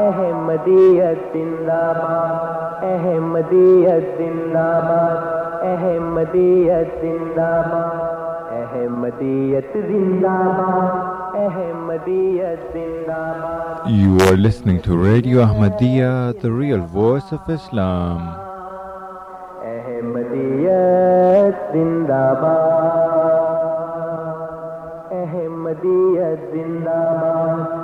احمدیت زندہ باد احمدیت زندہ باد احمدیت زندہ باد احمدیت زندہ باد You are listening to Radio Ahmadiyya, the real voice of Islam. احمدیت احمدیت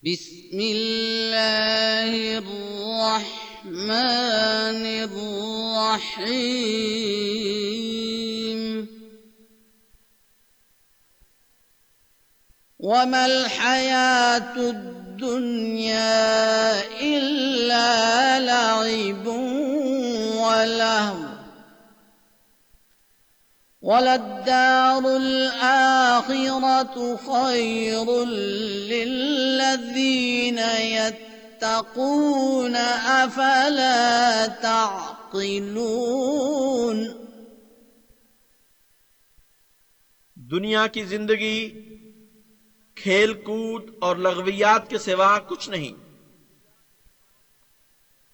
بسم الله الرحمن الرحيم. وما الحياة الدنيا إلا لعب ولهو. وللدار الآخرة خير للذين يتقون أفلا تعقلون دنیا کی زندگی کھیل کود اور لغویات کے سوا کچھ نہیں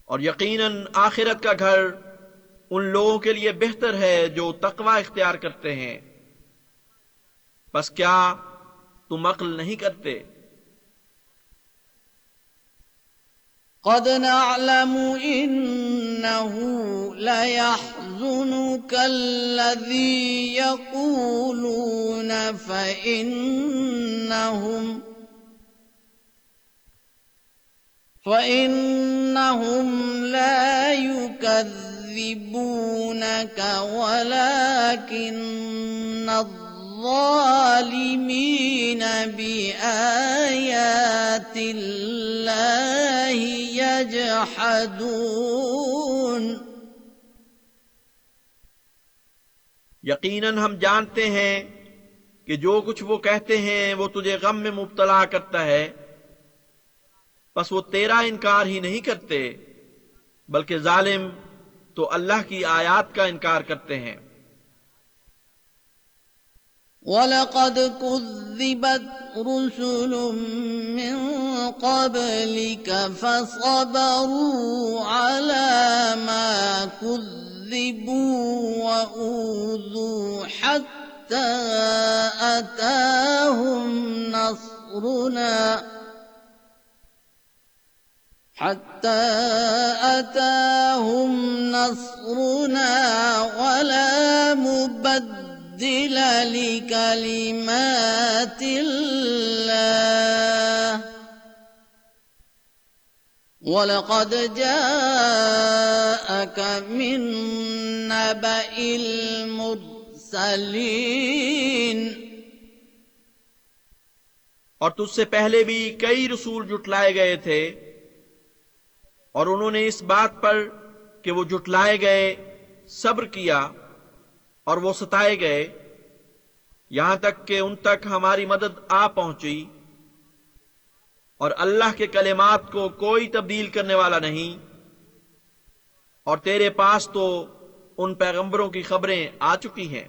اور یقیناً آخرت کا گھر ان لوگوں کے لیے بہتر ہے جو تقوی اختیار کرتے ہیں۔ بس کیا تم عقل نہیں کرتے؟ قد نعلم إنه ليحزنك الذي يقولون فإنهم فإنهم لا يكذبون يكذبونك ولكن الظالمين بآيات الله يجحدون یقیناً ہم جانتے ہیں کہ جو کچھ وہ کہتے ہیں وہ تجھے غم میں مبتلا کرتا ہے۔ بس وہ تیرا انکار ہی نہیں کرتے، بلکہ ظالم تو اللہ کی آیات کا انکار کرتے ہیں۔ ولقد كذبت رسل من قبلك فصبروا على ما كذبوا وأوذوا حتى أتاهم نصرنا۔ حتى أتاهم نصرنا ولا مبدل لكلمات الله. ولقد جاءك من نبأ المرسلين. اور تجھ سے پہلے بھی کئی رسول جٹلائے گئے تھے اور انہوں نے اس بات پر کہ وہ جٹلائے گئے، صبر کیا اور وہ ستائے گئے، یہاں تک کہ ان تک ہماری مدد آ پہنچی اور اللہ کے کلمات کو کوئی تبدیل کرنے والا نہیں۔ اور تیرے پاس تو ان پیغمبروں کی خبریں آ چکی ہیں۔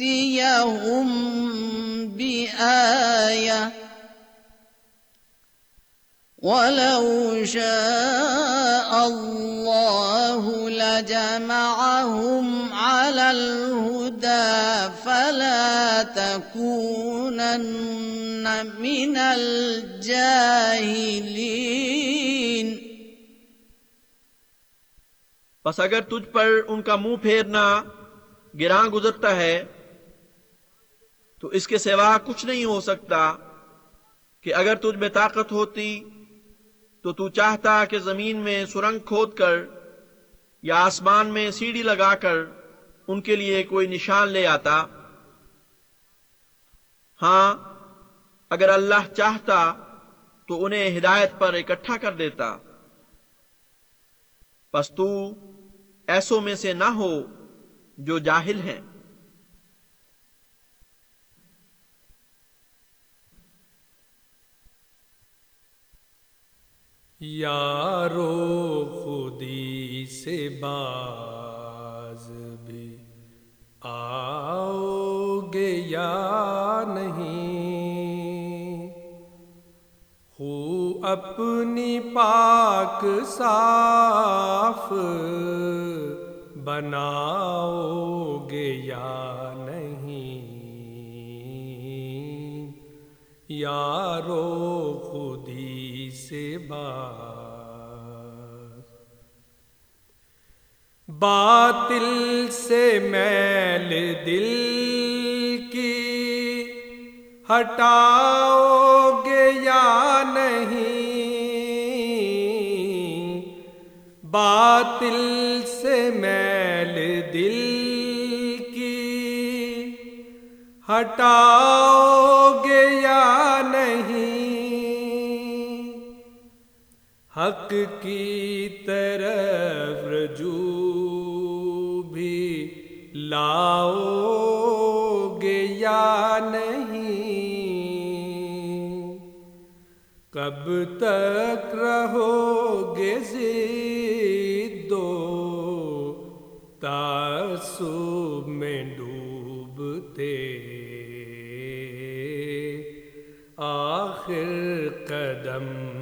يأتيهم بآية ولو شاء الله لجمعهم على الهدى فلا تكونن من الجاهلين بس اگر تجھ پر ان کا منہ پھیرنا گراں گزرتا ہے تو اس کے سوا کچھ نہیں ہو سکتا کہ اگر تجھ میں طاقت ہوتی تو تو چاہتا کہ زمین میں سرنگ کھود کر یا آسمان میں سیڑھی لگا کر ان کے لیے کوئی نشان لے آتا۔ ہاں اگر اللہ چاہتا تو انہیں ہدایت پر اکٹھا کر دیتا۔ پس تو ایسوں میں سے نہ ہو جو جاہل ہیں۔ یارو خودی سے باز بھی آؤ گے یا نہیں؟ ہو اپنی پاک صاف بناؤ گے یا نہیں؟ یارو خودی سے باطل سے میل دل کی ہٹاؤ گے یا نہیں؟ باطل سے میل دل کی ہٹاؤ حق کی طرف رجوع بھی لاؤ گے یا نہیں؟ کب تک رہو گے دو تعصب میں ڈوبتے؟ آخر قدم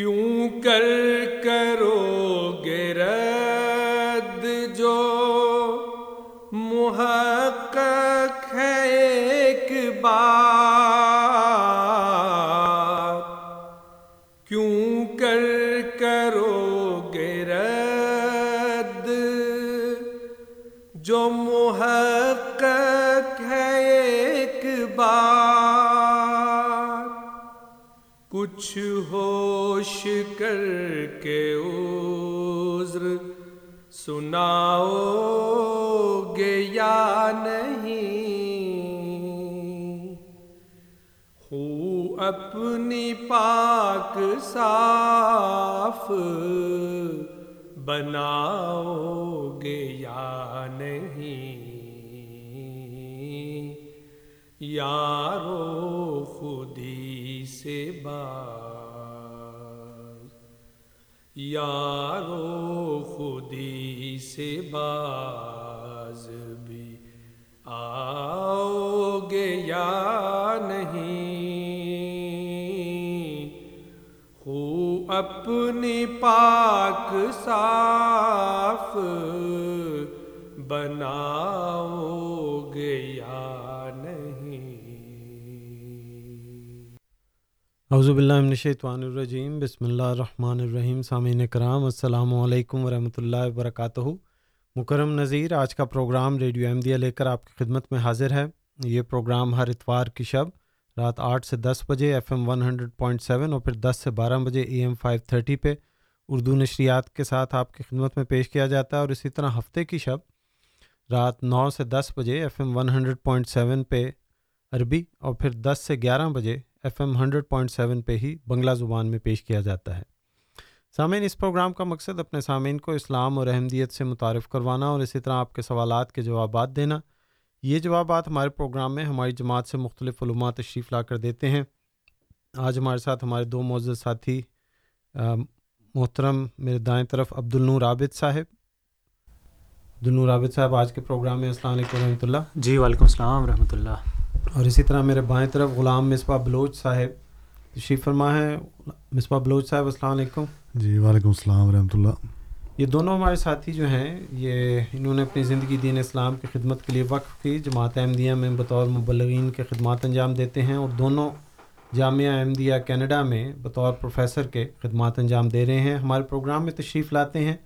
کیوں کر کرو گے رد جو محقق کچھ ہوش کر کے عذر سناؤ گے یا نہیں؟ ہو اپنی پاک صاف بناؤ گے یا نہیں؟ یارو خودی سے باز، یارو خودی سے باز بھی آؤ گے یا نہیں؟ ہو اپنی پاک صاف بناؤ اعوذ باللہ من الشیطان الرجیم، بسم اللہ الرحمن الرحیم، سامعین کرام، السلام علیکم ورحمۃ اللہ وبرکاتہ۔ مکرم نذیر، آج کا پروگرام ریڈیو احمدیہ لے کر آپ کی خدمت میں حاضر ہے۔ یہ پروگرام ہر اتوار کی شب رات آٹھ سے دس بجے F M one hundred point seven اور پھر دس سے بارہ بجے اے ایم فائیو تھرٹی پہ اردو نشریات کے ساتھ آپ کی خدمت میں پیش کیا جاتا ہے اور اسی طرح ہفتے کی شب رات نو سے دس بجے F M one hundred point seven پہ عربی اور پھر دس سے گیارہ بجے F M hundred point seven پہ ہی بنگلہ زبان میں پیش کیا جاتا ہے۔ سامعین، اس پروگرام کا مقصد اپنے سامعین کو اسلام اور احمدیت سے متعارف کروانا اور اسی طرح آپ کے سوالات کے جوابات دینا۔ یہ جوابات ہمارے پروگرام میں ہماری جماعت سے مختلف علومات تشریف لا کر دیتے ہیں۔ آج ہمارے ساتھ ہمارے دو معزز ساتھی محترم میرے دائیں طرف عبد النور عابد صاحب۔ عبد النور عابد صاحب، آج کے پروگرام میں السلام علیکم و رحمۃ اللہ۔ جی وعلیکم السلام ورحمۃ اللہ۔ اور اسی طرح میرے بائیں طرف غلام مصباح بلوچ صاحب تشریف فرما ہے۔ مصباح بلوچ صاحب السلام علیکم۔ جی وعلیکم السلام ورحمۃ اللہ۔ یہ دونوں ہمارے ساتھی جو ہیں یہ انہوں نے اپنی زندگی دین اسلام کی خدمت کے لیے وقف کی۔ جماعت احمدیہ میں بطور مبلغین کے خدمات انجام دیتے ہیں اور دونوں جامعہ احمدیہ کینیڈا میں بطور پروفیسر کے خدمات انجام دے رہے ہیں۔ ہمارے پروگرام میں تشریف لاتے ہیں۔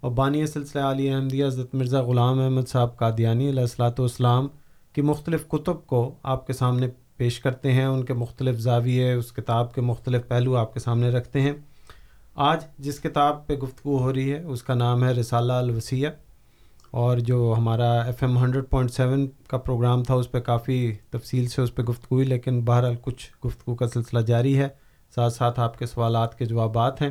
اور بانی سلسلہ علی احمدیہ حضرت مرزا غلام احمد صاحب قادیانی علیہ السلاۃ والسلام کی مختلف کتب کو آپ کے سامنے پیش کرتے ہیں، ان کے مختلف زاویے، اس کتاب کے مختلف پہلو آپ کے سامنے رکھتے ہیں۔ آج جس کتاب پہ گفتگو ہو رہی ہے، اس کا نام ہے رسالہ الوسیہ اور جو ہمارا F M hundred point seven کا پروگرام تھا، اس پہ کافی تفصیل سے اس پہ گفتگو ہوئی، لیکن بہرحال کچھ گفتگو کا سلسلہ جاری ہے۔ ساتھ ساتھ آپ کے سوالات کے جوابات ہیں۔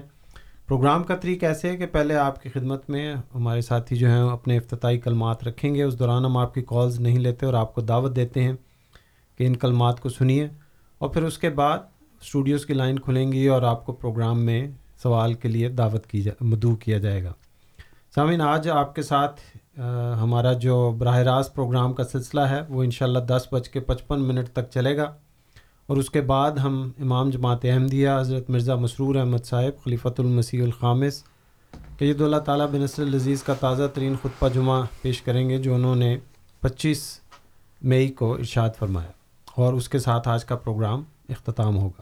پروگرام کا طریقہ ایسے ہے کہ پہلے آپ کی خدمت میں ہمارے ساتھی جو ہیں اپنے افتتاحی کلمات رکھیں گے، اس دوران ہم آپ کی کالز نہیں لیتے اور آپ کو دعوت دیتے ہیں کہ ان کلمات کو سنیے اور پھر اس کے بعد اسٹوڈیوز کی لائن کھلیں گی اور آپ کو پروگرام میں سوال کے لیے دعوت کی جائے مدعو کیا جائے گا۔ سامعین، آج آپ کے ساتھ ہمارا جو براہ راست پروگرام کا سلسلہ ہے، وہ انشاءاللہ دس بج کے پچپن منٹ تک چلے گا۔ اور اس کے بعد ہم امام جماعت احمدیہ حضرت مرزا مسرور احمد صاحب، خلیفۃ المسیح الخامس قید اللہ تعالیٰ بنصر العزیز کا تازہ ترین خطبہ جمعہ پیش کریں گے جو انہوں نے پچیس مئی کو ارشاد فرمایا اور اس کے ساتھ آج کا پروگرام اختتام ہوگا۔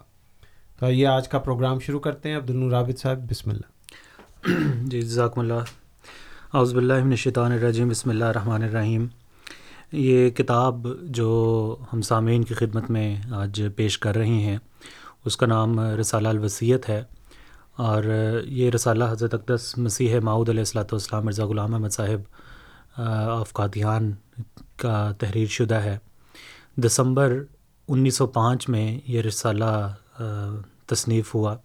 تو یہ آج کا پروگرام شروع کرتے ہیں۔ عبد الرابط صاحب، بسم اللہ۔ جی جزاکم اللہ۔ اعوذ باللہ من الشیطان الرجیم، بسم اللہ الرحمن الرحیم۔ یہ کتاب جو ہم سامعین کی خدمت میں آج پیش کر رہے ہیں، اس کا نام رسالہ الوسیت ہے۔ اور یہ رسالہ حضرت اقدس مسیح معود علیہ السلاۃ والسلام، مرزا غلام احمد صاحب آف قادیان کا تحریر شدہ ہے۔ دسمبر انیس سو پانچ میں یہ رسالہ تصنیف ہوا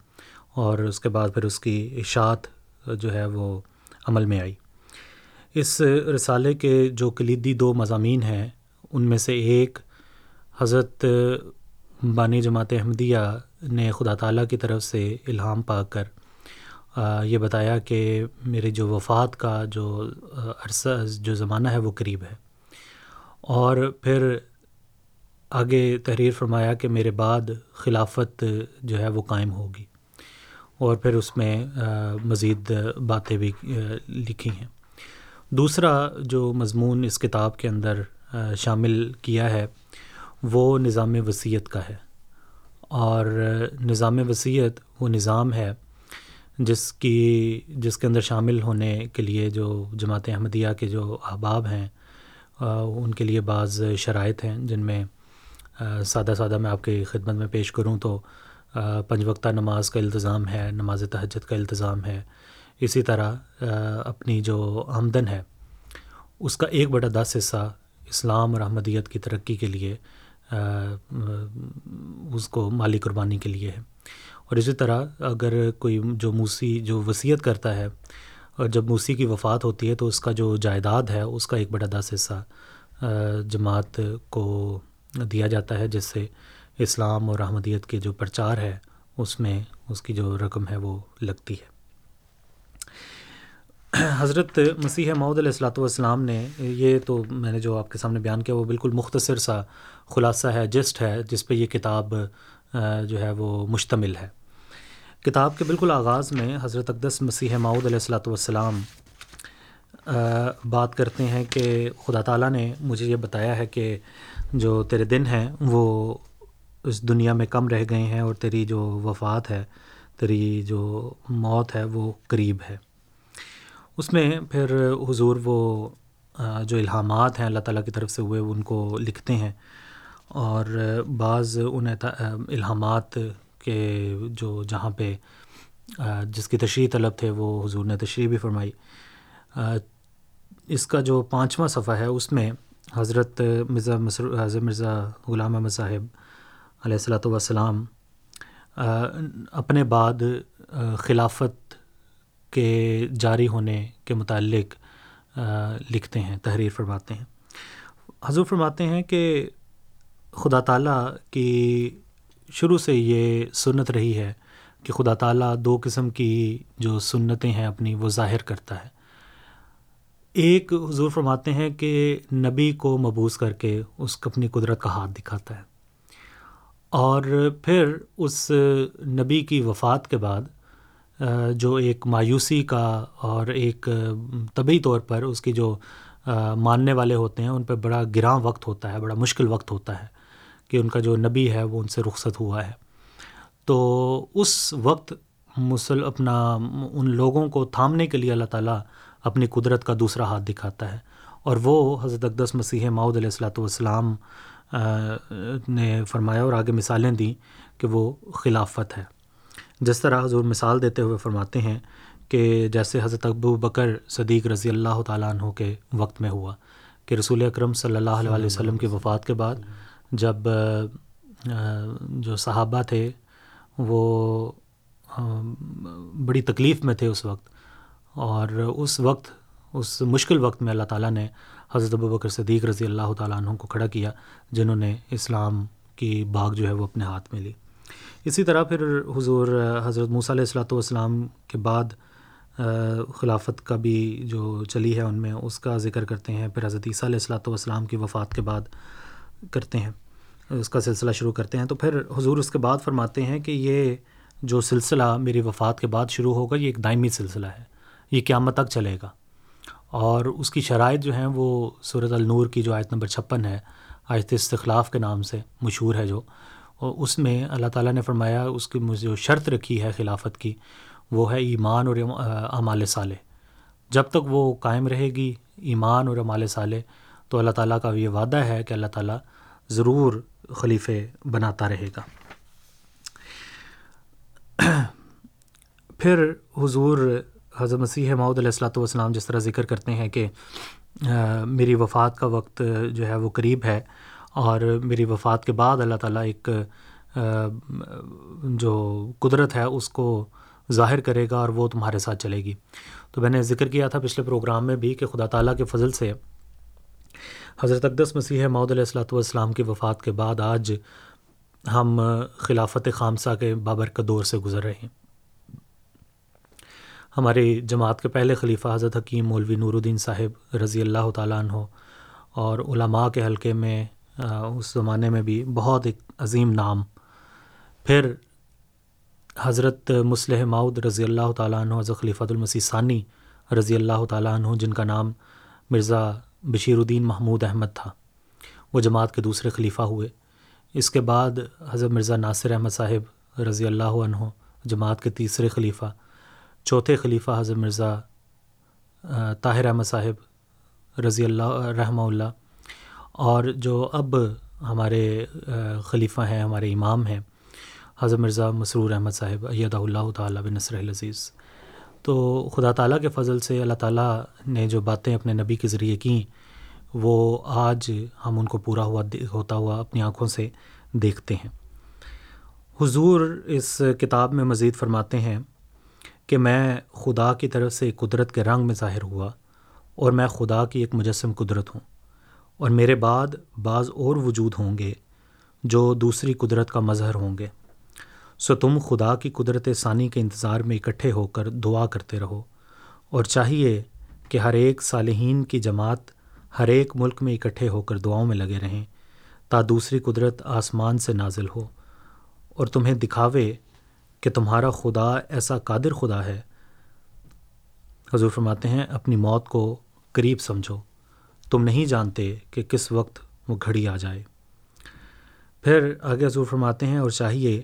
اور اس کے بعد پھر اس کی اشاعت جو ہے وہ عمل میں آئی۔ اس رسالے کے جو کلیدی دو مضامین ہیں، ان میں سے ایک حضرت بانی جماعت احمدیہ نے خدا تعالیٰ کی طرف سے الہام پا کر یہ بتایا کہ میرے جو وفات کا جو عرصہ، جو زمانہ ہے وہ قریب ہے۔ اور پھر آگے تحریر فرمایا کہ میرے بعد خلافت جو ہے وہ قائم ہوگی۔ اور پھر اس میں مزید باتیں بھی لکھی ہیں۔ دوسرا جو مضمون اس کتاب کے اندر شامل کیا ہے، وہ نظام وصیت کا ہے۔ اور نظام وصیت وہ نظام ہے جس کی، جس کے اندر شامل ہونے کے لیے جو جماعت احمدیہ کے جو احباب ہیں ان کے لیے بعض شرائط ہیں جن میں سادہ سادہ میں آپ کی خدمت میں پیش کروں تو پنج وقتہ نماز کا التظام ہے، نماز تہجد کا التظام ہے اسی طرح اپنی جو آمدن ہے، اس کا ایک بڑا دس حصہ اسلام اور احمدیت کی ترقی کے لیے اس کو مالی قربانی کے لیے ہے۔ اور اسی طرح اگر کوئی جو موسی، جو وصیت کرتا ہے، اور جب موسی کی وفات ہوتی ہے تو اس کا جو جائیداد ہے، اس کا ایک بڑا دس حصہ جماعت کو دیا جاتا ہے، جس سے اسلام اور احمدیت کے جو پرچار ہے، اس میں اس کی جو رقم ہے وہ لگتی ہے۔ حضرت مسیح محدود علیہ السلاۃ والسلام نے یہ تو میں نے جو آپ کے سامنے بیان کیا وہ بالکل مختصر سا خلاصہ ہے، جسٹ ہے، جس پہ یہ کتاب جو ہے وہ مشتمل ہے۔ کتاب کے بالکل آغاز میں حضرت اقدس مسیح معود علیہ السلاۃ والسلام بات کرتے ہیں کہ خدا تعالیٰ نے مجھے یہ بتایا ہے کہ جو تیرے دن ہیں وہ اس دنیا میں کم رہ گئے ہیں اور تیری جو وفات ہے، تیری جو موت ہے وہ قریب ہے۔ اس میں پھر حضور وہ جو الہامات ہیں اللہ تعالیٰ کی طرف سے ہوئے، ان کو لکھتے ہیں۔ اور بعض ان الہامات کے جو جہاں پہ جس کی تشریح طلب تھے، وہ حضور نے تشریح بھی فرمائی۔ اس کا جو پانچواں صفحہ ہے، اس میں حضرت مرزا مسر، حضرت مرزا غلام احمد صاحب علیہ السلاۃ وسلام اپنے بعد خلافت کے جاری ہونے کے متعلق لکھتے ہیں، تحریر فرماتے ہیں۔ حضور فرماتے ہیں کہ خدا تعالیٰ کی شروع سے یہ سنت رہی ہے کہ خدا تعالیٰ دو قسم کی جو سنتیں ہیں اپنی، وہ ظاہر کرتا ہے۔ ایک حضور فرماتے ہیں کہ نبی کو مبوس کر کے اس اپنی قدرت کا ہاتھ دکھاتا ہے۔ اور پھر اس نبی کی وفات کے بعد جو ایک مایوسی کا اور ایک طبی طور پر اس کی جو ماننے والے ہوتے ہیں، ان پہ بڑا گراں وقت ہوتا ہے، بڑا مشکل وقت ہوتا ہے کہ ان کا جو نبی ہے وہ ان سے رخصت ہوا ہے۔ تو اس وقت مسل، اپنا، ان لوگوں کو تھامنے کے لیے اللہ تعالیٰ اپنی قدرت کا دوسرا ہاتھ دکھاتا ہے۔ اور وہ حضرت اقدس مسیح ماؤد علیہ السلاۃ والسلام نے فرمایا اور آگے مثالیں دیں کہ وہ خلافت ہے۔ جس طرح حضور مثال دیتے ہوئے فرماتے ہیں کہ جیسے حضرت ابو بکر صدیق رضی اللہ تعالیٰ عنہ کے وقت میں ہوا کہ رسول اکرم صلی اللہ علیہ وسلم کی وفات کے بعد جب جو صحابہ تھے وہ بڑی تکلیف میں تھے اس وقت اور اس وقت، اس مشکل وقت میں اللہ تعالیٰ نے حضرت ابو بکر صدیق رضی اللہ تعالیٰ عنہ کو کھڑا کیا جنہوں نے اسلام کی باغ جو ہے وہ اپنے ہاتھ میں لی۔ اسی طرح پھر حضور حضرت موسیٰ علیہ السلاۃ والسلام کے بعد خلافت کا بھی جو چلی ہے ان میں، اس کا ذکر کرتے ہیں۔ پھر حضرت عیسیٰ علیہ السلاۃ والسلام کی وفات کے بعد کرتے ہیں، اس کا سلسلہ شروع کرتے ہیں۔ تو پھر حضور اس کے بعد فرماتے ہیں کہ یہ جو سلسلہ میری وفات کے بعد شروع ہوگا، یہ ایک دائمی سلسلہ ہے، یہ قیامت تک چلے گا۔ اور اس کی شرائط جو ہیں، وہ صورت النور کی جو آیت نمبر چھپن ہے، آیت استخلاف کے نام سے مشہور ہے جو اور اس میں اللہ تعالیٰ نے فرمایا، اس کی جو شرط رکھی ہے خلافت کی، وہ ہے ایمان اور اعمال صالح۔ جب تک وہ قائم رہے گی، ایمان اور اعمال صالح، تو اللہ تعالیٰ کا یہ وعدہ ہے کہ اللہ تعالیٰ ضرور خلیفے بناتا رہے گا۔ پھر حضور حضرت مسیح معود علیہ السلاۃ والسلام جس طرح ذکر کرتے ہیں کہ میری وفات کا وقت جو ہے وہ قریب ہے اور میری وفات کے بعد اللہ تعالیٰ ایک جو قدرت ہے اس کو ظاہر کرے گا اور وہ تمہارے ساتھ چلے گی۔ تو میں نے ذکر کیا تھا پچھلے پروگرام میں بھی کہ خدا تعالیٰ کے فضل سے حضرت اقدس مسیح معود علیہ السلاۃ والسلام کی وفات کے بعد آج ہم خلافت خامسہ کے بابرکت دور سے گزر رہے ہیں۔ ہماری جماعت کے پہلے خلیفہ حضرت حکیم مولوی نور الدین صاحب رضی اللہ تعالیٰ عنہ اور علماء کے حلقے میں اس زمانے میں بھی بہت ایک عظیم نام۔ پھر حضرت مسلح ماؤد رضی اللہ تعالیٰ عنہ، حضرت خلیفۃ المسیح ثانی رضی اللہ تعالیٰ عنہ، جن کا نام مرزا بشیر الدین محمود احمد تھا، وہ جماعت کے دوسرے خلیفہ ہوئے۔ اس کے بعد حضرت مرزا ناصر احمد صاحب رضی اللہ عنہ جماعت کے تیسرے خلیفہ، چوتھے خلیفہ حضرت مرزا طاہر احمد صاحب رضی اللہ، رحمہ اللہ اور جو اب ہمارے خلیفہ ہیں، ہمارے امام ہیں، حضرت مرزا مسرور احمد صاحب اید اللہ تعالیٰ بن نصر العزیز تو خدا تعالیٰ کے فضل سے اللہ تعالیٰ نے جو باتیں اپنے نبی کے ذریعے کیں، وہ آج ہم ان کو پورا ہوا، ہوتا ہوا اپنی آنکھوں سے دیکھتے ہیں۔ حضور اس کتاب میں مزید فرماتے ہیں کہ میں خدا کی طرف سے ایک قدرت کے رنگ میں ظاہر ہوا اور میں خدا کی ایک مجسم قدرت ہوں۔ اور میرے بعد بعض اور وجود ہوں گے جو دوسری قدرت کا مظہر ہوں گے۔ سو تم خدا کی قدرت ثانی کے انتظار میں اکٹھے ہو کر دعا کرتے رہو۔ اور چاہیے کہ ہر ایک صالحین کی جماعت ہر ایک ملک میں اکٹھے ہو کر دعاؤں میں لگے رہیں تا دوسری قدرت آسمان سے نازل ہو۔ اور تمہیں دکھاوے کہ تمہارا خدا ایسا قادر خدا ہے۔ حضور فرماتے ہیں، اپنی موت کو قریب سمجھو۔ تم نہیں جانتے کہ کس وقت وہ گھڑی آ جائے۔ پھر آگے حضور فرماتے ہیں، اور چاہیے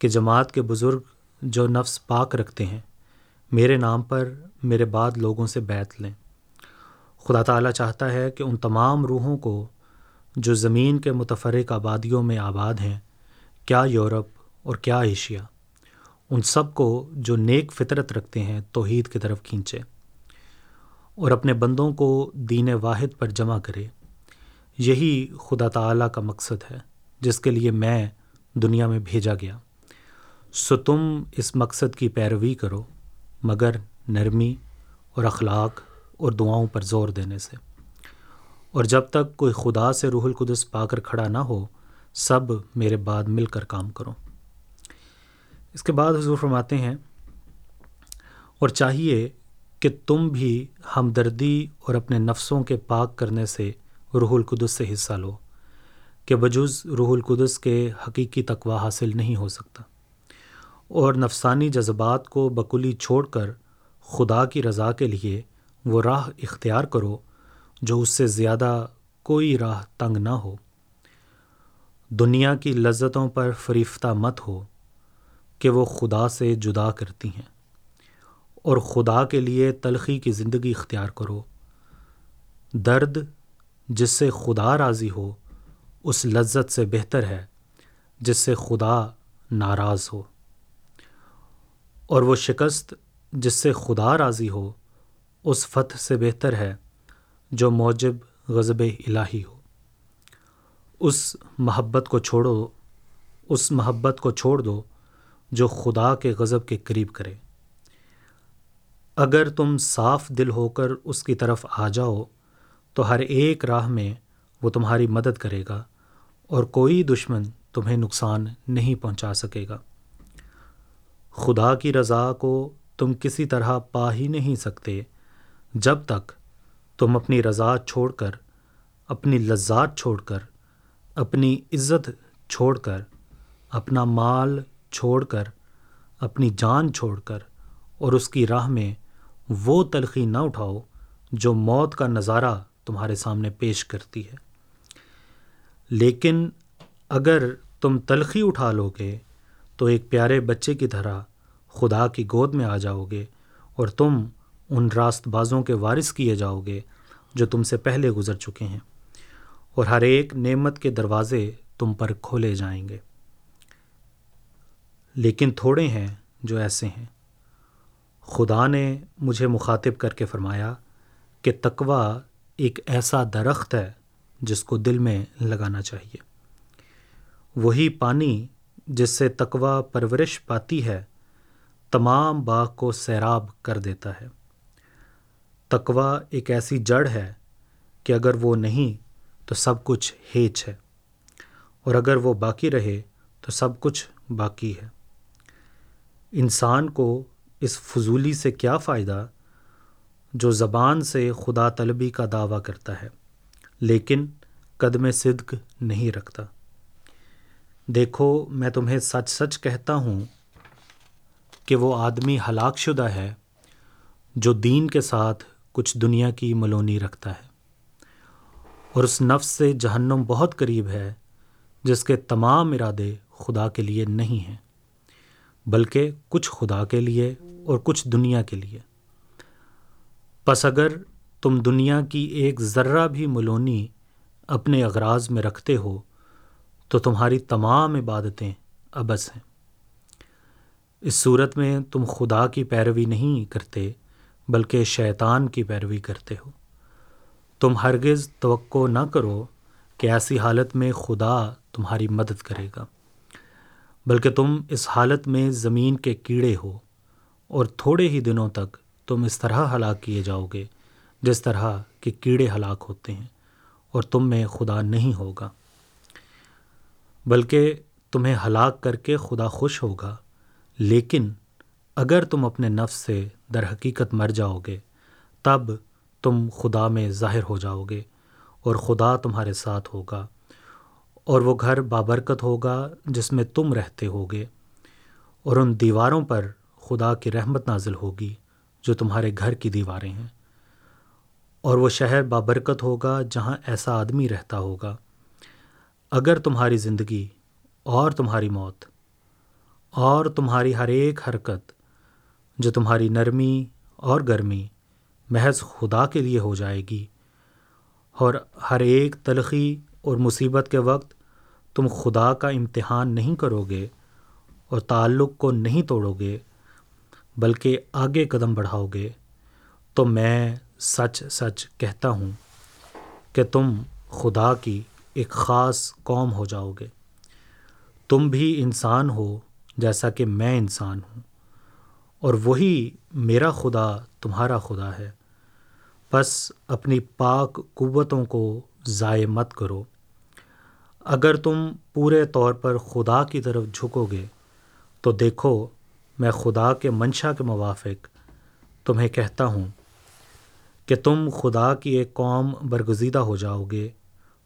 کہ جماعت کے بزرگ جو نفس پاک رکھتے ہیں، میرے نام پر میرے بعد لوگوں سے بیت لیں۔ خدا تعالیٰ چاہتا ہے کہ ان تمام روحوں کو جو زمین کے متفرق آبادیوں میں آباد ہیں، کیا یورپ اور کیا ایشیا، ان سب کو جو نیک فطرت رکھتے ہیں، توحید کی طرف کھینچے۔ اور اپنے بندوں کو دین واحد پر جمع کرے۔ یہی خدا تعالیٰ کا مقصد ہے، جس کے لیے میں دنیا میں بھیجا گیا۔ سو تم اس مقصد کی پیروی کرو، مگر نرمی اور اخلاق اور دعاؤں پر زور دینے سے۔ اور جب تک کوئی خدا سے روح القدس پا کر کھڑا نہ ہو، سب میرے بعد مل کر کام کرو۔ اس کے بعد حضور فرماتے ہیں، اور چاہیے کہ تم بھی ہمدردی اور اپنے نفسوں کے پاک کرنے سے روح القدس سے حصہ لو، کہ بجز روح القدس کے حقیقی تقوی حاصل نہیں ہو سکتا۔ اور نفسانی جذبات کو بکلی چھوڑ کر خدا کی رضا کے لیے وہ راہ اختیار کرو جو اس سے زیادہ کوئی راہ تنگ نہ ہو۔ دنیا کی لذتوں پر فریفتہ مت ہو کہ وہ خدا سے جدا کرتی ہیں۔ اور خدا کے لیے تلخی کی زندگی اختیار کرو۔ درد جس سے خدا راضی ہو، اس لذت سے بہتر ہے، جس سے خدا ناراض ہو۔ اور وہ شکست جس سے خدا راضی ہو، اس فتح سے بہتر ہے، جو موجب غضب الہی ہو۔ اس محبت کو چھوڑو، اس محبت کو چھوڑ دو، جو خدا کے غضب کے قریب کرے۔ اگر تم صاف دل ہو کر اس کی طرف آ جاؤ، تو ہر ایک راہ میں وہ تمہاری مدد کرے گا اور کوئی دشمن تمہیں نقصان نہیں پہنچا سکے گا۔ خدا کی رضا کو تم کسی طرح پا ہی نہیں سکتے۔ جب تک تم اپنی رضا چھوڑ کر، اپنی لذات چھوڑ کر، اپنی عزت چھوڑ کر، اپنا مال چھوڑ کر، اپنی جان چھوڑ کر اور اس کی راہ میں وہ تلخی نہ اٹھاؤ جو موت کا نظارہ تمہارے سامنے پیش کرتی ہے۔ لیکن اگر تم تلخی اٹھا لو گے تو ایک پیارے بچے کی طرح خدا کی گود میں آ جاؤ گے اور تم ان راست بازوں کے وارث کیے جاؤ گے جو تم سے پہلے گزر چکے ہیں اور ہر ایک نعمت کے دروازے تم پر کھولے جائیں گے۔ لیکن تھوڑے ہیں جو ایسے ہیں۔ خدا نے مجھے مخاطب کر کے فرمایا کہ تقوا ایک ایسا درخت ہے جس کو دل میں لگانا چاہیے۔ وہی پانی جس سے تقوا پرورش پاتی ہے، تمام باغ کو سیراب کر دیتا ہے۔ تقوا ایک ایسی جڑ ہے کہ اگر وہ نہیں تو سب کچھ ہیچ ہے، اور اگر وہ باقی رہے تو سب کچھ باقی ہے۔ انسان کو اس فضولی سے کیا فائدہ؟ جو زبان سے خدا طلبی کا دعویٰ کرتا ہے، لیکن قدم صدق نہیں رکھتا۔ دیکھو، میں تمہیں سچ سچ کہتا ہوں کہ وہ آدمی ہلاک شدہ ہے جو دین کے ساتھ کچھ دنیا کی ملونی رکھتا ہے۔ اور اس نفس سے جہنم بہت قریب ہے، جس کے تمام ارادے خدا کے لیے نہیں ہیں، بلکہ کچھ خدا کے لیے اور کچھ دنیا کے لیے۔ پس اگر تم دنیا کی ایک ذرہ بھی ملونی اپنے اغراض میں رکھتے ہو، تو تمہاری تمام عبادتیں ابس ہیں۔ اس صورت میں تم خدا کی پیروی نہیں کرتے، بلکہ شیطان کی پیروی کرتے ہو۔ تم ہرگز توقع نہ کرو کہ ایسی حالت میں خدا تمہاری مدد کرے گا، بلکہ تم اس حالت میں زمین کے کیڑے ہو۔ اور تھوڑے ہی دنوں تک تم اس طرح ہلاک کیے جاؤ گے جس طرح کہ کیڑے ہلاک ہوتے ہیں اور تم میں خدا نہیں ہوگا۔ بلکہ تمہیں ہلاک کر کے خدا خوش ہوگا۔ لیکن اگر تم اپنے نفس سے در حقیقت مر جاؤ گے، تب تم خدا میں ظاہر ہو جاؤ گے اور خدا تمہارے ساتھ ہوگا اور وہ گھر بابرکت ہوگا جس میں تم رہتے ہوگے۔ اور ان دیواروں پر خدا کی رحمت نازل ہوگی جو تمہارے گھر کی دیواریں ہیں۔ اور وہ شہر بابرکت ہوگا جہاں ایسا آدمی رہتا ہوگا۔ اگر تمہاری زندگی اور تمہاری موت اور تمہاری ہر ایک حرکت جو تمہاری نرمی اور گرمی محض خدا کے لیے ہو جائے گی اور ہر ایک تلخی اور مصیبت کے وقت تم خدا کا امتحان نہیں کرو گے اور تعلق کو نہیں توڑو گے بلکہ آگے قدم بڑھاؤ گے، تو میں سچ سچ کہتا ہوں کہ تم خدا کی ایک خاص قوم ہو جاؤ گے۔ تم بھی انسان ہو جیسا کہ میں انسان ہوں، اور وہی میرا خدا تمہارا خدا ہے۔ بس اپنی پاک قوتوں کو ضائع مت کرو۔ اگر تم پورے طور پر خدا کی طرف جھکو گے، تو دیکھو میں خدا کے منشا کے موافق تمہیں کہتا ہوں کہ تم خدا کی ایک قوم برگزیدہ ہو جاؤ گے،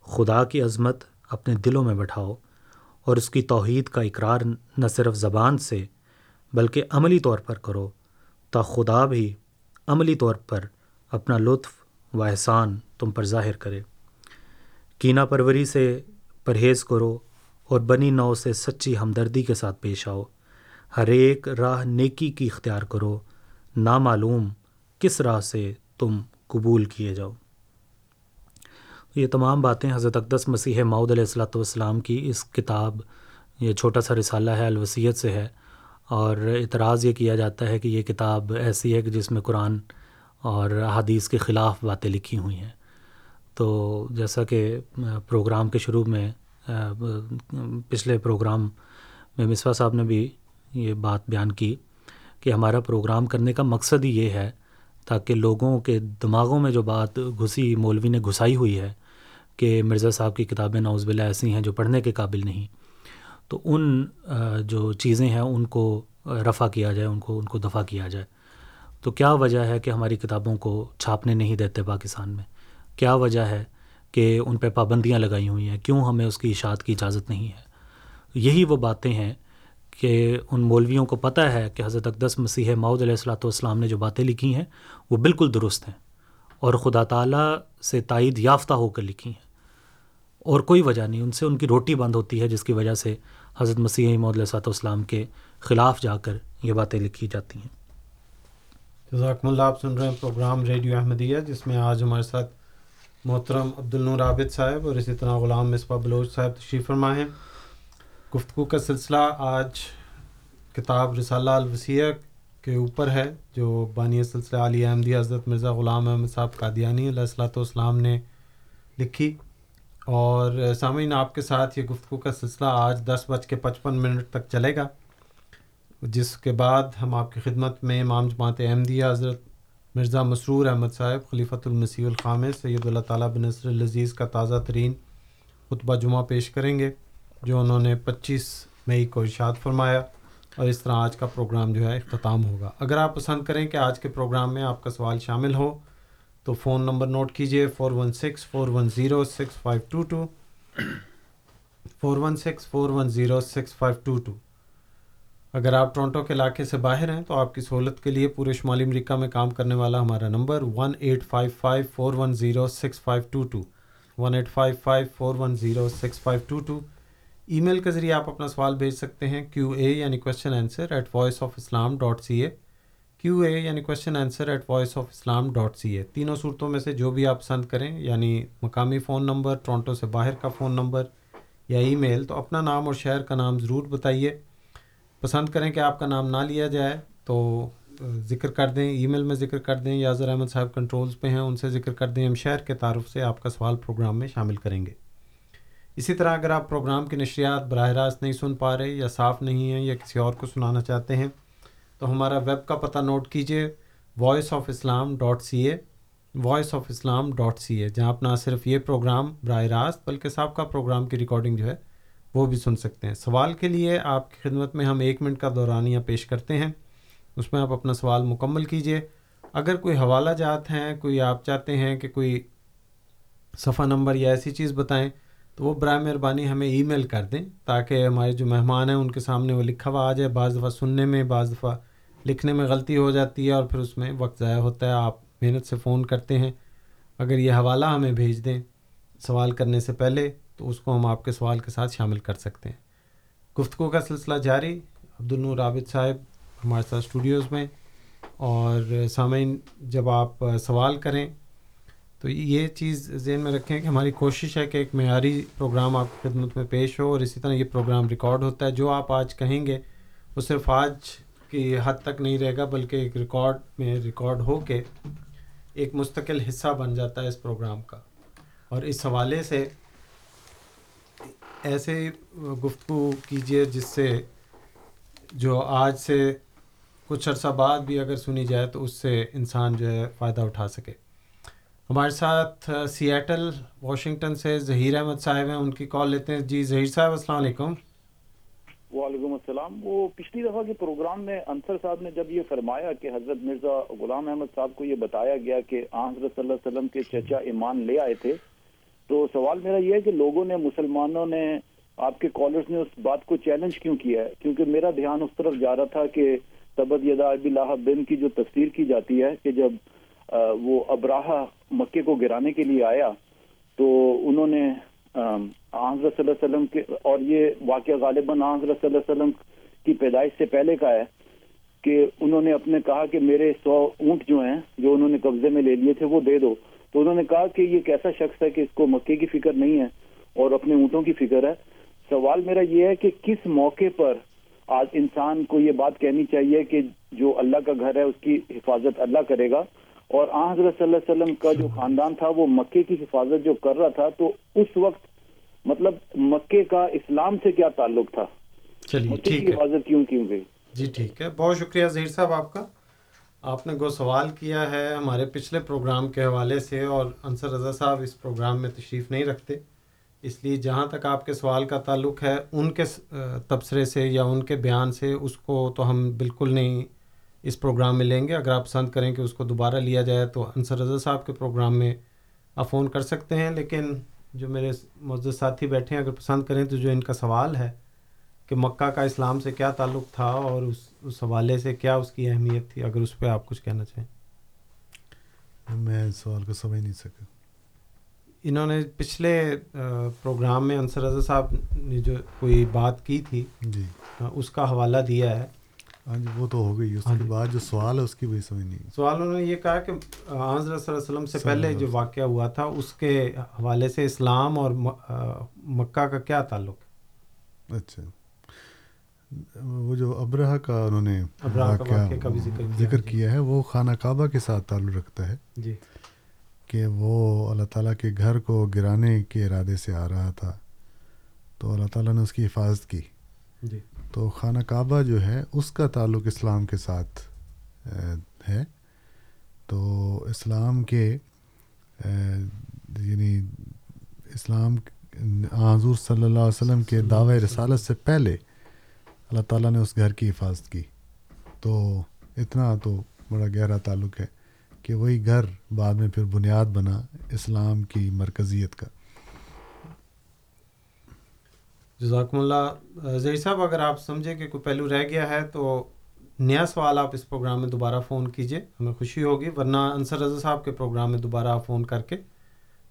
خدا کی عظمت اپنے دلوں میں بٹھاؤ اور اس کی توحید کا اقرار نہ صرف زبان سے بلکہ عملی طور پر کرو تا خدا بھی عملی طور پر اپنا لطف و احسان تم پر ظاہر کرے۔ کینہ پروری سے پرہیز کرو اور بنی نو سے سچی ہمدردی کے ساتھ پیش آؤ۔ ہر ایک راہ نیکی کی اختیار کرو۔ نامعلوم، کس راہ سے تم قبول کیے جاؤ؟ یہ تمام باتیں حضرت اقدس مسیح ماؤد علیہ السلاۃ والسلام کی اس کتاب، یہ چھوٹا سا رسالہ ہے الوسیت سے ہے۔ اور اعتراض یہ کیا جاتا ہے کہ یہ کتاب ایسی ہے کہ جس میں قرآن اور حدیث کے خلاف باتیں لکھی ہوئی ہیں۔ تو جیسا کہ پروگرام کے شروع میں پچھلے پروگرام میں مصفا صاحب نے بھی یہ بات بیان کی کہ ہمارا پروگرام کرنے کا مقصد ہی یہ ہے تاکہ لوگوں کے دماغوں میں جو بات گھسی، مولوی نے گھسائی ہوئی ہے کہ مرزا صاحب کی کتابیں نوز بلّہ ایسی ہیں جو پڑھنے کے قابل نہیں۔ تو ان جو چیزیں ہیں ان کو رفع کیا جائے، ان کو ان کو دفع کیا جائے۔ تو کیا وجہ ہے کہ ہماری کتابوں کو چھاپنے نہیں دیتے پاکستان میں؟ کیا وجہ ہے کہ ان پہ پابندیاں لگائی ہوئی ہیں؟ کیوں ہمیں اس کی اشاعت کی اجازت نہیں ہے؟ یہی وہ باتیں ہیں کہ ان مولویوں کو پتہ ہے کہ حضرت اقدس مسیح ماؤد علیہ السلاۃ والسلام نے جو باتیں لکھی ہیں، وہ بالکل درست ہیں اور خدا تعالیٰ سے تائید یافتہ ہو کر لکھی ہیں۔ اور کوئی وجہ نہیں، ان سے ان کی روٹی بند ہوتی ہے، جس کی وجہ سے حضرت مسیح ماؤد علیہ السلاۃ والسلام کے خلاف جا کر یہ باتیں لکھی جاتی ہیں۔ جزاکم اللہ، آپ سن رہے ہیں پروگرام ریڈیو احمدیہ، جس میں آج ہمارے ساتھ محترم عبد النور عابد صاحب اور اسی طرح غلام مصباح بلوچ صاحب تشریف فرما ہیں۔ گفتگو کا سلسلہ آج کتاب رسالہ الوسیہ کے اوپر ہے، جو بانی سلسلہ علی احمدی حضرت مرزا غلام احمد صاحب قادیانی علیہ السلاۃ والسلام نے لکھی۔ اور سامعین، آپ کے ساتھ یہ گفتگو کا سلسلہ آج دس بج کے پچپن منٹ تک چلے گا، جس کے بعد ہم آپ کی خدمت میں امام جماعت احمدیہ حضرت مرزا مسرور احمد صاحب، خلیفۃ المسیح الخام سید اللہ تعالیٰ بن نصر العزیز کا تازہ ترین خطبہ جمعہ پیش کریں گے۔ جو انہوں نے پچیس مئی کو ارشاد فرمایا اور اس طرح آج کا پروگرام جو ہے اختتام ہوگا۔ اگر آپ پسند کریں کہ آج کے پروگرام میں آپ کا سوال شامل ہو تو فون نمبر نوٹ کیجیے four one six four one zero six five two two. Four one six four one zero six five two two. اگر آپ ٹورنٹو کے علاقے سے باہر ہیں تو آپ کی سہولت کے لیے پورے شمالی امریکہ میں کام کرنے والا ہمارا number one eight five five four one zero six five two two. One eight five five four one zero six five two two. Email کے ذریعے آپ اپنا سوال بھیج سکتے ہیں کیو اے یعنی question answer at voice of Islam dot C A Q A یعنی question answer at voice of Islam dot C A تینوں صورتوں میں سے جو بھی آپ پسند کریں یعنی مقامی فون نمبر ٹورانٹو سے باہر کا فون نمبر یا ای میل، تو اپنا نام اور شہر کا نام ضرور بتائیے۔ پسند کریں کہ آپ کا نام نہ لیا جائے تو ذکر کر دیں، ای میل میں ذکر کر دیں یازر احمد صاحب کنٹرولز پہ ہیں، ان سے ذکر کر دیں، ہم شہر کے تعارف سے آپ کا سوال پروگرام میں شامل کریں گے۔ اسی طرح اگر آپ پروگرام کی نشریات براہ راست نہیں سن پا رہے یا صاف نہیں ہیں یا کسی اور کو سنانا چاہتے ہیں، تو ہمارا ویب کا پتہ نوٹ کیجیے voice of Islam dot C A voice of Islam dot C A جہاں آپ نہ صرف یہ پروگرام براہ راست بلکہ صاحب کا پروگرام کی ریکارڈنگ جو ہے وہ بھی سن سکتے ہیں۔ سوال کے لیے آپ کی خدمت میں ہم ایک منٹ کا دورانیہ پیش کرتے ہیں۔ اس میں آپ اپنا سوال مکمل کیجیے اگر کوئی حوالہ جات ہیں، کوئی آپ چاہتے ہیں کہ کوئی صفحہ نمبر یا ایسی چیز بتائیں تو وہ برائے مہربانی ہمیں ای میل کر دیں تاکہ ہمارے جو مہمان ہیں ان کے سامنے وہ لکھا ہوا آ جائے، بعض دفعہ سننے میں، بعض دفعہ لکھنے میں غلطی ہو جاتی ہے اور پھر اس میں وقت ضائع ہوتا ہے۔ آپ محنت سے فون کرتے ہیں۔ اگر یہ حوالہ ہمیں بھیج دیں سوال کرنے سے پہلے تو اس کو ہم آپ کے سوال کے ساتھ شامل کر سکتے ہیں۔ گفتگو کا سلسلہ جاری۔ عبد النور عابد صاحب ہمارے ساتھ اسٹوڈیوز میں اور سامعین، جب آپ سوال کریں تو یہ چیز ذہن میں رکھیں کہ ہماری کوشش ہے کہ ایک معیاری پروگرام آپ کی خدمت میں پیش ہو اور اسی طرح یہ پروگرام ریکارڈ ہوتا ہے۔ جو آپ آج کہیں گے، وہ صرف آج کی حد تک نہیں رہے گا، بلکہ ایک ریکارڈ میں ریکارڈ ہو کے ایک مستقل حصہ بن جاتا ہے اس پروگرام کا۔ اور اس حوالے سے ایسے گفتگو کیجیے جس سے جو آج سے کچھ عرصہ بعد بھی اگر سنی جائے تو اس سے انسان جو ہے فائدہ اٹھا سکے۔ ہمارے ساتھ سیاٹل، واشنگٹن سے ظہیر احمد صاحب ہیں، ان کی کال لیتے ہیں۔ جی ظہیر صاحب، السلام علیکم۔ وعلیکم السلام۔ وہ پچھلی دفعہ کے پروگرام میں انصر صاحب نے جب یہ فرمایا کہ حضرت مرزا غلام احمد صاحب کو یہ بتایا گیا کہ آن حضرت صلی اللہ علیہ وسلم کے چچا ایمان لے آئے تھے، تو سوال میرا یہ ہے کہ لوگوں نے، مسلمانوں نے، آپ کے کالرز نے اس بات کو چیلنج کیوں کیا ہے؟ کیونکہ میرا دھیان اس طرف جا رہا تھا کہ تبد یدا ابی اللہ بن کی جو تفسیر کی جاتی ہے کہ جب وہ ابراہ مکے کو گرانے کے لیے آیا تو انہوں نے حضرت صلی اللہ علیہ وسلم کے، اور یہ واقعہ غالباً حضرت صلی اللہ علیہ وسلم کی پیدائش سے پہلے کا ہے کہ انہوں نے اپنے کہا کہ میرے سو اونٹ جو ہیں، جو انہوں نے قبضے میں لے لیے تھے، وہ دے دو۔ تو انہوں نے کہا کہ یہ کیسا شخص ہے کہ اس کو مکے کی فکر نہیں ہے اور اپنے اونٹوں کی فکر ہے۔ سوال میرا یہ ہے کہ کس موقع پر آج انسان کو یہ بات کہنی چاہیے کہ جو اللہ کا گھر ہے، اس کی حفاظت اللہ کرے گا؟ اور آ حضرت صلی اللہ علیہ وسلم کا جو خاندان تھا وہ مکے کی حفاظت جو کر رہا تھا تو اس وقت مطلب مکے کا اسلام سے کیا تعلق تھا؟ چلیے مکے ٹھیک کی ہے۔ حفاظت کیوں کیوں گئی؟ جی ٹھیک ہے۔ بہت شکریہ ظہیر صاحب آپ کا۔ آپ نے گو سوال کیا ہے ہمارے پچھلے پروگرام کے حوالے سے اور انصر رضا صاحب اس پروگرام میں تشریف نہیں رکھتے اس لیے جہاں تک آپ کے سوال کا تعلق ہے ان کے تبصرے سے یا ان کے بیان سے اس کو تو ہم بالکل نہیں اس پروگرام میں لیں گے۔ اگر آپ پسند کریں کہ اس کو دوبارہ لیا جائے تو انصر رضا صاحب کے پروگرام میں آپ فون کر سکتے ہیں۔ لیکن جو میرے معزز ساتھی بیٹھے ہیں اگر پسند کریں تو جو ان کا سوال ہے کہ مکہ کا اسلام سے کیا تعلق تھا اور اس اس حوالے سے کیا اس کی اہمیت تھی اگر اس پہ آپ کچھ کہنا چاہیں۔ میں اس سوال کو سمجھ نہیں سکا۔ انہوں نے پچھلے پروگرام میں انصر رضا صاحب نے جو کوئی بات کی تھی جی۔ اس کا حوالہ دیا ہے۔ ہاں جی وہ تو ہو گئی اس کے بعد جو سوال ہے اس کی وہی سمجھ نہیں۔ سوال انہوں نے یہ کہا کہ حضرت صلی اللہ علیہ وسلم سے پہلے جو واقعہ ہوا تھا اس کے حوالے سے اسلام اور مکہ کا کیا تعلق؟ اچھا۔ وہ جو ابراہ کا انہوں نے ابراہ کا واقعہ کا بھی ذکر کیا۔ ذکر کیا ہے وہ خانہ کعبہ کے ساتھ تعلق رکھتا ہے جی۔ کہ وہ اللہ تعالیٰ کے گھر کو گرانے کے ارادے سے آ رہا تھا۔ تو اللہ تعالیٰ نے اس کی حفاظت کی۔ جی۔ تو خانہ کعبہ جو ہے، اس کا تعلق اسلام کے ساتھ ہے۔ تو اسلام کے یعنی اسلام حضور صلی اللہ علیہ وسلم کے دعوی رسالت سے پہلے اللہ تعالیٰ نے اس گھر کی حفاظت کی۔ تو اتنا تو بڑا گہرا تعلق ہے کہ وہی گھر بعد میں پھر بنیاد بنا اسلام کی مرکزیت کا۔ جزاکم اللہ. ظہیر صاحب، اگر آپ سمجھیں کہ کوئی پہلو رہ گیا ہے تو نیا سوال آپ اس پروگرام میں دوبارہ فون کیجیے ہمیں خوشی ہوگی، ورنہ انصر رضا صاحب کے پروگرام میں دوبارہ آپ فون کر کے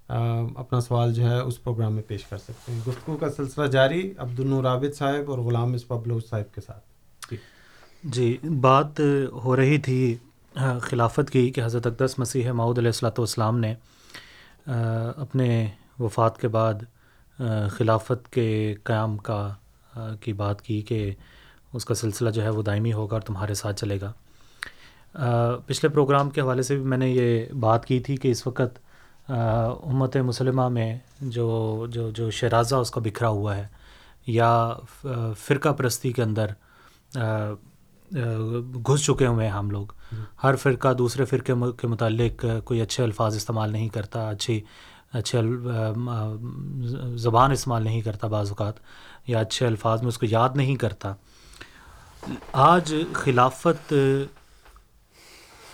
اپنا سوال جو ہے اس پروگرام میں پیش کر سکتے ہیں۔ گفتگو کا سلسلہ جاری عبد النور عابد صاحب اور غلام اسپبلو صاحب کے ساتھ۔ جی۔, جی۔ بات ہو رہی تھی خلافت کی کہ حضرت اقدس مسیح معود علیہ السلاۃ والسلام نے اپنے وفات کے بعد خلافت کے قیام کا کی بات کی کہ اس کا سلسلہ جو ہے وہ دائمی ہوگا اور تمہارے ساتھ چلے گا۔ پچھلے پروگرام کے حوالے سے بھی میں نے یہ بات کی تھی کہ اس وقت امت مسلمہ میں جو جو جو شرازہ اس کا بکھرا ہوا ہے یا فرقہ پرستی کے اندر گھس چکے ہوئے ہیں ہم لوگ۔ ہر فرقہ دوسرے فرقے کے متعلق کوئی اچھے الفاظ استعمال نہیں کرتا اچھی اچھے زبان استعمال نہیں کرتا بعض اوقات، یا اچھے الفاظ میں اس کو یاد نہیں کرتا۔ آج خلافت،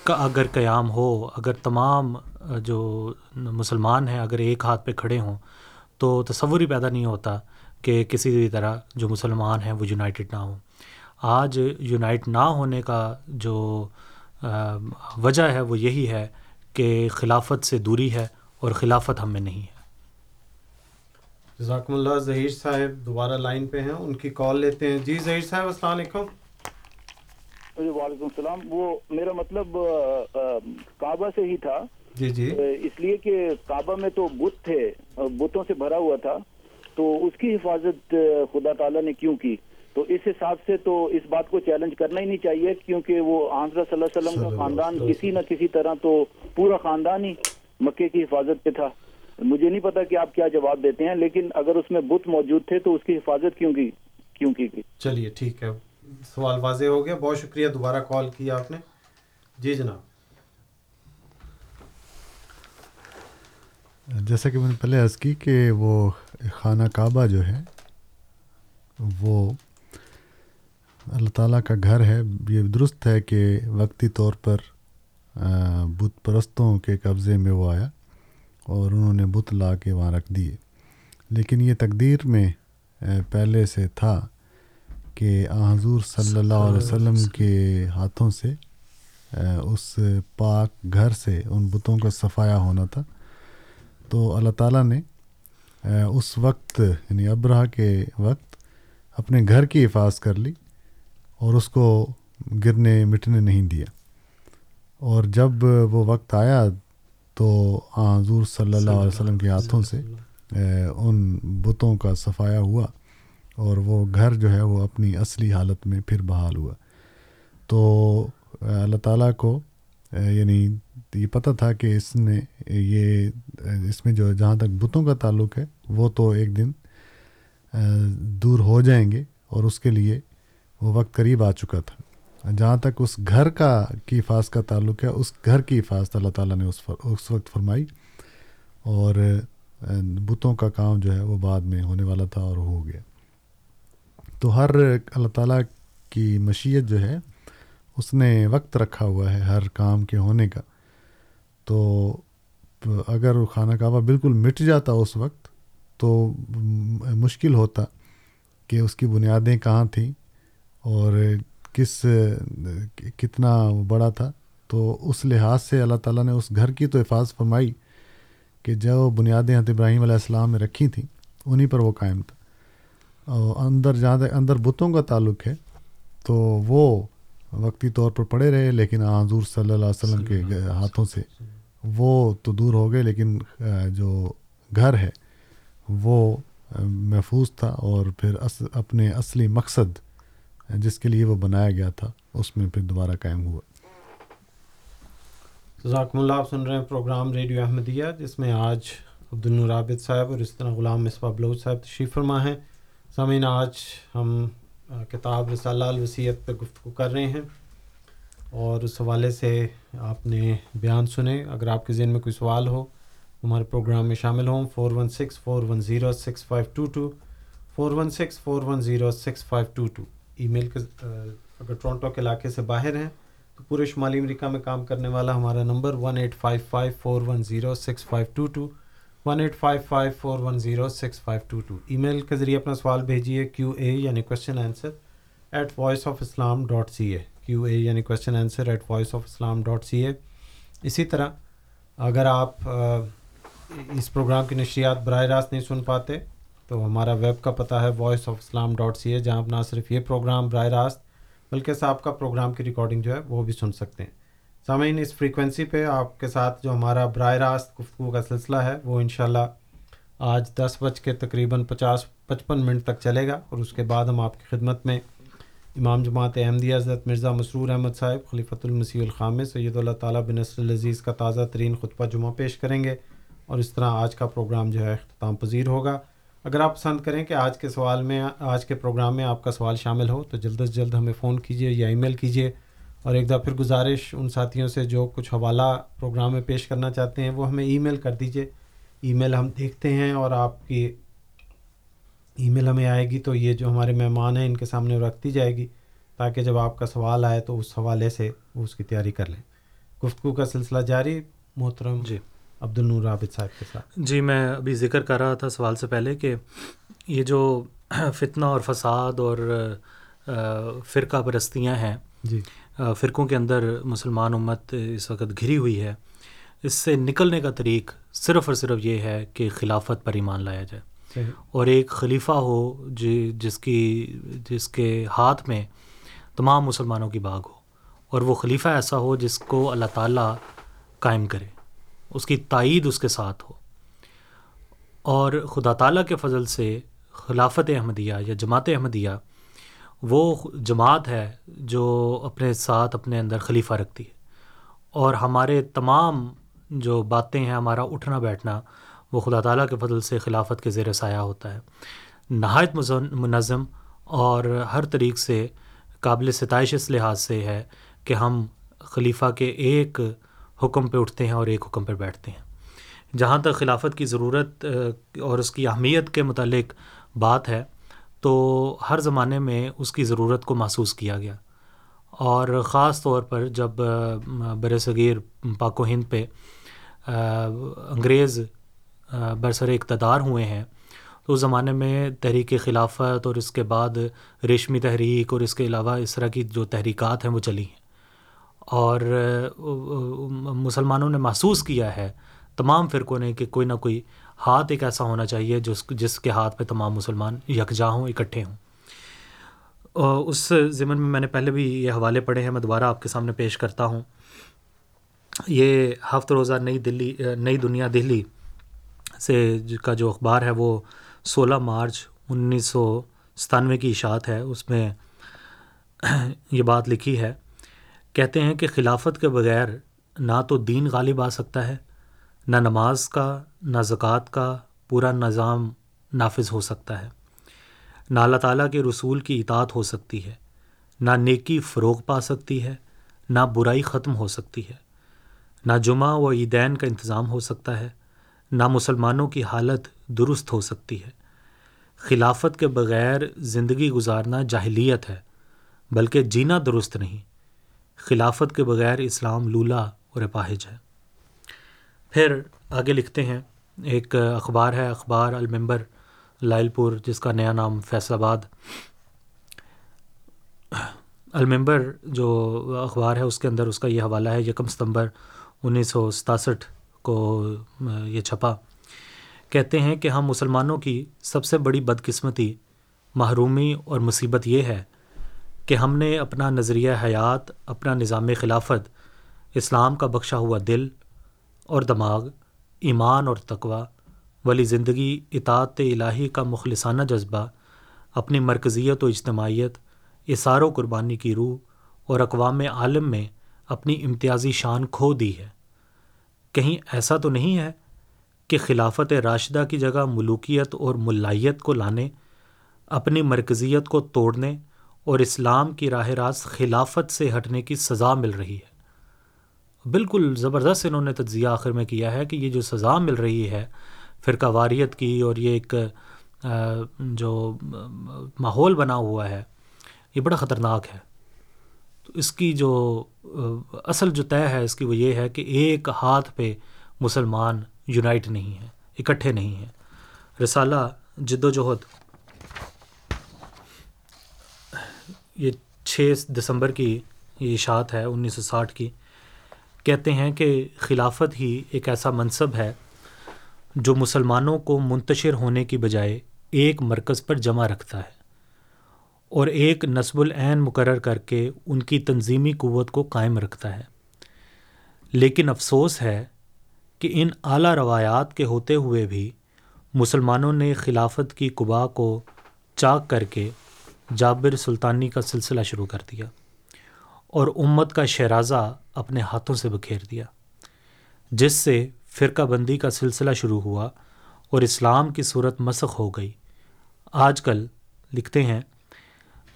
کا اگر قیام ہو، اگر تمام، جو مسلمان ہیں، اگر ایک ہاتھ پہ کھڑے ہوں، تو تصور ہی پیدا نہیں ہوتا کہ کسی بھی طرح جو مسلمان ہیں، وہ یونائٹڈ نہ ہوں۔ آج یونائٹ نہ ہونے کا جو وجہ ہے، وہ یہی ہے کہ خلافت سے دوری ہے۔ اور خلافت ہم میں نہیں ہے۔ جزاکم اللہ ظہیر صاحب دوبارہ لائن پہ ہیں ان کی کال لیتے ہیں۔ جی ظہیر صاحب السلام علیکم۔ جی وعلیکم السلام۔ وہ میرا مطلب کعبہ سے ہی تھا۔ جی جی۔ اس لیے کہ کعبہ میں تو بت تھے بتوں سے بھرا ہوا تھا۔ تو اس کی حفاظت خدا تعالیٰ نے کیوں کی؟ تو اس حساب سے تو اس بات کو چیلنج کرنا ہی نہیں چاہیے کیونکہ وہ آنظر صلی اللہ علیہ وسلم کا خاندان کسی نہ کسی طرح تو پورا خاندان ہی مکے کی حفاظت پہ تھا۔ مجھے نہیں پتا کہ آپ کیا جواب دیتے ہیں لیکن اگر اس میں بت موجود تھے تو اس کی حفاظت کیوں کی کیوں کی چلیے ٹھیک ہے۔ سوال واضح ہو گیا۔ بہت شکریہ دوبارہ کال کیا آپ نے۔ جی جناب۔ جیسا کہ میں نے پہلے عرض کی کہ وہ خانہ کعبہ جو ہے وہ اللہ تعالیٰ کا گھر ہے۔ یہ درست ہے کہ وقتی طور پر بت پرستوں کے قبضے میں وہ آیا اور انہوں نے بت لا کے وہاں رکھ دیے۔ لیکن یہ تقدیر میں پہلے سے تھا کہ حضور صلی اللہ علیہ وسلم کے ہاتھوں سے اس پاک گھر سے ان بتوں کا صفایا ہونا تھا۔ تو اللہ تعالیٰ نے اس وقت یعنی ابراہ کے وقت اپنے گھر کی حفاظت کر لی اور اس کو گرنے مٹنے نہیں دیا۔ اور جب وہ وقت آیا تو حضور صلی اللہ علیہ وسلم کے ہاتھوں سے ان بتوں کا صفایا ہوا اور وہ گھر جو ہے وہ اپنی اصلی حالت میں پھر بحال ہوا۔ تو اللہ تعالیٰ کو یعنی یہ پتہ تھا کہ اس نے یہ اس میں جو جہاں تک بتوں کا تعلق ہے وہ تو ایک دن دور ہو جائیں گے اور اس کے لیے وہ وقت قریب آ چکا تھا۔ جہاں تک اس گھر کا کی حفاظت کا تعلق ہے، اس گھر کی حفاظت اللہ تعالیٰ نے اس اس وقت فرمائی۔ اور بتوں کا کام جو ہے وہ بعد میں ہونے والا تھا اور ہو گیا۔ تو ہر اللہ تعالیٰ کی مشیت جو ہے، اس نے وقت رکھا ہوا ہے ہر کام کے ہونے کا۔ تو اگر خانہ کعبہ بالکل مٹ جاتا اس وقت، تو مشکل ہوتا کہ اس کی بنیادیں کہاں تھیں۔ اور کس کتنا بڑا تھا تو اس لحاظ سے اللہ تعالیٰ نے اس گھر کی تو حفاظت فرمائی کہ جو بنیادیں حضرت ابراہیم علیہ السلام میں رکھی تھیں انہیں پر وہ قائم تھا۔ اور اندر جہاں تک اندر بتوں کا تعلق ہے تو وہ وقتی طور پر پڑے رہے لیکن حضور صلی اللہ علیہ وسلم کے ہاتھوں سے وہ تو دور ہو گئے لیکن جو گھر ہے وہ محفوظ تھا اور پھر اپنے اصلی مقصد جس کے لیے وہ بنایا گیا تھا، اس میں پھر دوبارہ قائم ہوا۔ ذاکم اللہ، آپ سن رہے ہیں پروگرام ریڈیو احمدیہ، جس میں آج عبد النورابد صاحب اور اس طرح غلام مصباح بلوچ صاحب تشریف فرما ہیں۔ سامعین آج ہم کتاب رسالہ الوسیت پہ گفتگو کر رہے ہیں۔ اور اس حوالے سے آپ نے بیان سنے۔ اگر آپ کے ذہن میں کوئی سوال ہو، ہمارے پروگرام میں شامل ہوں۔ Four one six, four one zero six five two two, four one six, four one zero six five two two. Email کے اگر ٹورنٹو کے علاقے سے باہر ہیں، تو پورے شمالی امریکہ میں کام کرنے والا ہمارا number one eight five five four one zero six five two two one eight five five four one zero six five two two email کے ذریعے اپنا سوال بھیجیے کیو اے یعنی question answer at voice of Islam dot C A Q A یعنی question answer at voice of Islam dot C A اسی طرح، اگر آپ اس پروگرام کی نشریات براہ راست نہیں سن پاتے تو ہمارا ویب کا پتہ ہے voice of Islam dot C A جہاں نہ صرف یہ پروگرام براہ راست، بلکہ صاحب کا پروگرام کی ریکارڈنگ جو ہے وہ بھی سن سکتے ہیں۔ سامعین، اس فریکوینسی پہ آپ کے ساتھ جو ہمارا براہ راست گفتگو کا سلسلہ ہے، وہ انشاءاللہ آج دس بج کے تقریباً پچاس، پچپن منٹ تک چلے گا، اور اس کے بعد ہم آپ کی خدمت میں امام جماعت احمدیہ حضرت مرزا مسرور احمد صاحب، خلیفۃ المسیح الخام سید اللہ تعالیٰ بن نصر العزیز کا تازہ ترین خطبہ جمعہ پیش کریں گے، اور اس طرح آج کا پروگرام جو ہے اختتام پذیر ہوگا۔ اگر آپ پسند کریں کہ آج کے سوال میں، آج کے پروگرام میں آپ کا سوال شامل ہو، تو جلد از جلد ہمیں فون کیجیے یا ای میل کیجیے اور ایک دفعہ پھر گزارش ان ساتھیوں سے جو کچھ حوالہ پروگرام میں پیش کرنا چاہتے ہیں، وہ ہمیں ای میل کر دیجیے ای میل ہم دیکھتے ہیں اور آپ کی ای میل ہمیں آئے گی تو یہ جو ہمارے مہمان ہیں، ان کے سامنے رکھ دی جائے گی تاکہ جب آپ کا سوال آئے تو اس حوالے سے وہ اس کی تیاری کر لیں۔ گفتگو کا سلسلہ جاری، محترم۔ جی۔ عبد النور عابد صاحب کے ساتھ۔ جی میں ابھی ذکر کر رہا تھا سوال سے پہلے کہ یہ جو فتنہ اور فساد اور فرقہ پرستیاں ہیں جی۔ فرقوں کے اندر مسلمان امت اس وقت گھری ہوئی ہے۔ اس سے نکلنے کا طریق صرف اور صرف یہ ہے کہ خلافت پر ایمان لایا جائے۔ اور ایک خلیفہ ہو جی جس کی جس کے ہاتھ میں تمام مسلمانوں کی باغ ہو اور وہ خلیفہ ایسا ہو جس کو اللہ تعالیٰ قائم کرے۔ اس کی تائید اس کے ساتھ ہو۔ اور خدا تعالیٰ کے فضل سے خلافت احمدیہ یا جماعت احمدیہ وہ جماعت ہے جو اپنے ساتھ اپنے اندر خلیفہ رکھتی ہے۔ اور ہمارے تمام جو باتیں ہیں، ہمارا اٹھنا بیٹھنا، وہ خدا تعالیٰ کے فضل سے خلافت کے زیر سایہ ہوتا ہے۔ نہایت منظم اور ہر طریق سے قابل ستائش اس لحاظ سے ہے کہ ہم خلیفہ کے ایک حکم پہ اٹھتے ہیں اور ایک حکم پہ بیٹھتے ہیں۔ جہاں تک خلافت کی ضرورت اور اس کی اہمیت کے متعلق بات ہے، تو ہر زمانے میں اس کی ضرورت کو محسوس کیا گیا۔ اور خاص طور پر جب بر صغیر پاک و ہند پہ انگریز برسر اقتدار ہوئے ہیں، تو اس زمانے میں تحریک خلافت اور اس کے بعد ریشمی تحریک اور اس کے علاوہ اس طرح کی جو تحریکات ہیں، وہ چلی ہیں۔ اور مسلمانوں نے محسوس کیا ہے تمام فرقوں نے کہ کوئی نہ کوئی ہاتھ ایک ایسا ہونا چاہیے جس جس کے ہاتھ پہ تمام مسلمان یکجا ہوں، اکٹھے ہوں۔ اس ضمن میں میں نے پہلے بھی یہ حوالے پڑھے ہیں، میں دوبارہ آپ کے سامنے پیش کرتا ہوں۔ یہ ہفت روزہ نئی دلی نئی دنیا دہلی سے کا جو اخبار ہے، وہ سولہ مارچ انیس سو ستانوے کی اشاعت ہے۔ اس میں یہ بات لکھی ہے کہتے ہیں کہ خلافت کے بغیر نہ تو دین غالب آ سکتا ہے، نہ نماز کا، نہ زکوٰۃ کا پورا نظام نافذ ہو سکتا ہے۔ نہ اللہ تعالیٰ کے رسول کی اطاعت ہو سکتی ہے، نہ نیکی فروغ پا سکتی ہے، نہ برائی ختم ہو سکتی ہے۔ نہ جمعہ و عیدین کا انتظام ہو سکتا ہے، نہ مسلمانوں کی حالت درست ہو سکتی ہے۔ خلافت کے بغیر زندگی گزارنا جاہلیت ہے، بلکہ جینا درست نہیں۔ خلافت کے بغیر اسلام لولا اور اپاہج ہے۔ پھر آگے لکھتے ہیں، ایک اخبار ہے، اخبار الممبر لائل پور جس کا نیا نام فیصل آباد۔ الممبر جو اخبار ہے، اس کے اندر اس کا یہ حوالہ ہے، یکم ستمبر انیس سو ستاسٹھ کو یہ چھپا۔ کہتے ہیں کہ ہم مسلمانوں کی سب سے بڑی بدقسمتی، محرومی اور مصیبت یہ ہے کہ ہم نے اپنا نظریہ حیات، اپنا نظام خلافت، اسلام کا بخشا ہوا دل اور دماغ، ایمان اور تقوی، ولی زندگی، اطاعت الہی کا مخلصانہ جذبہ، اپنی مرکزیت و اجتماعیت، اثار و قربانی کی روح اور اقوام عالم میں اپنی امتیازی شان کھو دی ہے۔ کہیں ایسا تو نہیں ہے کہ خلافت راشدہ کی جگہ ملوکیت اور ملائیت کو لانے، اپنی مرکزیت کو توڑنے اور اسلام کی راہ راست خلافت سے ہٹنے کی سزا مل رہی ہے۔ بالکل زبردست انہوں نے تجزیہ آخر میں کیا ہے کہ یہ جو سزا مل رہی ہے فرقہ واریت کی اور یہ ایک جو ماحول بنا ہوا ہے، یہ بڑا خطرناک ہے۔ تو اس کی جو اصل جو طے ہے، اس کی وہ یہ ہے کہ ایک ہاتھ پہ مسلمان یونائٹ نہیں ہیں اکٹھے نہیں ہیں۔ رسالہ جد و جہد یہ چھ دسمبر کی یہ اشاعت ہے، انیس سو ساٹھ کی۔ کہتے ہیں کہ خلافت ہی ایک ایسا منصب ہے جو مسلمانوں کو منتشر ہونے کی بجائے ایک مرکز پر جمع رکھتا ہے اور ایک نصب العین مقرر کر کے ان کی تنظیمی قوت کو قائم رکھتا ہے۔ لیکن افسوس ہے کہ ان اعلیٰ روایات کے ہوتے ہوئے بھی مسلمانوں نے خلافت کی قبا کو چاک کر کے جابر سلطانی کا سلسلہ شروع کر دیا اور امت کا شہرازہ اپنے ہاتھوں سے بکھیر دیا، جس سے فرقہ بندی کا سلسلہ شروع ہوا اور اسلام کی صورت مسخ ہو گئی۔ آج کل لکھتے ہیں،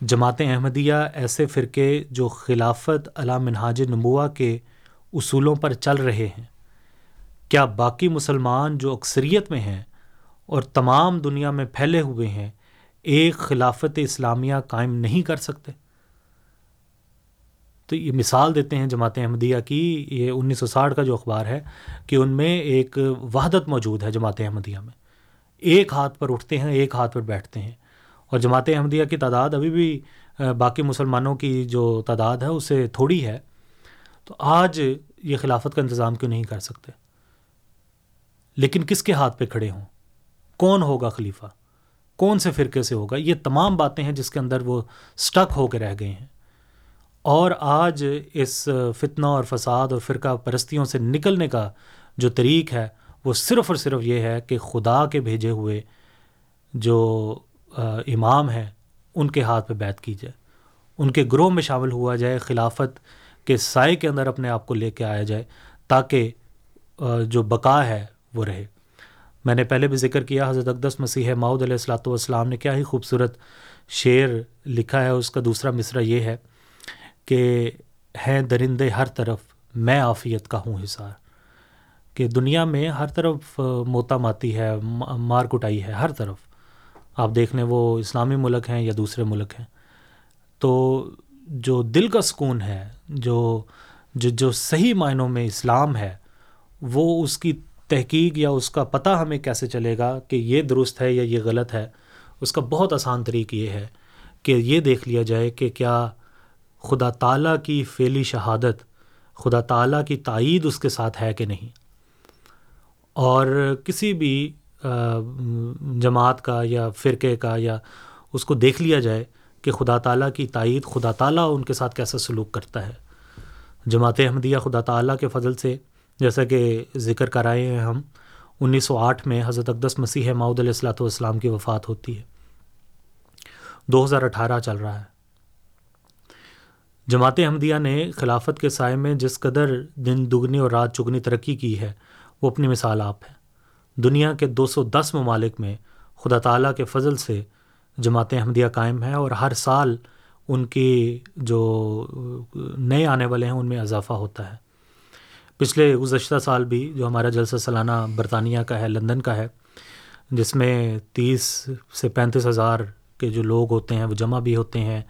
جماعت احمدیہ ایسے فرقے جو خلافت علا منہاج نبوا کے اصولوں پر چل رہے ہیں۔ کیا باقی مسلمان جو اکثریت میں ہیں اور تمام دنیا میں پھیلے ہوئے ہیں ایک خلافت اسلامیہ قائم نہیں کر سکتے۔ تو یہ مثال دیتے ہیں جماعت احمدیہ کی، یہ انیس سو ساٹھ کا جو اخبار ہے کہ ان میں ایک وحدت موجود ہے جماعت احمدیہ میں۔ ایک ہاتھ پر اٹھتے ہیں، ایک ہاتھ پر بیٹھتے ہیں۔ اور جماعت احمدیہ کی تعداد ابھی بھی باقی مسلمانوں کی جو تعداد ہے، اسے تھوڑی ہے۔ تو آج یہ خلافت کا انتظام کیوں نہیں کر سکتے؟ لیکن کس کے ہاتھ پہ کھڑے ہوں؟ کون ہوگا خلیفہ؟ کون سے فرقے سے ہوگا؟ یہ تمام باتیں ہیں جس کے اندر وہ سٹک ہو کے رہ گئے ہیں۔ اور آج اس فتنہ اور فساد اور فرقہ پرستیوں سے نکلنے کا جو طریق ہے، وہ صرف اور صرف یہ ہے کہ خدا کے بھیجے ہوئے جو امام ہیں، ان کے ہاتھ پہ بیت کی جائے۔ ان کے گروہ میں شامل ہوا جائے، خلافت کے سائے کے اندر اپنے آپ کو لے کے آیا جائے، تاکہ جو بقا ہے وہ رہے۔ میں نے پہلے بھی ذکر کیا، حضرت اقدس مسیح ماؤد علیہ السلاۃ والسلام نے کیا ہی خوبصورت شعر لکھا ہے۔ اس کا دوسرا مصرع یہ ہے کہ ہیں درندے ہر طرف، میں آفیت کا ہوں حصار۔ کہ دنیا میں ہر طرف موتا ماتی ہے مار کٹائی ہے ہر طرف۔ آپ دیکھ لیں وہ اسلامی ملک ہیں یا دوسرے ملک ہیں۔ تو جو دل کا سکون ہے، جو جو جو صحیح معنوں میں اسلام ہے، وہ اس کی تحقیق یا اس کا پتہ ہمیں کیسے چلے گا کہ یہ درست ہے یا یہ غلط ہے، اس کا بہت آسان طریق یہ ہے کہ یہ دیکھ لیا جائے کہ کیا خدا تعالیٰ کی فعلی شہادت، خدا تعالیٰ کی تائید اس کے ساتھ ہے کہ نہیں؟ اور کسی بھی جماعت کا یا فرقے کا یا اس کو دیکھ لیا جائے کہ خدا تعالیٰ کی تائید خدا تعالیٰ ان کے ساتھ کیسا سلوک کرتا ہے۔ جماعت احمدیہ خدا تعالیٰ کے فضل سے جیسا کہ ذکر کرائے ہیں ہم، انیس سو آٹھ میں حضرت اقدس مسیح ماؤد علیہ السلاۃ والسلام کی وفات ہوتی ہے۔ دو ہزار اٹھارہ چل رہا ہے۔ جماعت احمدیہ نے خلافت کے سائے میں جس قدر دن دگنی اور رات چگنی ترقی کی ہے، وہ اپنی مثال آپ ہے۔ دنیا کے دو سو دس ممالک میں خدا تعالیٰ کے فضل سے جماعت احمدیہ قائم ہے اور ہر سال ان کی جو نئے آنے والے ہیں، ان میں اضافہ ہوتا ہے۔ پچھلے گزشتہ سال بھی جو ہمارا جلسہ سالانہ برطانیہ کا ہے، لندن کا ہے، جس میں تیس سے پینتیس ہزار کے جو لوگ ہوتے ہیں، وہ جمع بھی ہوتے ہیں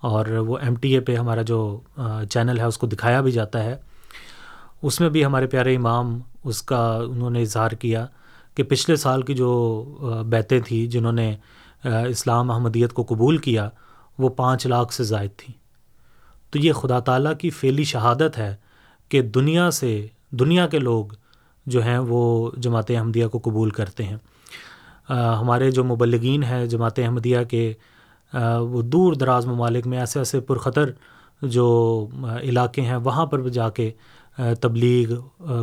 اور وہ ایم ٹی اے پہ ہمارا جو چینل ہے، اس کو دکھایا بھی جاتا ہے۔ اس میں بھی ہمارے پیارے امام، اس کا انہوں نے اظہار کیا کہ پچھلے سال کی جو بیتیں تھیں جنہوں نے اسلام احمدیت کو قبول کیا، وہ پانچ لاکھ سے زائد تھیں۔ تو یہ خدا تعالیٰ کی فعلی شہادت ہے کہ دنیا سے، دنیا کے لوگ جو ہیں وہ جماعت احمدیہ کو قبول کرتے ہیں۔ ہمارے جو مبلگین ہیں جماعت احمدیہ کے وہ دور دراز ممالک میں ایسے ایسے پرخطر جو علاقے ہیں، وہاں پر جا کے تبلیغ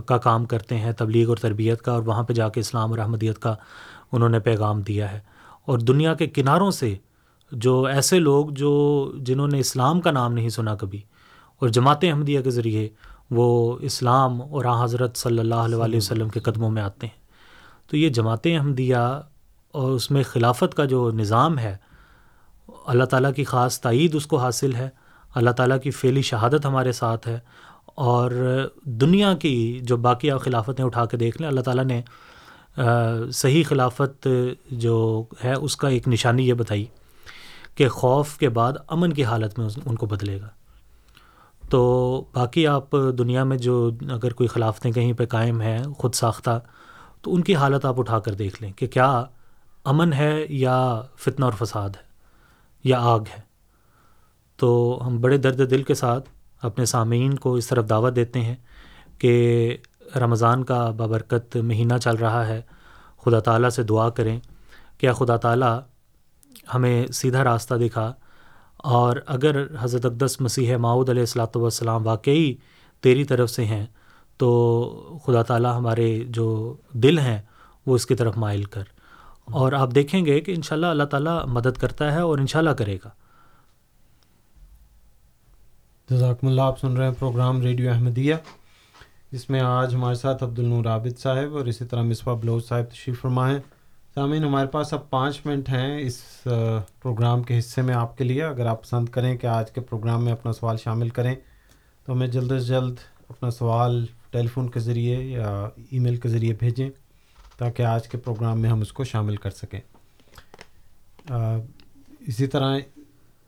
کا کام کرتے ہیں، تبلیغ اور تربیت کا، اور وہاں پہ جا کے اسلام اور احمدیت کا انہوں نے پیغام دیا ہے۔ اور دنیا کے کناروں سے جو ایسے لوگ جو، جنہوں نے اسلام کا نام نہیں سنا کبھی، اور جماعت احمدیہ کے ذریعے وہ اسلام اور آ حضرت صلی اللہ علیہ وسلم کے قدموں میں آتے ہیں۔ تو یہ جماعت احمدیہ اور اس میں خلافت کا جو نظام ہے، اللہ تعالیٰ کی خاص تائید اس کو حاصل ہے، اللہ تعالیٰ کی فعلی شہادت ہمارے ساتھ ہے اور دنیا کی جو باقی آپ خلافتیں اٹھا کے دیکھ لیں، اللہ تعالیٰ نے صحیح خلافت جو ہے، اس کا ایک نشانی یہ بتائی کہ خوف کے بعد امن کی حالت میں ان کو بدلے گا۔ تو باقی آپ دنیا میں جو اگر کوئی خلافتیں کہیں پہ قائم ہیں، خود ساختہ، تو ان کی حالت آپ اٹھا کر دیکھ لیں کہ کیا امن ہے یا فتنہ اور فساد ہے، یا آگ ہے۔ تو ہم بڑے درد دل کے ساتھ اپنے سامعین کو اس طرف دعوت دیتے ہیں کہ رمضان کا بابرکت مہینہ چل رہا ہے۔ خدا تعالیٰ سے دعا کریں کیا خدا تعالیٰ ہمیں سیدھا راستہ دکھا اور اگر حضرت اقدس مسیح ماؤد علیہ السلاۃ والسلام واقعی تیری طرف سے ہیں، تو خدا تعالیٰ ہمارے جو دل ہیں، وہ اس کی طرف مائل کر۔ اور آپ دیکھیں گے کہ انشاءاللہ اللہ تعالیٰ مدد کرتا ہے اور انشاءاللہ کرے گا۔ جزاکم اللہ، آپ سن رہے ہیں پروگرام ریڈیو احمدیہ۔ جس میں آج ہمارے ساتھ عبد النور عابد صاحب اور اسی طرح مصباح بلوچ صاحب تشریف فرما ہیں سامعین، ہمارے پاس اب پانچ منٹ ہیں اس پروگرام کے حصے میں آپ کے لیے۔ اگر آپ پسند کریں کہ آج کے پروگرام میں اپنا سوال شامل کریں، تو ہمیں جلد از جلد اپنا سوال ٹیلی فون کے ذریعے یا ای میل کے ذریعے بھیجیں تاکہ آج کے پروگرام میں ہم اس کو شامل کر سکیں۔ اسی طرح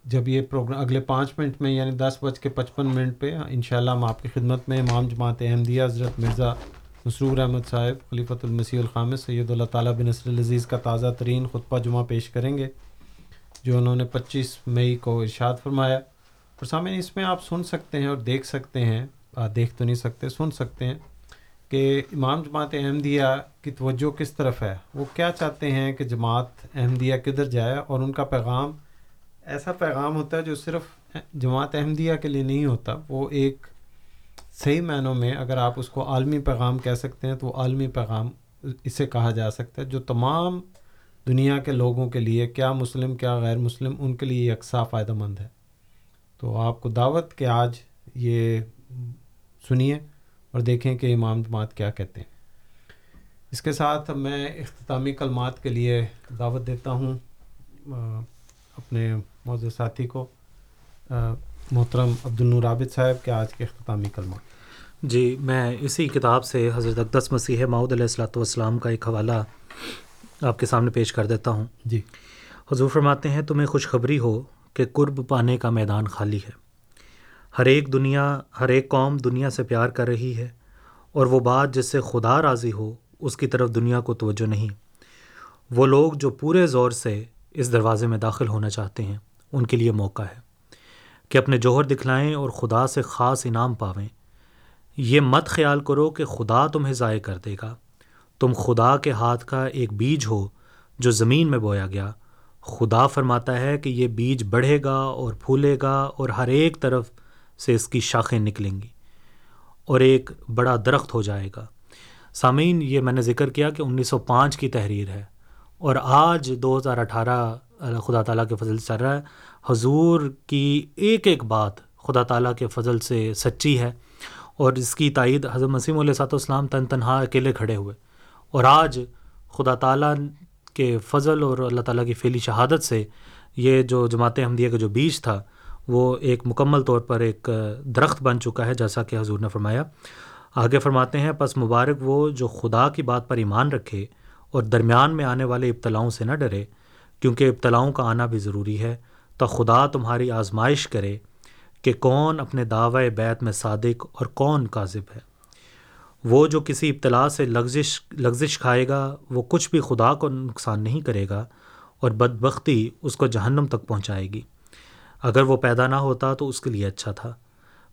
جب یہ پروگرام، اگلے پانچ منٹ میں یعنی دس بج کے پچپن منٹ پہ، انشاءاللہ ہم آپ کی خدمت میں امام جماعت احمدیہ، حضرت مرزا مسرور احمد صاحب، خلیفۃ المسیح الخامس، سید اللہ تعالیٰ بن نصر العزیز کا تازہ ترین خطبہ جمعہ پیش کریں گے، جو انہوں نے پچیس مئی کو ارشاد فرمایا۔ اور سامعین، اس میں آپ سن سکتے ہیں اور دیکھ سکتے ہیں دیکھ تو نہیں سکتے، سن سکتے ہیں کہ امام جماعت احمدیہ کی توجہ کس طرف ہے؟ وہ کیا چاہتے ہیں کہ جماعت احمدیہ کدھر جائے اور ان کا پیغام، ایسا پیغام ہوتا ہے جو صرف جماعت احمدیہ کے لیے نہیں ہوتا، وہ ایک صحیح معنوں میں اگر آپ اس کو عالمی پیغام کہہ سکتے ہیں تو وہ عالمی پیغام اسے کہا جا سکتا ہے۔ جو تمام دنیا کے لوگوں کے لیے کیا مسلم، کیا غیر مسلم، ان کے لیے یکساں فائدہ مند ہے۔ تو آپ کو دعوت کہ آج یہ سنیے اور دیکھیں کہ امام جماعت کیا کہتے ہیں۔ اس کے ساتھ میں اختتامی کلمات کے لیے دعوت دیتا ہوں اپنے موضوع ساتھی کو محترم عبد النور عابد صاحب کے آج کے اختتامی کلمات۔ جی میں اسی کتاب سے حضرت اقدس مسیح ماؤد علیہ السلاۃ والسلام کا ایک حوالہ آپ کے سامنے پیش کر دیتا ہوں۔ جی۔ حضور فرماتے ہیں تمہیں خوشخبری ہو کہ قرب پانے کا میدان خالی ہے۔ ہر ایک دنیا ہر ایک قوم دنیا سے پیار کر رہی ہے اور وہ بات جس سے خدا راضی ہو اس کی طرف دنیا کو توجہ نہیں۔ وہ لوگ جو پورے زور سے اس دروازے میں داخل ہونا چاہتے ہیں ان کے لیے موقع ہے کہ اپنے جوہر دکھلائیں اور خدا سے خاص انعام پاویں۔ یہ مت خیال کرو کہ خدا تمہیں ضائع کر دے گا۔ تم خدا کے ہاتھ کا ایک بیج ہو جو زمین میں بویا گیا۔ خدا فرماتا ہے کہ یہ بیج بڑھے گا اور پھولے گا اور ہر ایک طرف سے اس کی شاخیں نکلیں گی اور ایک بڑا درخت ہو جائے گا۔ سامعین، یہ میں نے ذکر کیا کہ انیس سو پانچ کی تحریر ہے اور آج دو ہزار اٹھارہ خدا تعالیٰ کے فضل چل رہا ہے۔ حضور کی ایک ایک بات خدا تعالیٰ کے فضل سے سچی ہے۔ اور اس کی تائید حضرت مسیم علیہ صاحب السلام تن تنہا اکیلے کھڑے ہوئے۔ اور آج خدا تعالیٰ کے فضل اور اللہ تعالیٰ کی فیلی شہادت سے یہ جو جماعت احمدیہ کا جو بیج تھا، وہ ایک مکمل طور پر ایک درخت بن چکا ہے، جیسا کہ حضور نے فرمایا۔ آگے فرماتے ہیں، پس مبارک وہ جو خدا کی بات پر ایمان رکھے اور درمیان میں آنے والے ابتلاؤں سے نہ ڈرے، کیونکہ ابتلاؤں کا آنا بھی ضروری ہے۔ تو خدا تمہاری آزمائش کرے کہ کون اپنے دعوی بیت میں صادق اور کون کاذب ہے۔ وہ جو کسی ابتلاع سے لغزش لغزش کھائے گا، وہ کچھ بھی خدا کو نقصان نہیں کرے گا اور بدبختی اس کو جہنم تک پہنچائے گی۔ اگر وہ پیدا نہ ہوتا تو اس کے لیے اچھا تھا،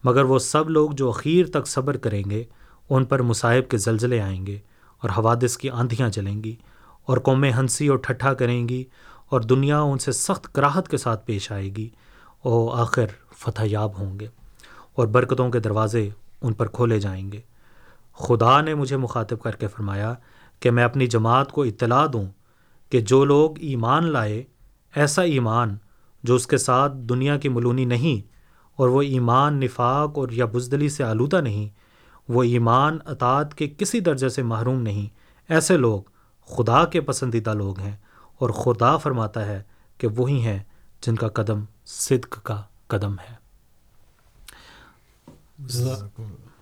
مگر وہ سب لوگ جو اخیر تک صبر کریں گے، ان پر مصائب کے زلزلے آئیں گے اور حوادث کی آندھیاں چلیں گی اور قومیں ہنسی اور ٹھٹھا کریں گی اور دنیا ان سے سخت کراہت کے ساتھ پیش آئے گی۔ اور آخر فتح یاب ہوں گے اور برکتوں کے دروازے ان پر کھولے جائیں گے۔ خدا نے مجھے مخاطب کر کے فرمایا کہ میں اپنی جماعت کو اطلاع دوں کہ جو لوگ ایمان لائے، ایسا ایمان جو اس کے ساتھ دنیا کی ملونی نہیں اور وہ ایمان نفاق اور یا بزدلی سے آلودہ نہیں، وہ ایمان اطاعت کے کسی درجے سے محروم نہیں۔ ایسے لوگ خدا کے پسندیدہ لوگ ہیں اور خدا فرماتا ہے کہ وہی ہیں جن کا قدم صدق کا قدم ہے۔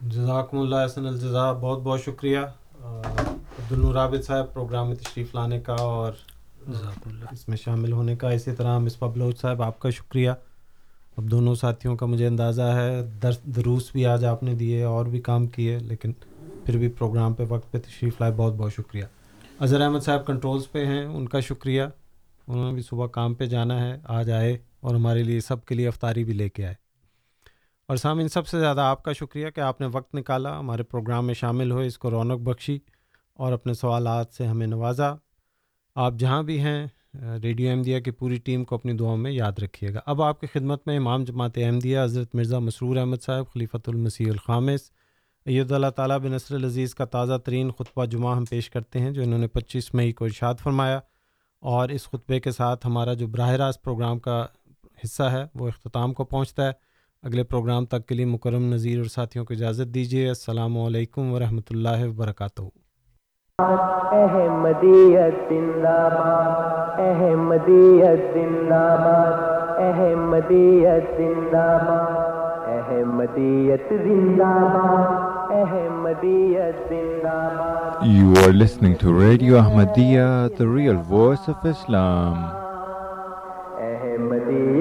جزاکم اللہ حسن الجزا بہت بہت شکریہ۔ عبد عابد صاحب پروگرام میں تشریف لانے کا اور اس میں شامل ہونے کا۔ اسی طرح مصباح بلوچ صاحب آپ کا شکریہ۔ اب دونوں ساتھیوں کا مجھے اندازہ ہے درس دروس بھی آج آپ نے دیے اور بھی کام کیے لیکن پھر بھی پروگرام پہ وقت پہ تشریف لائے۔ بہت بہت شکریہ۔ اظہر احمد صاحب کنٹرولز پہ ہیں ان کا شکریہ۔ انہوں نے بھی صبح کام پہ جانا ہے۔ آج آئے۔ اور ہمارے لیے سب کے لیے افطاری بھی لے کے آئے۔ اور سامعین، سب سے زیادہ آپ کا شکریہ کہ آپ نے وقت نکالا، ہمارے پروگرام میں شامل ہوئے، اس کو رونق بخشی اور اپنے سوالات سے ہمیں نوازا۔ آپ جہاں بھی ہیں، ریڈیو احمدیہ کی پوری ٹیم کو اپنی دعاؤں میں یاد رکھیے گا۔ اب آپ کی خدمت میں امام جماعت احمدیہ حضرت مرزا مسرور احمد صاحب، خلیفۃ المسیح الخامس عید اللہ تعالیٰ بن نصر العزیز کا تازہ ترین خطبہ جمعہ ہم پیش کرتے ہیں، جو انہوں نے پچیس مئی کو ارشاد فرمایا۔ اور اس خطبے کے ساتھ ہمارا جو براہ راست پروگرام کا حصہ ہے وہ اختتام کو پہنچتا ہے۔ اگلے پروگرام تک کے لیے مکرم نذیر اور ساتھیوں کو اجازت دیجیے السلام علیکم ورحمۃ اللہ وبرکاتہ۔ احمدیت زندہ باد احمدیت زندہ باد احمدیت زندہ باد احمدیت زندہ باد احمدیت زندہ باد۔ You are listening to Radio Ahmadiyya, the real voice of Islam.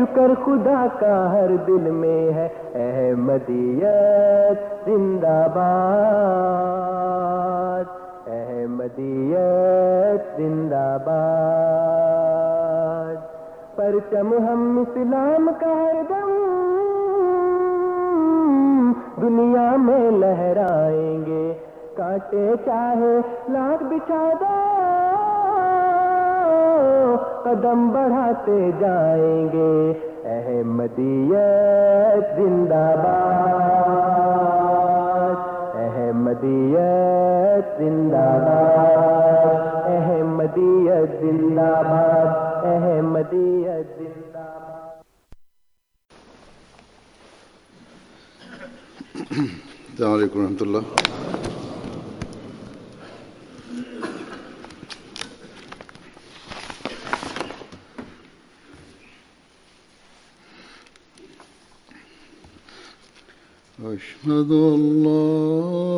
شکر خدا کا ہر دل میں ہے۔ احمدیت زندہ باد۔ احمدیت زندہ باد۔ پرچم ہم اسلام کا ہر دم۔ دنیا میں لہرائیں گے۔ کاٹے چاہے لاکھ بچھا دو قدم بڑھاتے جائیں گے۔ احمدیت زندہ باد۔ احمدیت زندہ باد۔ احمدیت زندہ باد۔ احمدیت زندہ باد۔ السلام علیکم ورحمۃ اللہ۔ أشهد أن لا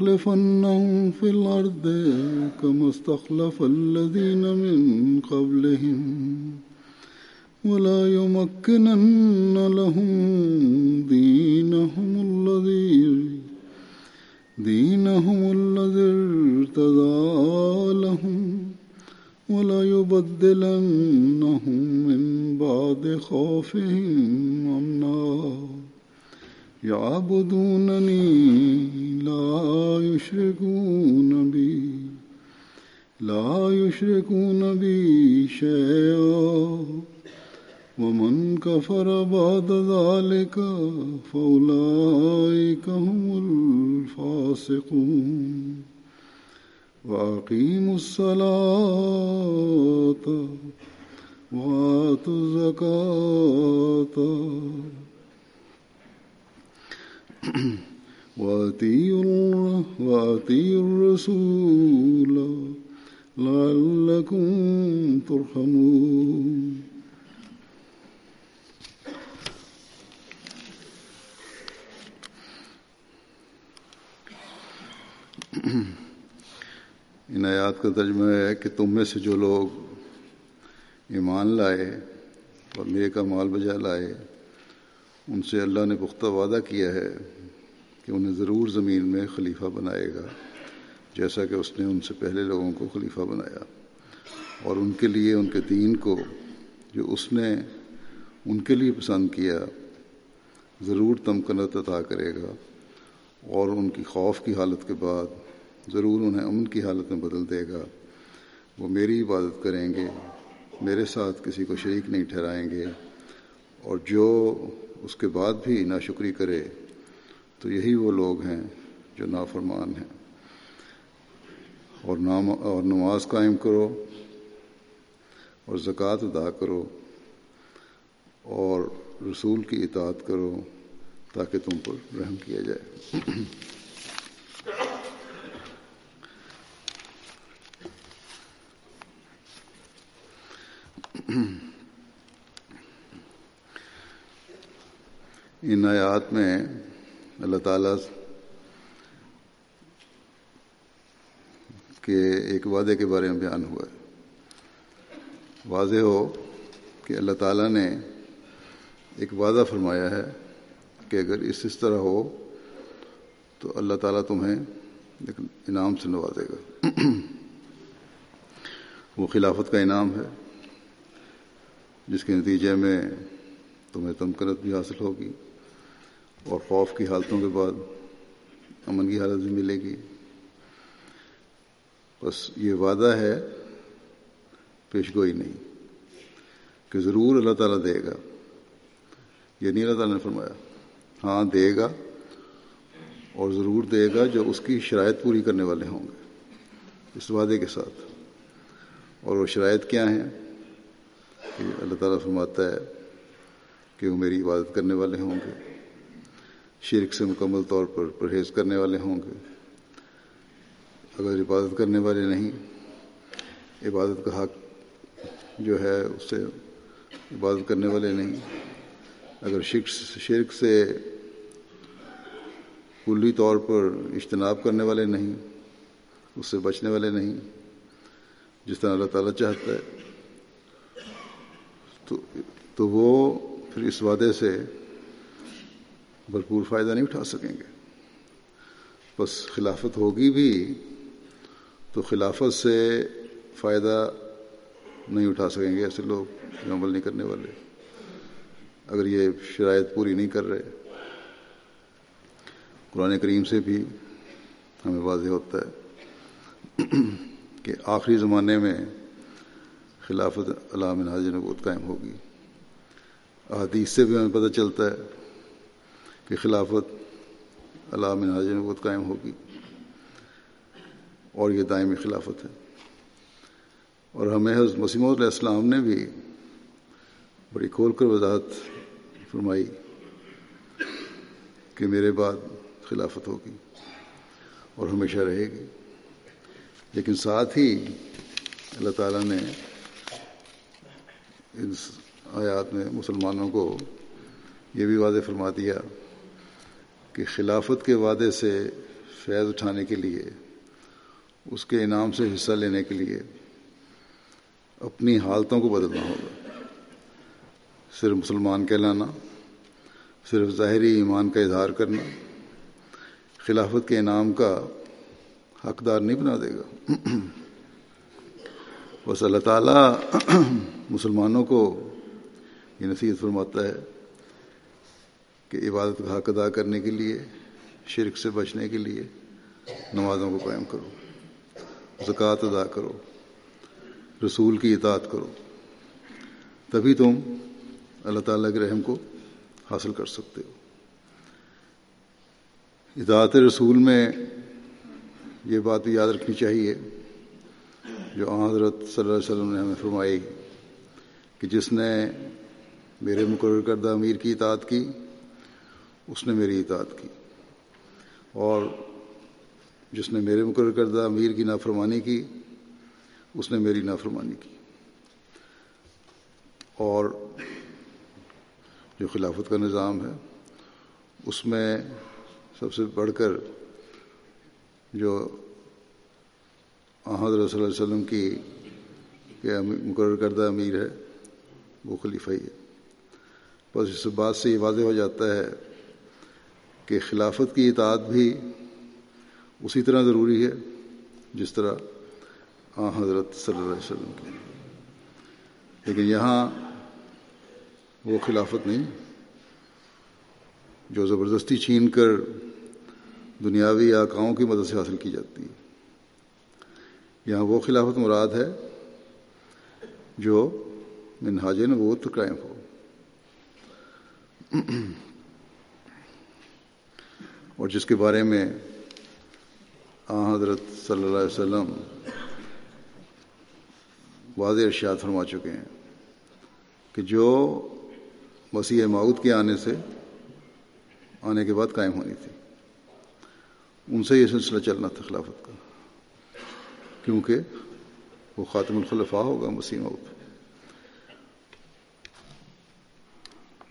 لنستخلفنهم في الأرض كما استخلف الذين من سے جو لوگ ایمان لائے اور میرے کا مال بجا لائے، ان سے اللہ نے پختہ وعدہ کیا ہے کہ انہیں ضرور زمین میں خلیفہ بنائے گا، جیسا کہ اس نے ان سے پہلے لوگوں کو خلیفہ بنایا۔ اور ان کے لیے، ان کے دین کو جو اس نے ان کے لیے پسند کیا، ضرور تمکنت عطا کرے گا۔ اور ان کی خوف کی حالت کے بعد ضرور انہیں امن کی حالت میں بدل دے گا۔ وہ میری عبادت کریں گے، میرے ساتھ کسی کو شریک نہیں ٹھہرائیں گے، اور جو اس کے بعد بھی ناشکری کرے، تو یہی وہ لوگ ہیں جو نافرمان ہیں۔ اور نام، اور نماز قائم کرو، اور زکوٰۃ ادا کرو، اور رسول کی اطاعت کرو تاکہ تم پر رحم کیا جائے۔ ان آیات میں اللہ تعالیٰ کے ایک وعدے کے بارے میں بیان ہوا ہے۔ واضح ہو کہ اللہ تعالیٰ نے ایک وعدہ فرمایا ہے کہ اگر اس اس طرح ہو تو اللہ تعالیٰ تمہیں ایک انعام سے نوازے گا۔ وہ خلافت کا انعام ہے، جس کے نتیجے میں تمہیں تمکنت بھی حاصل ہوگی۔ اور خوف کی حالتوں کے بعد امن کی حالت بھی ملے گی۔ بس یہ وعدہ ہے، پیش گوئی نہیں، کہ ضرور اللہ تعالیٰ دے گا۔ یہ نہیں اللہ تعالیٰ نے فرمایا ہاں دے گا اور ضرور دے گا جو اس کی شرائط پوری کرنے والے ہوں گے۔ اس وعدے کے ساتھ۔ اور وہ شرائط کیا ہیں؟ کہ اللہ تعالیٰ فرماتا ہے کہ وہ میری عبادت کرنے والے ہوں گے۔ شرک سے مکمل طور پر پرہیز کرنے والے ہوں گے۔ اگر عبادت کرنے والے نہیں، عبادت کا حق جو ہے اس سے عبادت کرنے والے نہیں۔ اگر شرک شرک سے کلی طور پر اجتناب کرنے والے نہیں، اس سے بچنے والے نہیں، جس طرح اللہ تعالیٰ چاہتا ہے، تو تو وہ پھر اس وعدے سے بھرپور فائدہ نہیں اٹھا سکیں گے۔ بس خلافت ہوگی بھی تو خلافت سے فائدہ نہیں اٹھا سکیں گے ایسے لوگ جو عمل نہیں کرنے والے۔ اگر یہ شرائط پوری نہیں کر رہے۔ قرآن کریم سے بھی ہمیں واضح ہوتا ہے کہ آخری زمانے میں خلافت علام مناج نبوت قائم ہوگی۔ احادیث سے بھی ہمیں پتہ چلتا ہے کہ خلافت علام مناج نبوت قائم ہوگی اور یہ دائمی خلافت ہے۔ اور ہمیں حضرت مسیم علیہ السلام نے بھی بڑی کھول کر وضاحت فرمائی کہ میرے بعد خلافت ہوگی اور ہمیشہ رہے گی۔ لیکن ساتھ ہی اللہ تعالیٰ نے اس آیات میں مسلمانوں کو یہ بھی واضح فرما دیا کہ خلافت کے وعدے سے فیض اٹھانے کے لیے، اس کے انعام سے حصہ لینے کے لیے اپنی حالتوں کو بدلنا ہوگا۔ صرف مسلمان کہلانا، صرف ظاہری ایمان کا اظہار کرنا خلافت کے انعام کا حقدار نہیں بنا دے گا۔ بس اللہ تعالیٰ مسلمانوں کو یہ نصیحت فرماتا ہے کہ عبادت کا حق ادا کرنے کے لیے، شرک سے بچنے کے لیے نمازوں کو قائم کرو، زکوٰۃ ادا کرو، رسول کی اطاعت کرو، تبھی تم اللہ تعالیٰ کے رحم کو حاصل کر سکتے ہو۔ اطاعت رسول میں یہ بات بھی یاد رکھنی چاہیے جو حضرت صلی اللہ علیہ وسلم نے ہمیں فرمائی کہ جس نے میرے مقرر کردہ امیر کی اطاعت کی اس نے میری اطاعت کی۔ اور جس نے میرے مقرر کردہ امیر کی نافرمانی کی، اس نے میری نافرمانی کی۔ اور جو خلافت کا نظام ہے، اس میں سب سے بڑھ کر جو حضرت صلی اللہ علیہ وسلم کی کہ مقرر کردہ امیر ہے، وہ خلیفہ ہی ہے۔ بس اس بات سے یہ واضح ہو جاتا ہے کہ خلافت کی اطاعت بھی اسی طرح ضروری ہے جس طرح آ، حضرت صلی اللہ علیہ وسلم کی۔ لیکن یہاں وہ خلافت نہیں، جو زبردستی چھین کر دنیاوی آکاؤں کی مدد سے حاصل کی جاتی ہے۔ یہاں وہ خلافت مراد ہے جو منہاج نبوت قائم ہو۔ اور جس کے بارے میں آ، حضرت صلی اللہ علیہ وسلم واضح ارشاد فرما چکے ہیں کہ جو مسیح معود کے آنے سے آنے کے بعد قائم ہونی تھی، ان سے یہ سلسلہ چلنا تھا خلافت کا، کیونکہ وہ خاتم الخلفاء ہوگا مسیح معود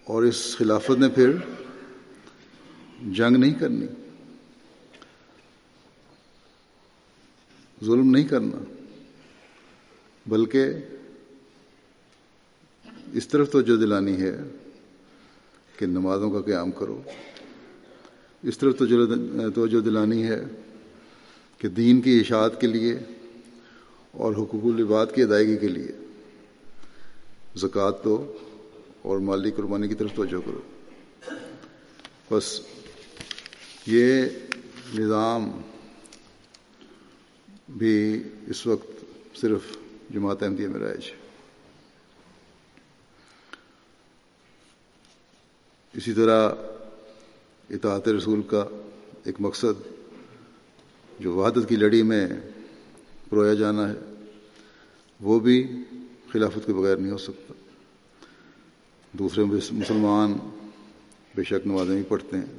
اور اس خلافت نے پھر جنگ نہیں کرنی۔ ظلم نہیں کرنا۔ بلکہ اس طرف توجہ دلانی ہے کہ نمازوں کا قیام کرو۔ اس طرف توجہ دلانی ہے کہ دین کی اشاعت کے لیے اور حقوق العباد کی ادائیگی کے لیے۔ زکوٰۃ دو اور مالی قربانی کی طرف توجہ کرو۔ بس یہ نظام بھی اس وقت صرف جماعت احمدیہ میں رائج ہے اسی طرح اطاعت رسول کا ایک مقصد جو وحدت کی لڑی میں پرویا جانا ہے، وہ بھی خلافت کے بغیر نہیں ہو سکتا۔ دوسرے مسلمان بے شک نمازیں بھی پڑھتے ہیں۔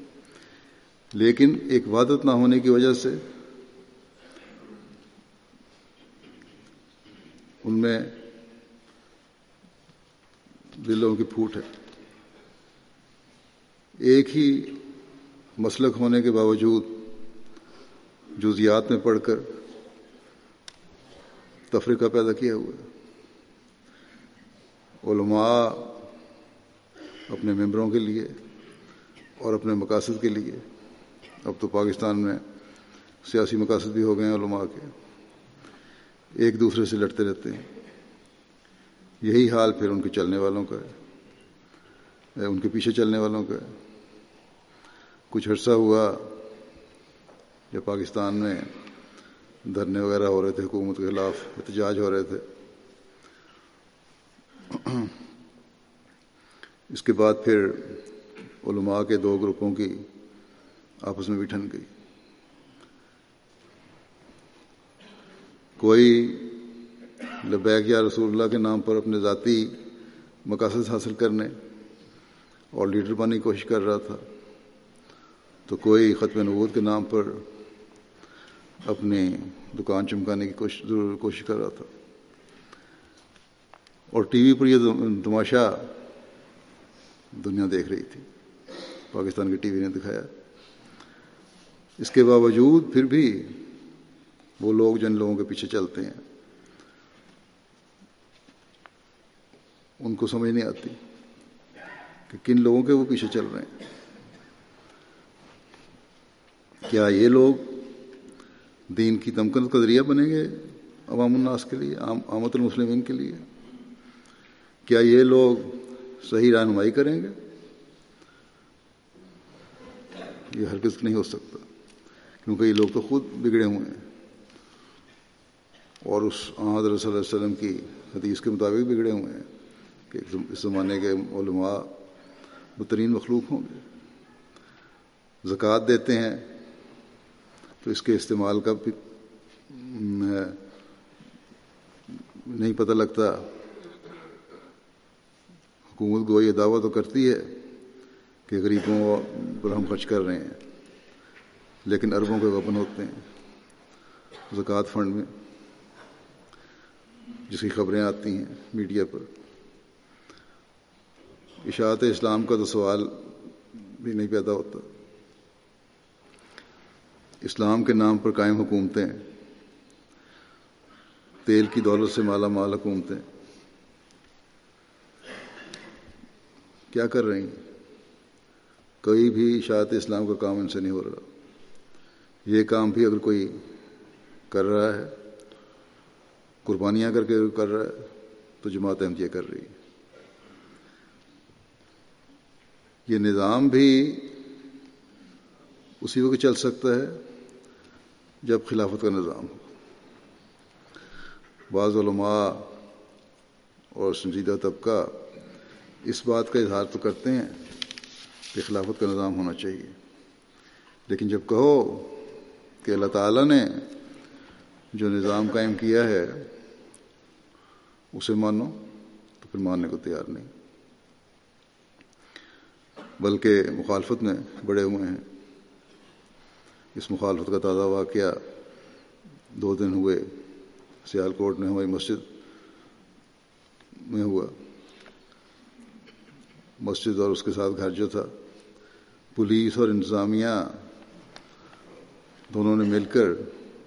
لیکن ایک وعدت نہ ہونے کی وجہ سے ان میں دلوں کی پھوٹ ہے۔ ایک ہی مسلک ہونے کے باوجود جزیات میں پڑھ کر تفریقہ پیدا کیا ہوا ہے۔ علماء اپنے ممبروں کے لیے اور اپنے مقاصد کے لیے اب تو پاکستان میں سیاسی مقاصد بھی ہو گئے ہیں علماء کے۔ ایک دوسرے سے لڑتے رہتے ہیں۔ یہی حال پھر ان کے چلنے والوں کا ہے۔ ان کے پیچھے چلنے والوں کا ہے۔ کچھ عرصہ ہوا جب پاکستان میں دھرنے وغیرہ ہو رہے تھے، حکومت کے خلاف احتجاج ہو رہے تھے۔ اس کے بعد پھر علماء کے دو گروپوں کی آپس میں بھی ٹھن گئی۔ کوئی لبیک یا رسول اللہ کے نام پر اپنے ذاتی مقاصد حاصل کرنے اور لیڈر بننے کی کوشش کر رہا تھا، تو کوئی ختم نبوت کے نام پر اپنی دکان چمکانے کی کوشش ضرور کوشش کر رہا تھا۔ اور ٹی وی پر یہ تماشا دنیا دیکھ رہی تھی۔ پاکستان کی ٹی وی نے دکھایا۔ اس کے باوجود پھر بھی وہ لوگ جن لوگوں کے پیچھے چلتے ہیں، ان کو سمجھ نہیں آتی کہ کن لوگوں کے وہ پیچھے چل رہے ہیں۔ کیا یہ لوگ دین کی تمکنت کا ذریعہ بنیں گے عوام الناس کے لیے آمد المسلمین کے لیے؟ کیا یہ لوگ صحیح رہنمائی کریں گے؟ یہ ہرگز نہیں ہو سکتا۔ کیونکہ یہ لوگ تو خود بگڑے ہوئے ہیں۔ اور اس حضرت صلی اللہ علیہ وسلم کی حدیث کے مطابق بگڑے ہوئے ہیں کہ اس زمانے کے علماء بہترین مخلوق ہوں گے۔ زکوٰۃ دیتے ہیں تو اس کے استعمال کا بھی نہیں پتہ لگتا۔ حکومت کو یہ دعویٰ تو کرتی ہے کہ غریبوں پر ہم خرچ کر رہے ہیں۔ لیکن اربوں کے وپن ہوتے ہیں، زکوٰۃ فنڈ میں، جس کی خبریں آتی ہیں میڈیا پر۔ اشاعت اسلام کا تو سوال بھی نہیں پیدا ہوتا۔ اسلام کے نام پر قائم حکومتیں، تیل کی دولت سے مالا مال حکومتیں۔ کیا کر رہی ہیں؟ کوئی بھی اشاعت اسلام کا کام ان سے نہیں ہو رہا۔ یہ کام بھی اگر کوئی کر رہا ہے، قربانیاں کر کے کر رہا ہے، تو جماعت احمدیہ کر رہی ہے یہ نظام بھی اسی وقت چل سکتا ہے جب خلافت کا نظام ہو۔ بعض علماء اور سنجیدہ طبقہ اس بات کا اظہار تو کرتے ہیں کہ خلافت کا نظام ہونا چاہیے۔ لیکن جب کہو کہ اللہ تعالیٰ نے جو نظام قائم کیا ہے، اسے مانو، تو پھر ماننے کو تیار نہیں۔ بلکہ مخالفت میں بڑے ہوئے ہیں۔ اس مخالفت کا تازہ واقعہ دو دن ہوئے، سیال کوٹ میں ہماری مسجد میں ہوا۔ مسجد اور اس کے ساتھ گھر جو تھا، پولیس اور انتظامیہ دونوں نے مل کر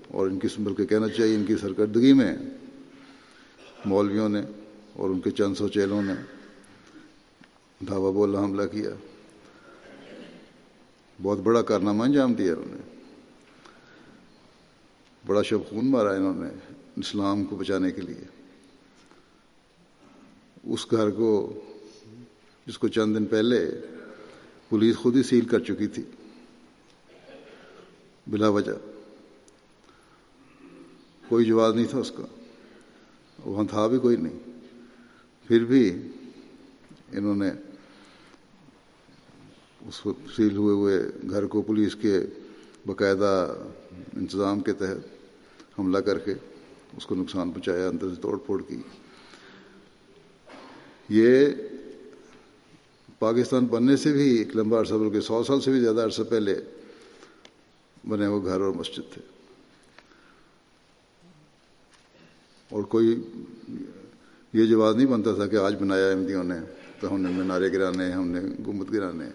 اور ان کی بلکہ کہنا چاہیے ان کی سرکردگی میں مولویوں نے اور ان کے چند سو چیلوں نے دھاوا بولا حملہ کیا۔ بہت بڑا کارنامہ انجام دیا انہوں نے۔ بڑا شب خون مارا انہوں نے اسلام کو بچانے کے لیے۔ اس گھر کو، جس کو چند دن پہلے پولیس خود ہی سیل کر چکی تھی۔ بلا وجہ۔ کوئی جواز نہیں تھا اس کا۔ وہاں تھا بھی کوئی نہیں۔ پھر بھی انہوں نے اس سیل ہوئے ہوئے گھر کو پولیس کے باقاعدہ انتظام کے تحت حملہ کر کے اس کو نقصان پہنچایا، اندر سے توڑ پھوڑ کی۔ یہ پاکستان بننے سے بھی ایک لمبا عرصہ، بلکہ سو سال سے بھی زیادہ عرصہ پہلے بنے ہوئے گھر اور مسجد تھے۔ اور کوئی یہ جواز نہیں بنتا تھا کہ آج بنایا احمدیوں نے، تو ہم نے مینارے گرانے ہم نے گمت گرانے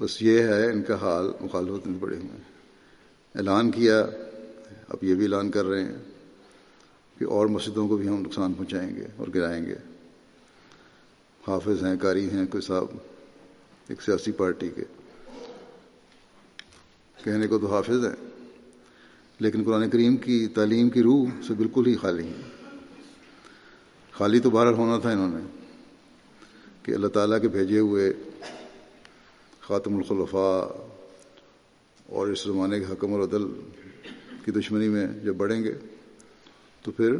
بس یہ ہے ان کا حال مخالفت میں بڑے ہوئے۔ اعلان کیا، اب یہ بھی اعلان کر رہے ہیں کہ اور مسجدوں کو بھی ہم نقصان پہنچائیں گے اور گرائیں گے۔ حافظ ہیں، قاری ہیں، کوئی صاحب ایک سیاسی پارٹی کے۔ کہنے کو تو حافظ ہیں، لیکن قرآن کریم کی تعلیم کی روح سے بالکل ہی خالی ہیں۔ خالی تو بہرحال ہونا تھا انہوں نے، کہ اللہ تعالیٰ کے بھیجے ہوئے خاتم الخلفاء اور اس زمانے کے حکم اور عدل کی دشمنی میں جب بڑھیں گے، تو پھر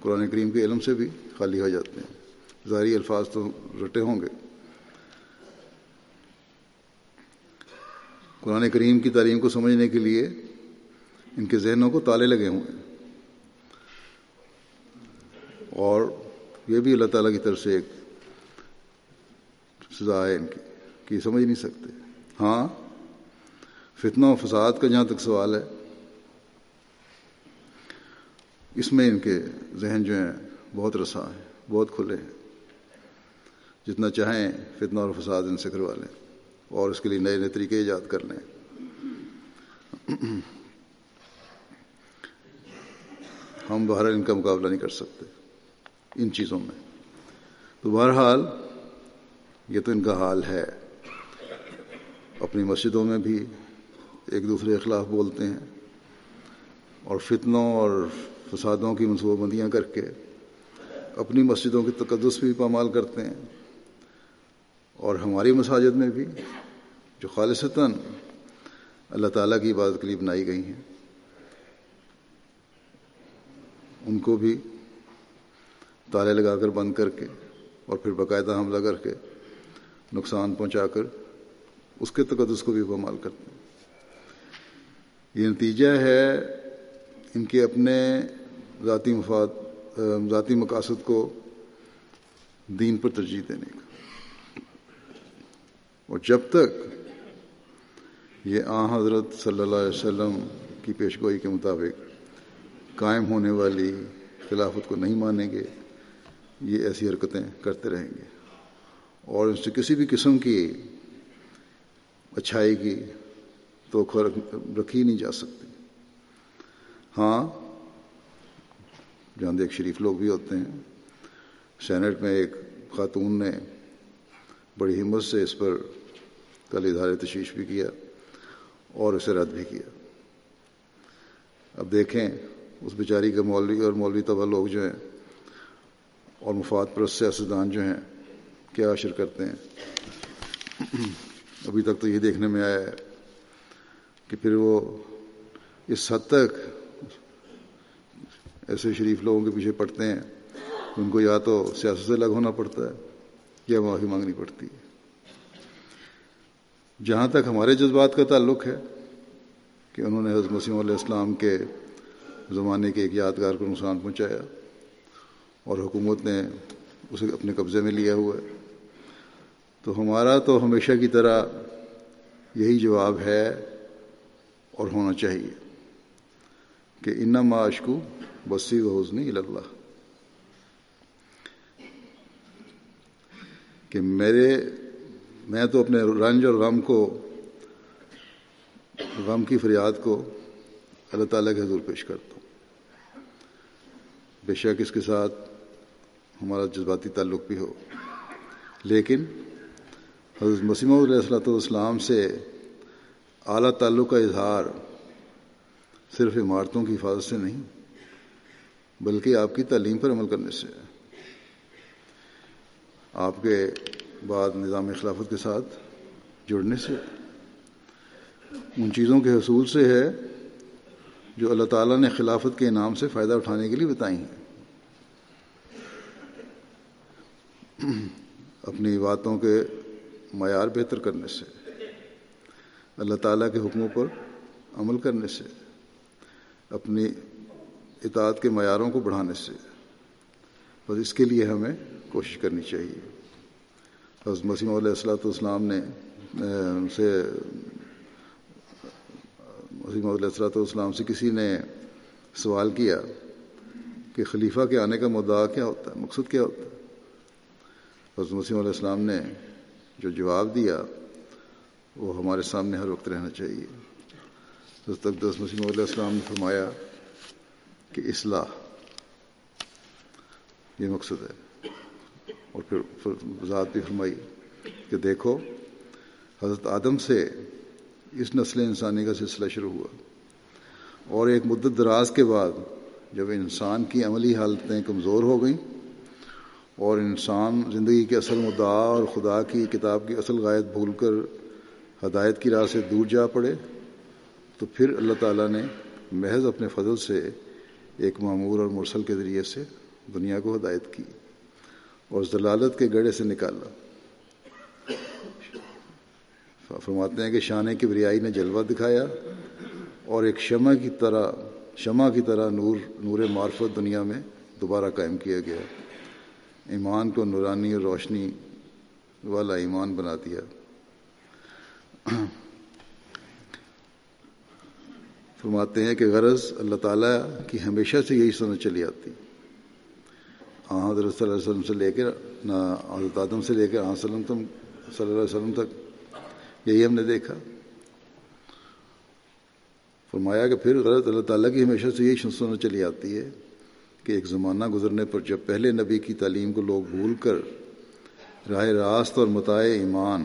قرآن کریم کے علم سے بھی خالی ہو جاتے ہیں۔ ظاہری الفاظ تو رٹے ہوں گے۔ قرآن کریم کی تعلیم کو سمجھنے کے لیے ان کے ذہنوں کو تالے لگے ہوئے ہیں۔ اور یہ بھی اللہ تعالیٰ کی طرف سے ایک سزا ہے ان کی کہ یہ سمجھ نہیں سکتے۔ ہاں فتنہ و فساد کا جہاں تک سوال ہے، اس میں ان کے ذہن جو ہیں بہت رسا ہیں، بہت کھلے ہیں۔ جتنا چاہیں فتنہ اور فساد ان سے کروا لیں۔ اور اس کے لیے نئے نئے طریقے ایجاد کر لیں ہم بہرحال ان کا مقابلہ نہیں کر سکتے، ان چیزوں میں۔ تو بہرحال یہ تو ان کا حال ہے۔ اپنی مسجدوں میں بھی ایک دوسرے کے خلاف بولتے ہیں اور فتنوں اور فسادوں کی منصوبہ بندیاں کر کے اپنی مسجدوں کی تقدس بھی پامال کرتے ہیں۔ اور ہماری مساجد میں بھی، جو خالصتاً اللہ تعالیٰ کی عبادت کے لیے بنائی گئی ہیں، ان کو بھی تالے لگا کر بند کر کے اور پھر باقاعدہ حملہ کر کے نقصان پہنچا کر اس کے تقدس کو بھی پامال کرتے ہیں۔ یہ نتیجہ ہے ان کے اپنے ذاتی مفاد، ذاتی مقاصد کو دین پر ترجیح دینے کا۔ اور جب تک یہ آ حضرت صلی اللہ علیہ وسلم کی پیشگوئی کے مطابق قائم ہونے والی خلافت کو نہیں مانیں گے، یہ ایسی حرکتیں کرتے رہیں گے۔ اور ان سے کسی بھی قسم کی اچھائی کی تو رکھی نہیں جا سکتی۔ ہاں جہاں ایک شریف لوگ بھی ہوتے ہیں، سینٹ میں ایک خاتون نے بڑی ہمت سے اس پر کل اظہار تشویش بھی کیا اور اسے رد بھی کیا۔ اب دیکھیں اس بیچاری کے مولوی اور مولوی طبع لوگ جو ہیں اور مفاد پرست سیاستدان جو ہیں، کیا اشر کرتے ہیں؟ ابھی تک تو یہ دیکھنے میں آیا ہے کہ پھر وہ اس حد تک ایسے شریف لوگوں کے پیچھے پڑتے ہیں ان کو یا تو سیاست سے الگ ہونا پڑتا ہے یا معافی مانگنی پڑتی ہے۔ جہاں تک ہمارے جذبات کا تعلق ہے کہ انہوں نے حضرت مسیم علیہ السلام کے زمانے کے ایک یادگار کو نقصان پہنچایا اور حکومت نے اسے اپنے قبضے میں لیا ہوا ہے۔ تو ہمارا تو ہمیشہ کی طرح یہی جواب ہے اور ہونا چاہیے کہ ان معاشکو بسی و حسنی اللہ کہ میرے میں تو اپنے رنج اور غم کو، غم کی فریاد کو اللہ تعالیٰ کے حضور پیش کرتا ہوں۔ بے شک اس کے ساتھ ہمارا جذباتی تعلق بھی ہو۔ لیکن حضرت مسیم علیہ السلۃ والسلام سے اعلیٰ تعلق کا اظہار صرف عمارتوں کی حفاظت سے نہیں، بلکہ آپ کی تعلیم پر عمل کرنے سے آپ کے بعد نظام خلافت کے ساتھ جڑنے سے۔ ان چیزوں کے حصول سے ہے جو اللہ تعالیٰ نے خلافت کے انعام سے فائدہ اٹھانے کے لیے بتائی ہیں۔ اپنی باتوں کے معیار بہتر کرنے سے، اللہ تعالیٰ کے حکموں پر عمل کرنے سے، اپنی اطاعت کے معیاروں کو بڑھانے سے۔ بس اس کے لیے ہمیں کوشش کرنی چاہیے۔ حضرت مسیم علیہ السلاۃ والسلام نے سے مسیم علیہ السلاۃ والسلام سے کسی نے سوال کیا کہ خلیفہ کے آنے کا مدعا کیا ہوتا ہے؟ مقصد کیا ہوتا ہے؟ حضرت مسیم علیہ السلام نے جو جواب دیا، وہ ہمارے سامنے ہر وقت رہنا چاہیے۔ حضرت اقدس مسیم علیہ السلام نے فرمایا کہ اصلاح، یہ مقصد ہے۔ اور پھر وضاحت بھی فرمائی کہ دیکھو، حضرت آدم سے اس نسل انسانی کا سلسلہ شروع ہوا۔ اور ایک مدت دراز کے بعد جب انسان کی عملی حالتیں کمزور ہو گئیں اور انسان زندگی کے اصل مدعا اور خدا کی کتاب کی اصل غائد بھول کر ہدایت کی راہ سے دور جا پڑے، تو پھر اللہ تعالیٰ نے محض اپنے فضل سے ایک معمور اور مرسل کے ذریعے سے دنیا کو ہدایت کی۔ اور ضلالت کے گڑھے سے نکالا فرماتے ہیں کہ شانے کی بریائی نے جلوہ دکھایا اور ایک شمع کی طرح، شمع کی طرح نور نور معرفت دنیا میں دوبارہ قائم کیا گیا۔ ایمان کو نورانی اور روشنی والا ایمان بنا دیا۔ فرماتے ہیں کہ غرض اللہ تعالیٰ کی ہمیشہ سے یہی سنت چلی آتی۔ حضرت صلی اللہ علیہ وسلم سے لے کر نہ حضرت آدم سے لے کر آ وسلم تم صلی اللہ علیہ وسلم تک، یہی ہم نے دیکھا۔ فرمایا کہ پھر غلط، اللہ تعالیٰ کی ہمیشہ سے یہی سنت چلی آتی ہے کہ ایک زمانہ گزرنے پر جب پہلے نبی کی تعلیم کو لوگ بھول کر راہ راست اور متاع ایمان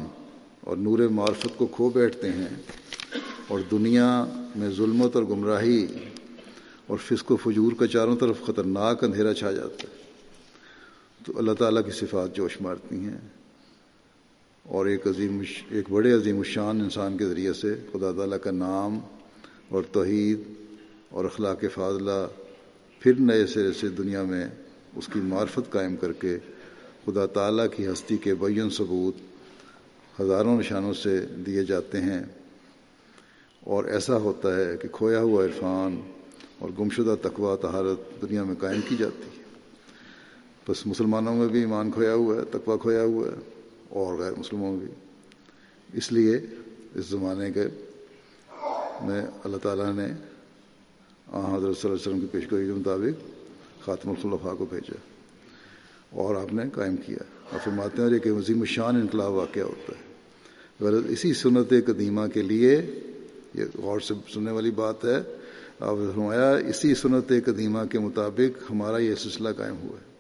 اور نور معرفت کو کھو بیٹھتے ہیں اور دنیا میں ظلمت اور گمراہی اور فسق و فجور کا چاروں طرف خطرناک اندھیرا چھا جاتا ہے۔ تو اللہ تعالیٰ کی صفات جوش مارتی ہیں۔ اور ایک عظیم ایک بڑے عظیم الشان انسان کے ذریعے سے خدا تعالیٰ کا نام اور توحید اور اخلاق فاضلہ پھر نئے سرے سے دنیا میں اس کی معرفت قائم کر کے خدا تعالیٰ کی ہستی کے بین ثبوت ہزاروں نشانوں سے دیے جاتے ہیں۔ اور ایسا ہوتا ہے کہ کھویا ہوا عرفان اور گمشدہ تقوا تہارت دنیا میں قائم کی جاتی ہے۔ بس مسلمانوں میں بھی ایمان کھویا ہوا ہے تقوا کھویا ہوا ہے اور غیر مسلموں میں بھی۔ اس لیے اس زمانے کے میں اللہ تعالیٰ نے حضرت صلی اللہ علیہ وسلم کی پیشگوئی کے مطابق خاتم الخلفاء کو بھیجا اور آپ نے قائم کیا۔ اور فرماتے ہیں کہ عظیم الشان انقلاب واقعہ ہوتا ہے۔ غرض اسی سنت قدیمہ کے لیے یہ غور سے سننے والی بات ہے۔ آپ فرمایا اسی سنت قدیمہ کے مطابق ہمارا یہ سلسلہ قائم ہوا ہے۔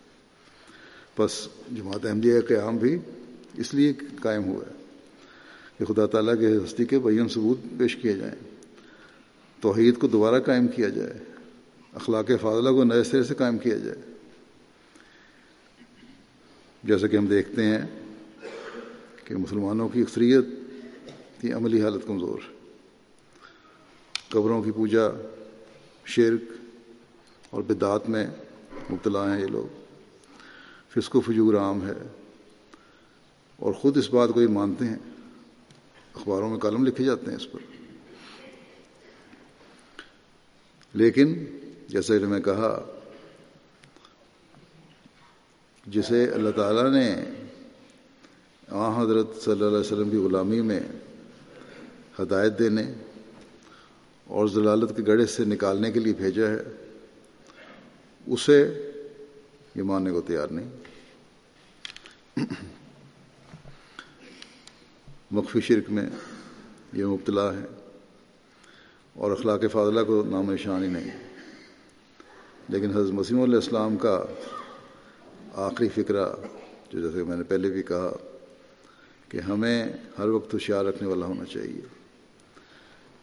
بس جماعت احمدیہ کا قیام بھی اس لیے قائم ہوا ہے کہ خدا تعالیٰ کے ہستی کے بین ثبوت پیش کیے جائیں، توحید کو دوبارہ قائم کیا جائے، اخلاق فاضلہ کو نئے سرے سے قائم کیا جائے۔ جیسا کہ ہم دیکھتے ہیں کہ مسلمانوں کی اکثریت کی عملی حالت کمزور۔ ہے قبروں کی پوجا، شرک اور بدعات میں مبتلا ہیں یہ لوگ۔ فسق و فجور عام ہے۔ اور خود اس بات کو یہ مانتے ہیں۔ اخباروں میں کالم لکھے جاتے ہیں اس پر۔ لیکن جیسے کہ میں کہا، جسے اللہ تعالیٰ نے آ حضرت صلی اللہ علیہ وسلم کی غلامی میں ہدایت دینے اور ضلالت کے گڑھے سے نکالنے کے لیے بھیجا ہے، اسے یہ ماننے کو تیار نہیں۔ مخفی شرک میں یہ مبتلا ہے اور اخلاق فاضلہ کو نام نشان ہی نہیں۔ لیکن حضرت مسیم علیہ السلام کا آخری فکرہ، جو جیسے میں نے پہلے بھی کہا کہ ہمیں ہر وقت ہوشیار رکھنے والا ہونا چاہیے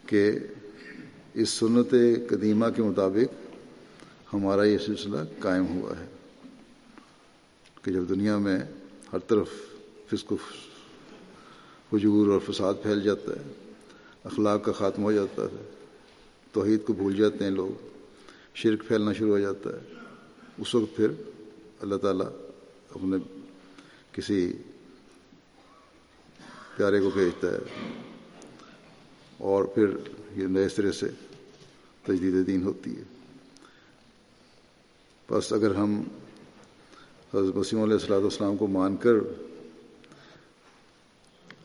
کہ اس سنت قدیمہ کے مطابق ہمارا یہ سلسلہ قائم ہوا ہے کہ جب دنیا میں ہر طرف فسق و حجور اور فساد پھیل جاتا ہے، اخلاق کا خاتمہ ہو جاتا ہے، توحید کو بھول جاتے ہیں لوگ، شرک پھیلنا شروع ہو جاتا ہے۔ اس وقت پھر اللہ تعالیٰ اپنے کسی پیارے کو بھیجتا ہے اور پھر یہ نئے سرے سے تجدید دین ہوتی ہے۔ بس اگر ہم حضرت وسیم علیہ السلاۃ والسلام کو مان کر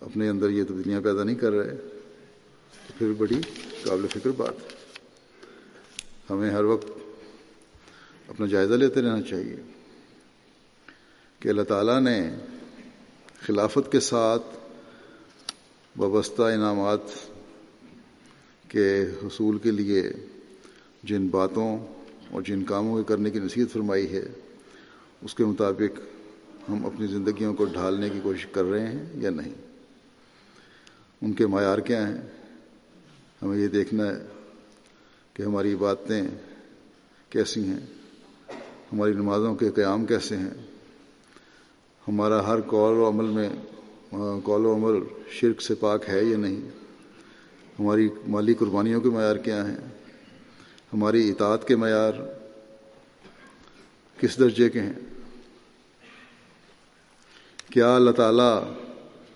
اپنے اندر یہ تبدیلیاں پیدا نہیں کر رہے، تو پھر بڑی قابل فکر بات ہے۔ ہمیں ہر وقت اپنا جائزہ لیتے رہنا چاہیے کہ اللہ تعالیٰ نے خلافت کے ساتھ وابستہ انعامات کے حصول کے لیے جن باتوں اور جن کاموں کے کرنے کی نصیحت فرمائی ہے اس کے مطابق ہم اپنی زندگیوں کو ڈھالنے کی کوشش کر رہے ہیں یا نہیں؟ ان کے معیار کیا ہیں؟ ہمیں یہ دیکھنا ہے کہ ہماری باتیں کیسی ہیں، ہماری نمازوں کے قیام کیسے ہیں، ہمارا ہر قول و عمل میں، قول و عمل شرک سے پاک ہے یا نہیں؟ ہماری مالی قربانیوں کے معیار کیا ہیں؟ ہماری اطاعت کے معیار کس درجے کے ہیں؟ کیا اللہ تعالیٰ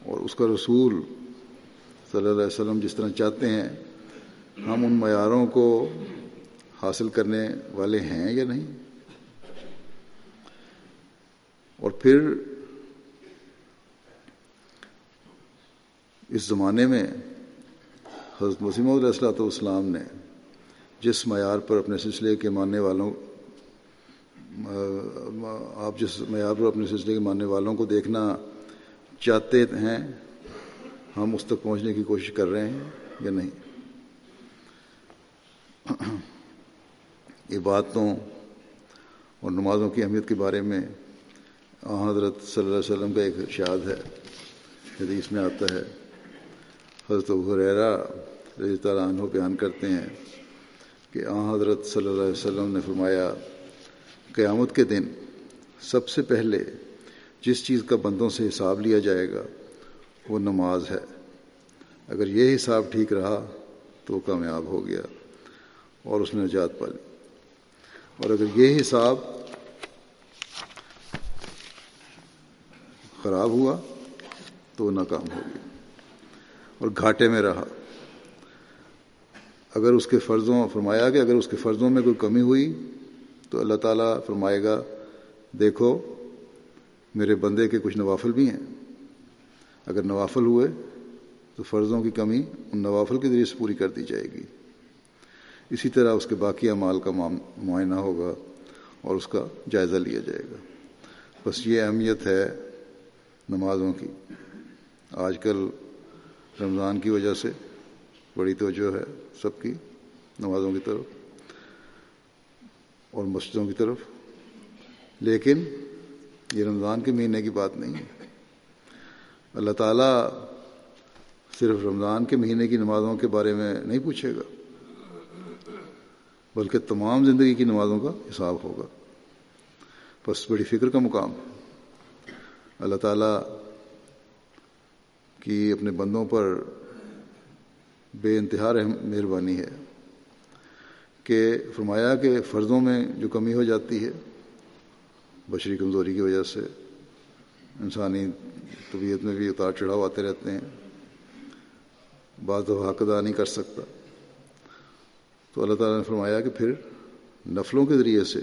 اور اس کا رسول صلی اللہ علیہ وسلم جس طرح چاہتے ہیں، ہم ان معیاروں کو حاصل کرنے والے ہیں یا نہیں؟ اور پھر اس زمانے میں حضرت مسیم علیہ السلاۃ والسلام نے جس معیار پر اپنے سلسلے کے ماننے والوں آپ جس معیار پر اپنے سلسلے کے ماننے والوں کو دیکھنا چاہتے ہیں، ہم اس تک پہنچنے کی کوشش کر رہے ہیں یا نہیں؟ عبادتوں اور نمازوں کی اہمیت کے بارے میں حضرت صلی اللہ علیہ وسلم کا ایک ارشاد ہے، حدیث میں آتا ہے۔ حضرت حریرا رضی تعالیٰ عنہ بیان کرتے ہیں کہ آ، حضرت صلی اللہ علیہ وسلم نے فرمایا قیامت کے دن سب سے پہلے جس چیز کا بندوں سے حساب لیا جائے گا، وہ نماز ہے۔ اگر یہ حساب ٹھیک رہا تو کامیاب ہو گیا اور اس نے نجات پا لی۔ اور اگر یہ حساب خراب ہوا تو ناکام ہو گیا اور گھاٹے میں رہا۔ اگر اس کے فرضوں، فرمایا کہ اگر اس کے فرضوں میں کوئی کمی ہوئی تو اللہ تعالیٰ فرمائے گا، دیکھو، میرے بندے کے کچھ نوافل بھی ہیں۔ اگر نوافل ہوئے تو فرضوں کی کمی ان نوافل کے ذریعے سے پوری کر دی جائے گی۔ اسی طرح اس کے باقی اعمال کا معائنہ ہوگا اور اس کا جائزہ لیا جائے گا۔ بس یہ اہمیت ہے نمازوں کی۔ آج کل رمضان کی وجہ سے بڑی توجہ ہے سب کی نمازوں کی طرف۔ اور مسجدوں کی طرف۔ لیکن یہ رمضان کے مہینے کی بات نہیں ہے۔ اللہ تعالیٰ صرف رمضان کے مہینے کی نمازوں کے بارے میں نہیں پوچھے گا، بلکہ تمام زندگی کی نمازوں کا حساب ہوگا۔ بس بڑی فکر کا مقام۔ اللہ تعالیٰ کی اپنے بندوں پر بے انتہا رحم، مہربانی ہے۔ کہ فرمایا کہ فرضوں میں جو کمی ہو جاتی ہے، بشری کمزوری کی وجہ سے، انسانی طبیعت میں بھی اتار چڑھاؤ آتے رہتے ہیں، بعض دفعہ حق ادا نہیں کر سکتا۔ تو اللہ تعالیٰ نے فرمایا کہ پھر نفلوں کے ذریعے سے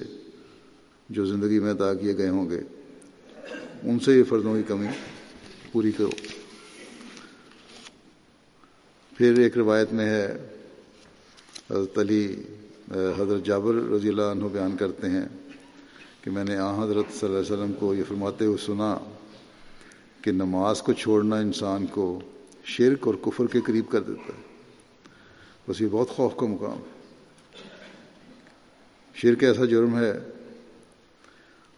جو زندگی میں ادا کیے گئے ہوں گے، ان سے یہ فرضوں کی کمی پوری کرو۔ پھر ایک روایت میں ہے، حضرت علی حضرت جابر رضی اللہ عنہ بیان کرتے ہیں کہ میں نے آ، حضرت صلی اللہ علیہ وسلم کو یہ فرماتے ہوئے سنا کہ نماز کو چھوڑنا انسان کو شرک اور کفر کے قریب کر دیتا ہے۔ بس یہ بہت خوف کا مقام ہے۔ شرک ایسا جرم ہے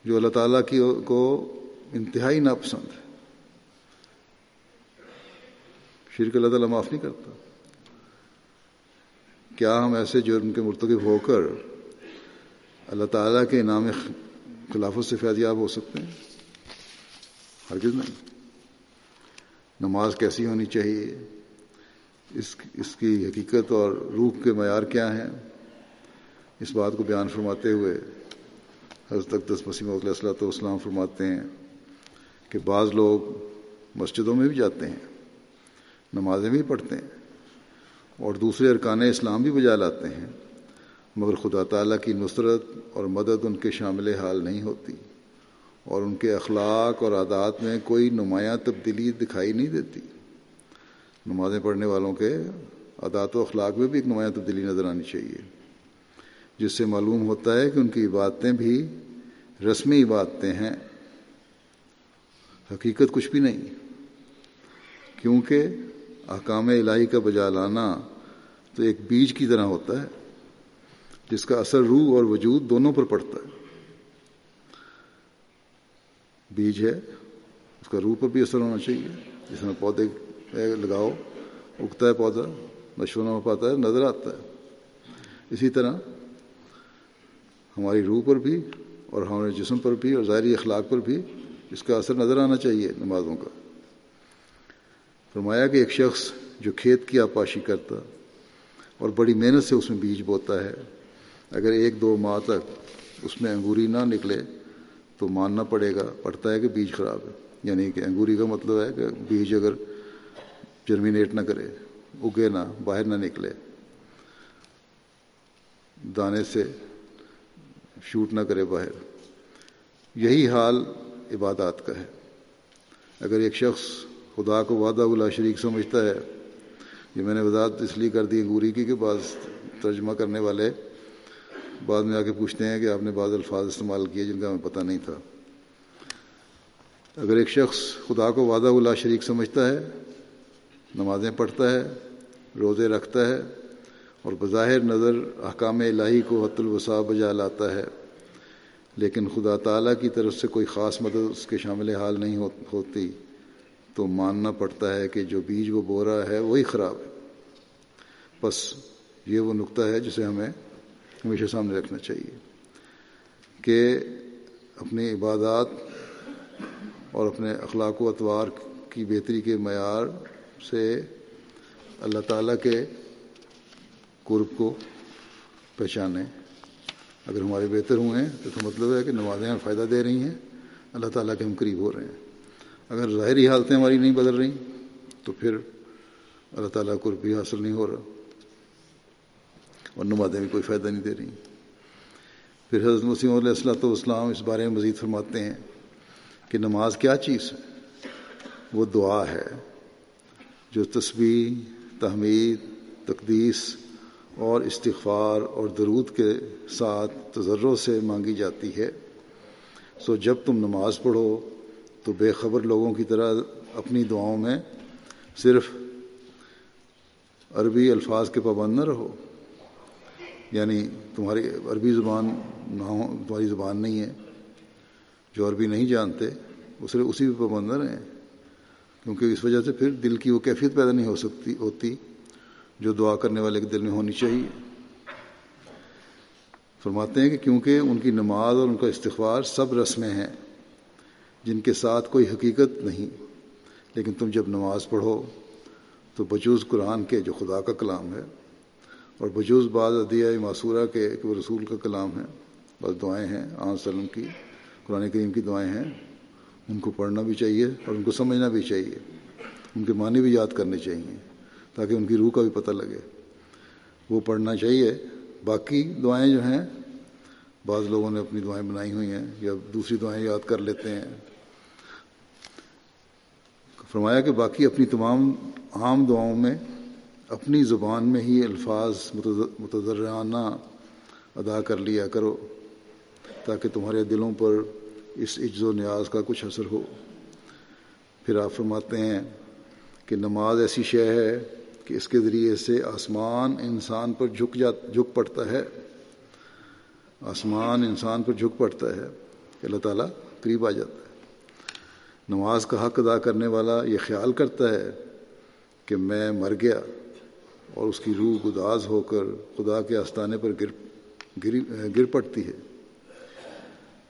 جو اللہ تعالیٰ کی کو انتہائی ناپسند ہے۔ شرک اللہ تعالیٰ معاف نہیں کرتا۔ کیا ہم ایسے جرم کے مرتکب ہو کر اللہ تعالیٰ کے انعام خلافت سے فیضیاب ہو سکتے ہیں؟ ہرگز نہیں۔ نماز کیسی ہونی چاہیے؟ اس اس کی حقیقت اور روح کے معیار کیا ہیں؟ اس بات کو بیان فرماتے ہوئے حضرت اقدس مسیم علیہ السلۃ والسلام فرماتے ہیں کہ بعض لوگ مسجدوں میں بھی جاتے ہیں، نمازیں بھی پڑھتے ہیں۔ اور دوسرے ارکان اسلام بھی بجا لاتے ہیں۔ مگر خدا تعالیٰ کی نصرت اور مدد ان کے شامل حال نہیں ہوتی اور ان کے اخلاق اور عادات میں کوئی نمایاں تبدیلی دکھائی نہیں دیتی۔ نمازیں پڑھنے والوں کے عادات و اخلاق میں بھی ایک نمایاں تبدیلی نظر آنی چاہیے۔ جس سے معلوم ہوتا ہے کہ ان کی عبادتیں بھی رسمی عبادتیں ہیں۔ حقیقت کچھ بھی نہیں۔ کیونکہ احکام الہی کا بجا لانا تو ایک بیج کی طرح ہوتا ہے، جس کا اثر روح اور وجود دونوں پر پڑتا ہے۔ بیج ہے، اس کا روح پر بھی اثر ہونا چاہیے۔ جس میں پودے لگاؤ، اگتا ہے پودا نشو نما پاتا ہے، نظر آتا ہے۔ اسی طرح ہماری روح پر بھی اور ہمارے جسم پر بھی اور ظاہری اخلاق پر بھی اس کا اثر نظر آنا چاہیے نمازوں کا۔ فرمایا کہ ایک شخص جو کھیت کی آپاشی کرتا اور بڑی محنت سے اس میں بیج بوتا ہے۔ اگر ایک دو ماہ تک اس میں انگوری نہ نکلے تو ماننا پڑے گا، پڑتا ہے کہ بیج خراب ہے۔ یعنی کہ انگوری کا مطلب ہے کہ بیج اگر جرمینیٹ نہ کرے، اگے نہ، باہر نہ نکلے۔ دانے سے شوٹ نہ کرے باہر۔ یہی حال عبادات کا ہے۔ اگر ایک شخص خدا کو وعدہ اللہ شریک سمجھتا ہے یہ میں نے وضاحت اس لیے کر دی انگوری کی کہ بعض ترجمہ کرنے والے بعد میں آ کے پوچھتے ہیں کہ آپ نے بعض الفاظ استعمال کیے جن کا ہمیں پتہ نہیں تھا۔ اگر ایک شخص خدا کو وعدہ اللہ شریک سمجھتا ہے، نمازیں پڑھتا ہے، روزے رکھتا ہے اور بظاہر نظر احکام الہی کو حت الوسا بجا لاتا ہے، لیکن خدا تعالیٰ کی طرف سے کوئی خاص مدد اس کے شامل حال نہیں ہوتی۔ تو ماننا پڑتا ہے کہ جو بیج وہ بو رہا ہے وہی خراب ہے۔ بس یہ وہ نقطہ ہے جسے ہمیں ہمیشہ سامنے رکھنا چاہیے کہ اپنی عبادات اور اپنے اخلاق و اطوار کی بہتری کے معیار سے اللہ تعالیٰ کے قرب کو پہچانیں۔ اگر ہمارے بہتر ہوئے ہیں تو مطلب ہے کہ نمازیں ہمیں فائدہ دے رہی ہیں۔ اللہ تعالیٰ کے ہم قریب ہو رہے ہیں۔ اگر ظاہری حالتیں ہماری نہیں بدل رہی، تو پھر اللہ تعالیٰ قرب بھی حاصل نہیں ہو رہا۔ اور نمازیں بھی کوئی فائدہ نہیں دے رہی۔ پھر حضرت مسیم علیہ السلۃ والسلام اس بارے میں مزید فرماتے ہیں کہ نماز کیا چیز ہے؟ وہ دعا ہے جو تسبیح، تحمید، تقدیس اور استغفار اور درود کے ساتھ تجروں سے مانگی جاتی ہے۔ سو جب تم نماز پڑھو تو بے خبر لوگوں کی طرح اپنی دعاؤں میں صرف عربی الفاظ کے پابند نہ رہو۔ یعنی تمہاری عربی زبان نہ ہو، تمہاری زبان نہیں ہے، جو عربی نہیں جانتے وہ صرف اسی پہ پابند نہ رہیں۔ کیونکہ اس وجہ سے پھر دل کی وہ کیفیت پیدا نہیں ہو سکتی، ہوتی جو دعا کرنے والے کے دل میں ہونی چاہیے۔ فرماتے ہیں کہ کیونکہ ان کی نماز اور ان کا استغفار سب رسمیں ہیں جن کے ساتھ کوئی حقیقت نہیں۔ لیکن تم جب نماز پڑھو تو بجوز قرآن کے جو خدا کا کلام ہے اور بجوز بعض عدیہ معصورہ کے کہ وہ رسول کا کلام ہے بس دعائیں ہیں، آن وسلم کی، قرآن کریم کی دعائیں ہیں، ان کو پڑھنا بھی چاہیے اور ان کو سمجھنا بھی چاہیے، ان کے معنی بھی یاد کرنے چاہیے تاکہ ان کی روح کا بھی پتہ لگے۔ وہ پڑھنا چاہیے۔ باقی دعائیں جو ہیں، بعض لوگوں نے اپنی دعائیں بنائی ہوئی ہیں یا دوسری دعائیں یاد کر لیتے ہیں۔ فرمایا کہ باقی اپنی تمام عام دعاؤں میں، اپنی زبان میں ہی الفاظ متضرانہ ادا کر لیا کرو، تاکہ تمہارے دلوں پر اس عجز و نیاز کا کچھ اثر ہو۔ پھر آپ فرماتے ہیں کہ نماز ایسی شے ہے کہ اس کے ذریعے سے آسمان انسان پر جھک جا، جھک پڑتا ہے۔ آسمان انسان پر جھک پڑتا ہے کہ اللہ تعالیٰ قریب آ جاتا ہے۔ نماز کا حق ادا کرنے والا یہ خیال کرتا ہے کہ میں مر گیا اور اس کی روح گداز ہو کر خدا کے آستانے پر گر گر گر پڑتی ہے۔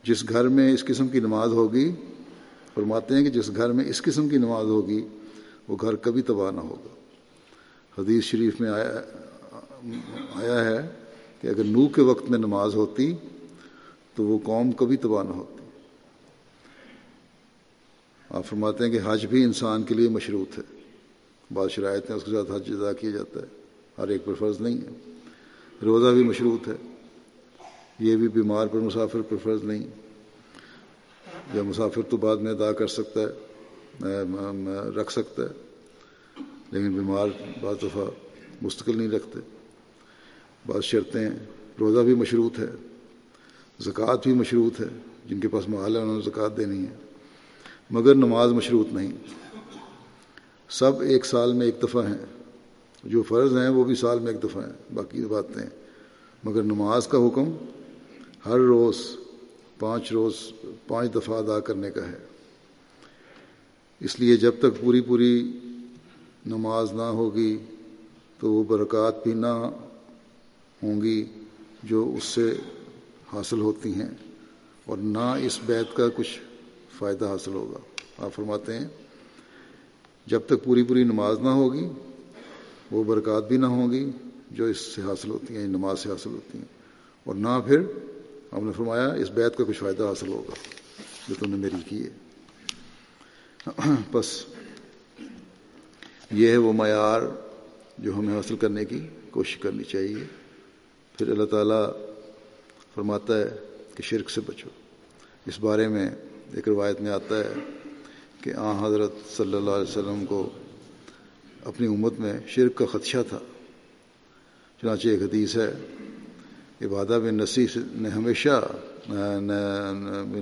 جس گھر میں اس قسم کی نماز ہوگی، فرماتے ہیں کہ جس گھر میں اس قسم کی نماز ہوگی، وہ گھر کبھی تباہ نہ ہوگا۔ حدیث شریف میں آیا آیا ہے کہ اگر نو کے وقت میں نماز ہوتی تو وہ قوم کبھی تباہ نہ ہوتی۔ آپ فرماتے ہیں کہ حج بھی انسان کے لیے مشروط ہے۔ بعض شرائط ہیں اس کے ساتھ حج ادا کیا جاتا ہے۔ ہر ایک پر فرض نہیں ہے۔ روزہ بھی مشروط ہے۔ یہ بھی بیمار پر مسافر پر فرض نہیں۔ یا مسافر تو بعد میں ادا کر سکتا ہے رکھ سکتا ہے، لیکن بیمار بعض دفعہ مستقل نہیں رکھتے۔ بعض شرطیں روزہ بھی مشروط ہے۔ زکوٰۃ بھی مشروط ہے۔ جن کے پاس محال ہے، انہوں نے زکوٰۃ دینی ہے۔ مگر نماز مشروط نہیں۔ سب ایک سال میں ایک دفعہ ہیں۔ جو فرض ہیں وہ بھی سال میں ایک دفعہ ہیں۔ باقی باتیں۔ مگر نماز کا حکم ہر روز پانچ روز پانچ دفعہ ادا کرنے کا ہے۔ اس لیے جب تک پوری پوری نماز نہ ہوگی تو وہ برکات بھی نہ ہوں گی جو اس سے حاصل ہوتی ہیں۔ اور نہ اس بیت کا کچھ فائدہ حاصل ہوگا۔ آپ فرماتے ہیں، جب تک پوری پوری نماز نہ ہوگی، وہ برکات بھی نہ ہوں گی جو اس سے حاصل ہوتی ہیں یعنی نماز سے حاصل ہوتی ہیں۔ اور نہ پھر ہم نے فرمایا، اس بیت کا کچھ فائدہ حاصل ہوگا۔ جو تم نے میری کی ہے۔ بس یہ ہے وہ معیار جو ہمیں حاصل کرنے کی کوشش کرنی چاہیے۔ پھر اللہ تعالیٰ فرماتا ہے کہ شرک سے بچو۔ اس بارے میں ایک روایت میں آتا ہے کہ آ حضرت صلی اللہ علیہ وسلم کو اپنی امت میں شرک کا خدشہ تھا۔ چنانچہ ایک حدیث ہے، عبادہ بن نسی نے ہمیشہ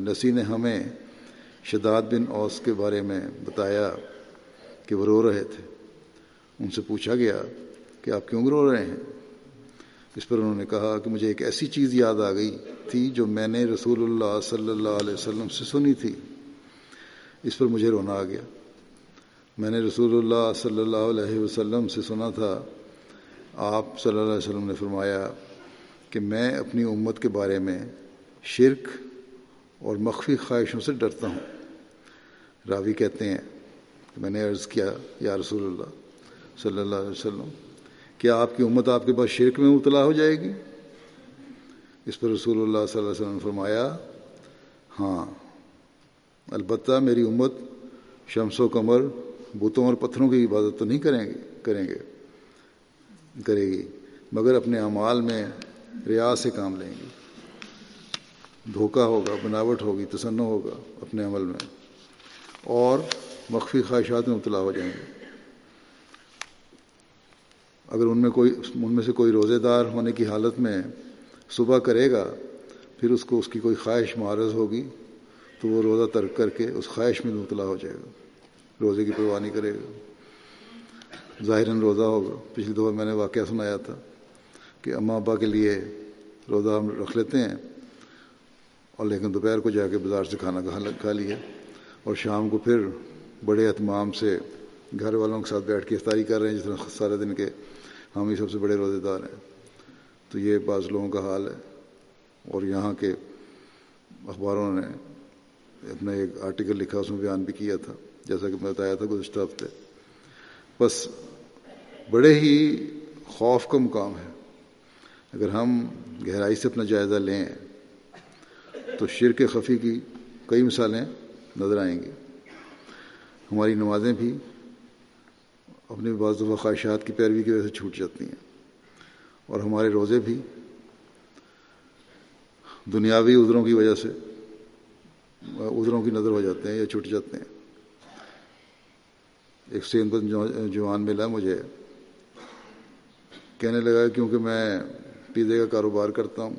نسی نے ہمیں شداد بن اوس کے بارے میں بتایا کہ وہ رو رہے تھے۔ ان سے پوچھا گیا کہ آپ کیوں رو رہے ہیں؟ اس پر انہوں نے کہا کہ مجھے ایک ایسی چیز یاد آ گئی تھی جو میں نے رسول اللہ صلی اللہ علیہ وسلم سے سنی تھی۔ اس پر مجھے رونا آ گیا۔ میں نے رسول اللہ صلی اللہ علیہ وسلم سے سنا تھا۔ آپ صلی اللہ علیہ وسلم نے فرمایا کہ میں اپنی امت کے بارے میں شرک اور مخفی خواہشوں سے ڈرتا ہوں۔ راوی کہتے ہیں کہ میں نے عرض کیا، یا رسول اللہ صلی اللہ علیہ وسلم، کیا آپ کی امت آپ کے پاس شرک میں مبتلا ہو جائے گی؟ اس پر رسول اللہ صلی اللہ علیہ وسلم نے فرمایا ہاں البتہ میری امت شمس و کمر بتوں اور پتھروں کی عبادت تو نہیں کریں گے کریں گے، کرے گی، مگر اپنے اعمال میں ریاض سے کام لیں گی۔ دھوکہ ہوگا، بناوٹ ہوگی، تسنع ہوگا اپنے عمل میں، اور مخفی خواہشات میں مبتلا ہو جائیں گے۔ اگر ان میں کوئی، ان میں سے کوئی روزے دار ہونے کی حالت میں صبح کرے گا، پھر اس کو اس کی کوئی خواہش معرض ہوگی تو وہ روزہ ترک کر کے اس خواہش میں مبتلا ہو جائے گا۔ روزے کی پرواہ نہیں کرے گا۔ ظاہراً روزہ ہوگا۔ پچھلی دفعہ میں نے واقعہ سنایا تھا کہ اماں ابا کے لیے روزہ ہم رکھ لیتے ہیں اور لیکن دوپہر کو جا کے بازار سے کھانا کھا لیا اور شام کو پھر بڑے اہتمام سے گھر والوں کے ساتھ بیٹھ کے افطاری کر رہے ہیں، جس طرح سارے دن کے ہم ہی سب سے بڑے روزے دار ہیں۔ تو یہ بعض لوگوں کا حال ہے۔ اور یہاں کے اخباروں نے اپنا ایک آرٹیکل لکھا، اس میں بیان بھی کیا تھا، جیسا کہ میں بتایا تھا گزشتہ ہفتے۔ بس بڑے ہی خوف کا مقام ہے۔ اگر ہم گہرائی سے اپنا جائزہ لیں، تو شرک خفی کی کئی مثالیں نظر آئیں گی۔ ہماری نمازیں بھی اپنی بعض دفعہ خواہشات کی پیروی کی وجہ سے چھوٹ جاتی ہیں۔ اور ہمارے روزے بھی دنیاوی عذروں کی وجہ سے عذروں کی نظر ہو جاتے ہیں یا چھوٹ جاتے ہیں۔ ایک سین پر جوان ملا مجھے۔ کہنے لگا کیونکہ میں پیزے کا کاروبار کرتا ہوں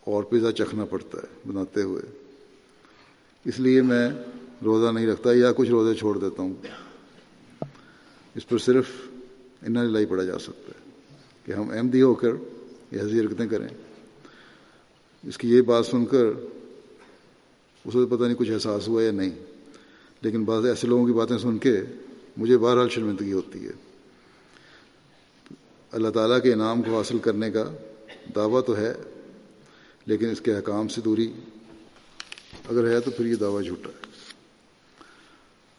اور پیزا چکھنا پڑتا ہے بناتے ہوئے۔ اس لیے میں روزہ نہیں رکھتا یا کچھ روزے چھوڑ دیتا ہوں۔ اس پر صرف اتنا لائی پڑا جا سکتا ہے کہ ہم احمدی ہو کر یہ حضی حرکتیں کریں۔ اس کی یہ بات سن کر اسے پتہ نہیں کچھ احساس ہوا یا نہیں، لیکن بعض ایسے لوگوں کی باتیں سن کے مجھے بہرحال شرمندگی ہوتی ہے۔ اللہ تعالیٰ کے انعام کو حاصل کرنے کا دعویٰ تو ہے، لیکن اس کے حکام سے دوری اگر ہے تو پھر یہ دعویٰ جھوٹا ہے۔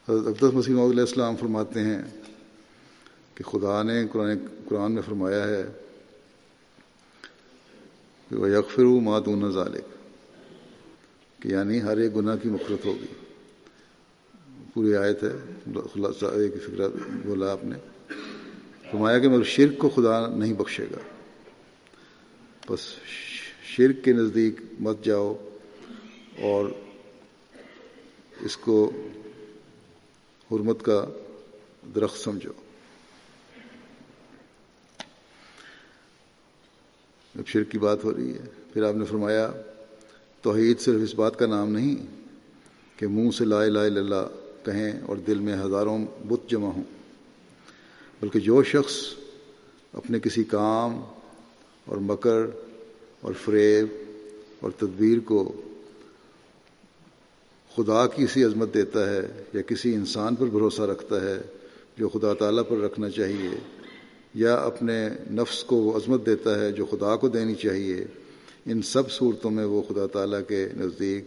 حضرت اقدس مسیم علیہ السلام فرماتے ہیں کہ خدا نے قرآن قرآن میں فرمایا ہے کہ وہ یکفر ماتون ظالق کہ یعنی ہر ایک گناہ کی مفرت ہوگی۔ پوری آیت ہے۔ خلاصہ ایک فکرہ بولا آپ نے۔ فرمایا کہ مگر شرک کو خدا نہیں بخشے گا۔ بس شرک کے نزدیک مت جاؤ اور اس کو حرمت کا درخت سمجھو۔ جب شرک کی بات ہو رہی ہے۔ پھر آپ نے فرمایا، توحید صرف اس بات کا نام نہیں کہ منہ سے لا الہ الا اللہ کہیں اور دل میں ہزاروں بت جمع ہوں، بلکہ جو شخص اپنے کسی کام اور مکر اور فریب اور تدبیر کو خدا کی سی عظمت دیتا ہے یا کسی انسان پر بھروسہ رکھتا ہے جو خدا تعالیٰ پر رکھنا چاہیے یا اپنے نفس کو وہ عظمت دیتا ہے جو خدا کو دینی چاہیے، ان سب صورتوں میں وہ خدا تعالیٰ کے نزدیک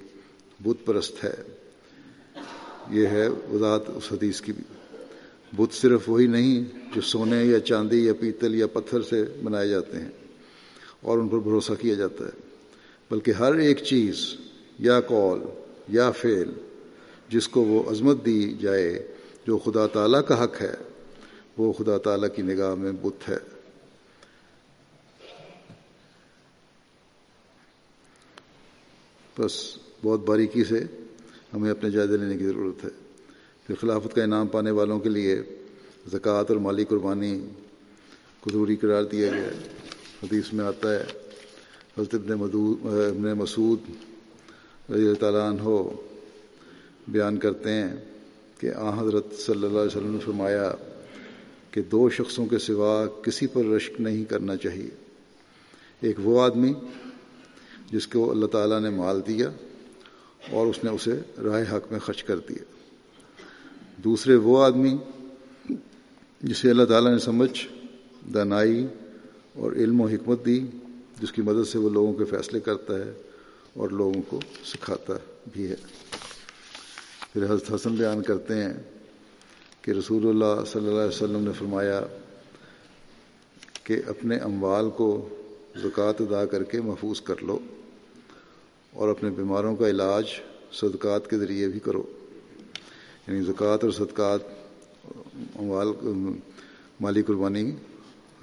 بت پرست ہے۔ یہ ہے وضاحت اس حدیث کی۔ بھی بت صرف وہی نہیں جو سونے یا چاندی یا پیتل یا پتھر سے بنائے جاتے ہیں اور ان پر بھروسہ کیا جاتا ہے، بلکہ ہر ایک چیز یا کال یا فعل جس کو وہ عظمت دی جائے، جو خدا تعالیٰ کا حق ہے۔ وہ خدا تعالیٰ کی نگاہ میں بت ہے۔ بس بہت باریکی سے ہمیں اپنے جائزے لینے کی ضرورت ہے۔ پھر خلافت کا انعام پانے والوں کے لیے زکوٰۃ اور مالی قربانی کو ضروری قرار دیا گیا ہے۔ حدیث میں آتا ہے، حضرت ابن مدود ابن مسعود رضی اللہ تعالیٰ عنہ بیان کرتے ہیں کہ آ حضرت صلی اللہ علیہ وسلم نے فرمایا کہ دو شخصوں کے سوا کسی پر رشک نہیں کرنا چاہیے۔ ایک وہ آدمی جس کو اللہ تعالیٰ نے مال دیا اور اس نے اسے راہ حق میں خرچ کر دیا۔ دوسرے وہ آدمی جسے اللہ تعالیٰ نے سمجھ، دانائی اور علم و حکمت دی، جس کی مدد سے وہ لوگوں کے فیصلے کرتا ہے اور لوگوں کو سکھاتا بھی ہے۔ پھر حضرت حسن بیان کرتے ہیں کہ رسول اللہ صلی اللہ علیہ وسلم نے فرمایا کہ اپنے اموال کو زکوٰۃ ادا کر کے محفوظ کر لو اور اپنے بیماروں کا علاج صدقات کے ذریعے بھی کرو۔ یعنی زکوٰۃ اور صدقات، اموال، مالی قربانی،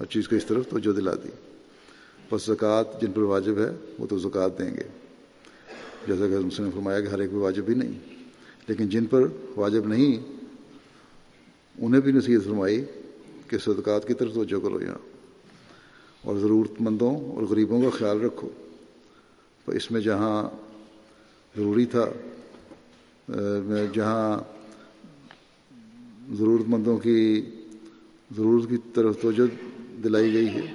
ہر چیز کو اس طرف توجہ دلا دی۔ بس زکوٰۃ جن پر واجب ہے، وہ تو زکوٰۃ دیں گے۔ جیسا کہ نے فرمایا کہ ہر ایک پہ واجب بھی نہیں، لیکن جن پر واجب نہیں انہیں بھی نصیحت فرمائی کہ صدقات کی طرف توجہ کرو یہاں۔ اور ضرورت مندوں اور غریبوں کا خیال رکھو۔ تو اس میں جہاں ضروری تھا جہاں ضرورت مندوں کی ضرورت کی طرف توجہ دلائی گئی ہے،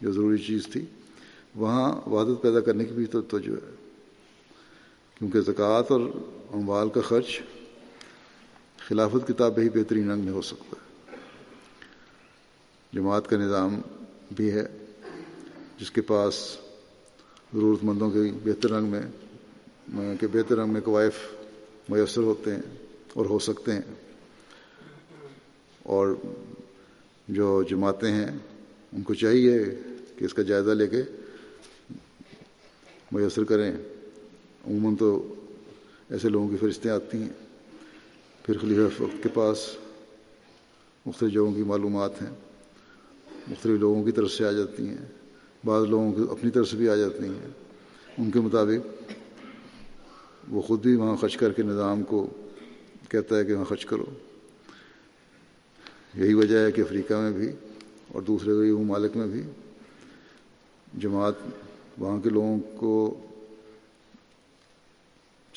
جو ضروری چیز تھی، وہاں وادت پیدا کرنے کی بھی توجہ ہے۔ کیونکہ زکوٰۃ اور اموال کا خرچ خلافت کتاب ہی بہترین رنگ میں ہو سکتا ہے۔ جماعت کا نظام بھی ہے جس کے پاس ضرورت مندوں کے بہتر رنگ میں کہ بہتر رنگ میں کوائف میسر ہوتے ہیں اور ہو سکتے ہیں۔ اور جو جماعتیں ہیں، ان کو چاہیے کہ اس کا جائزہ لے کے میسر کریں۔ عموماً تو ایسے لوگوں کی فرشتیں آتی ہیں۔ پھر خلیفہ وقت کے پاس مختلف جگہوں کی معلومات ہیں، مختلف لوگوں کی طرف سے آ جاتی ہیں، بعض لوگوں کی اپنی طرف سے بھی آ جاتی ہیں۔ ان کے مطابق وہ خود بھی وہاں خرچ کر کے نظام کو کہتا ہے کہ وہاں خرچ کرو۔ یہی وجہ ہے کہ افریقہ میں بھی اور دوسرے غریب ممالک میں بھی جماعت وہاں کے لوگوں کو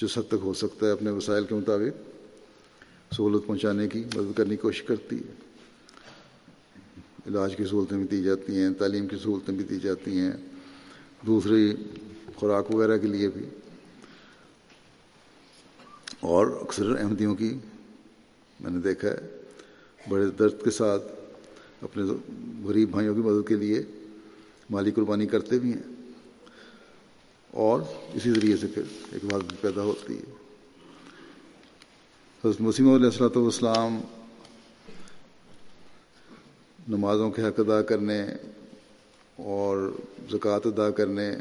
جس حد تک ہو سکتا ہے اپنے وسائل کے مطابق سہولت پہنچانے کی، مدد کرنے کی کوشش کرتی ہے۔ علاج کی سہولتیں بھی دی جاتی ہیں، تعلیم کی سہولتیں بھی دی جاتی ہیں۔ دوسری خوراک وغیرہ کے لیے بھی۔ اور اکثر احمدیوں کی میں نے دیکھا ہے، بڑے درد کے ساتھ اپنے غریب بھائیوں کی مدد کے لیے مالی قربانی کرتے بھی ہیں۔ اور اسی ذریعے سے پھر ایک بات بھی پیدا ہوتی ہے۔ حضرت مسیم علیہ السلۃ والسلام نمازوں کے حق ادا کرنے اور زکوٰۃ ادا کرنے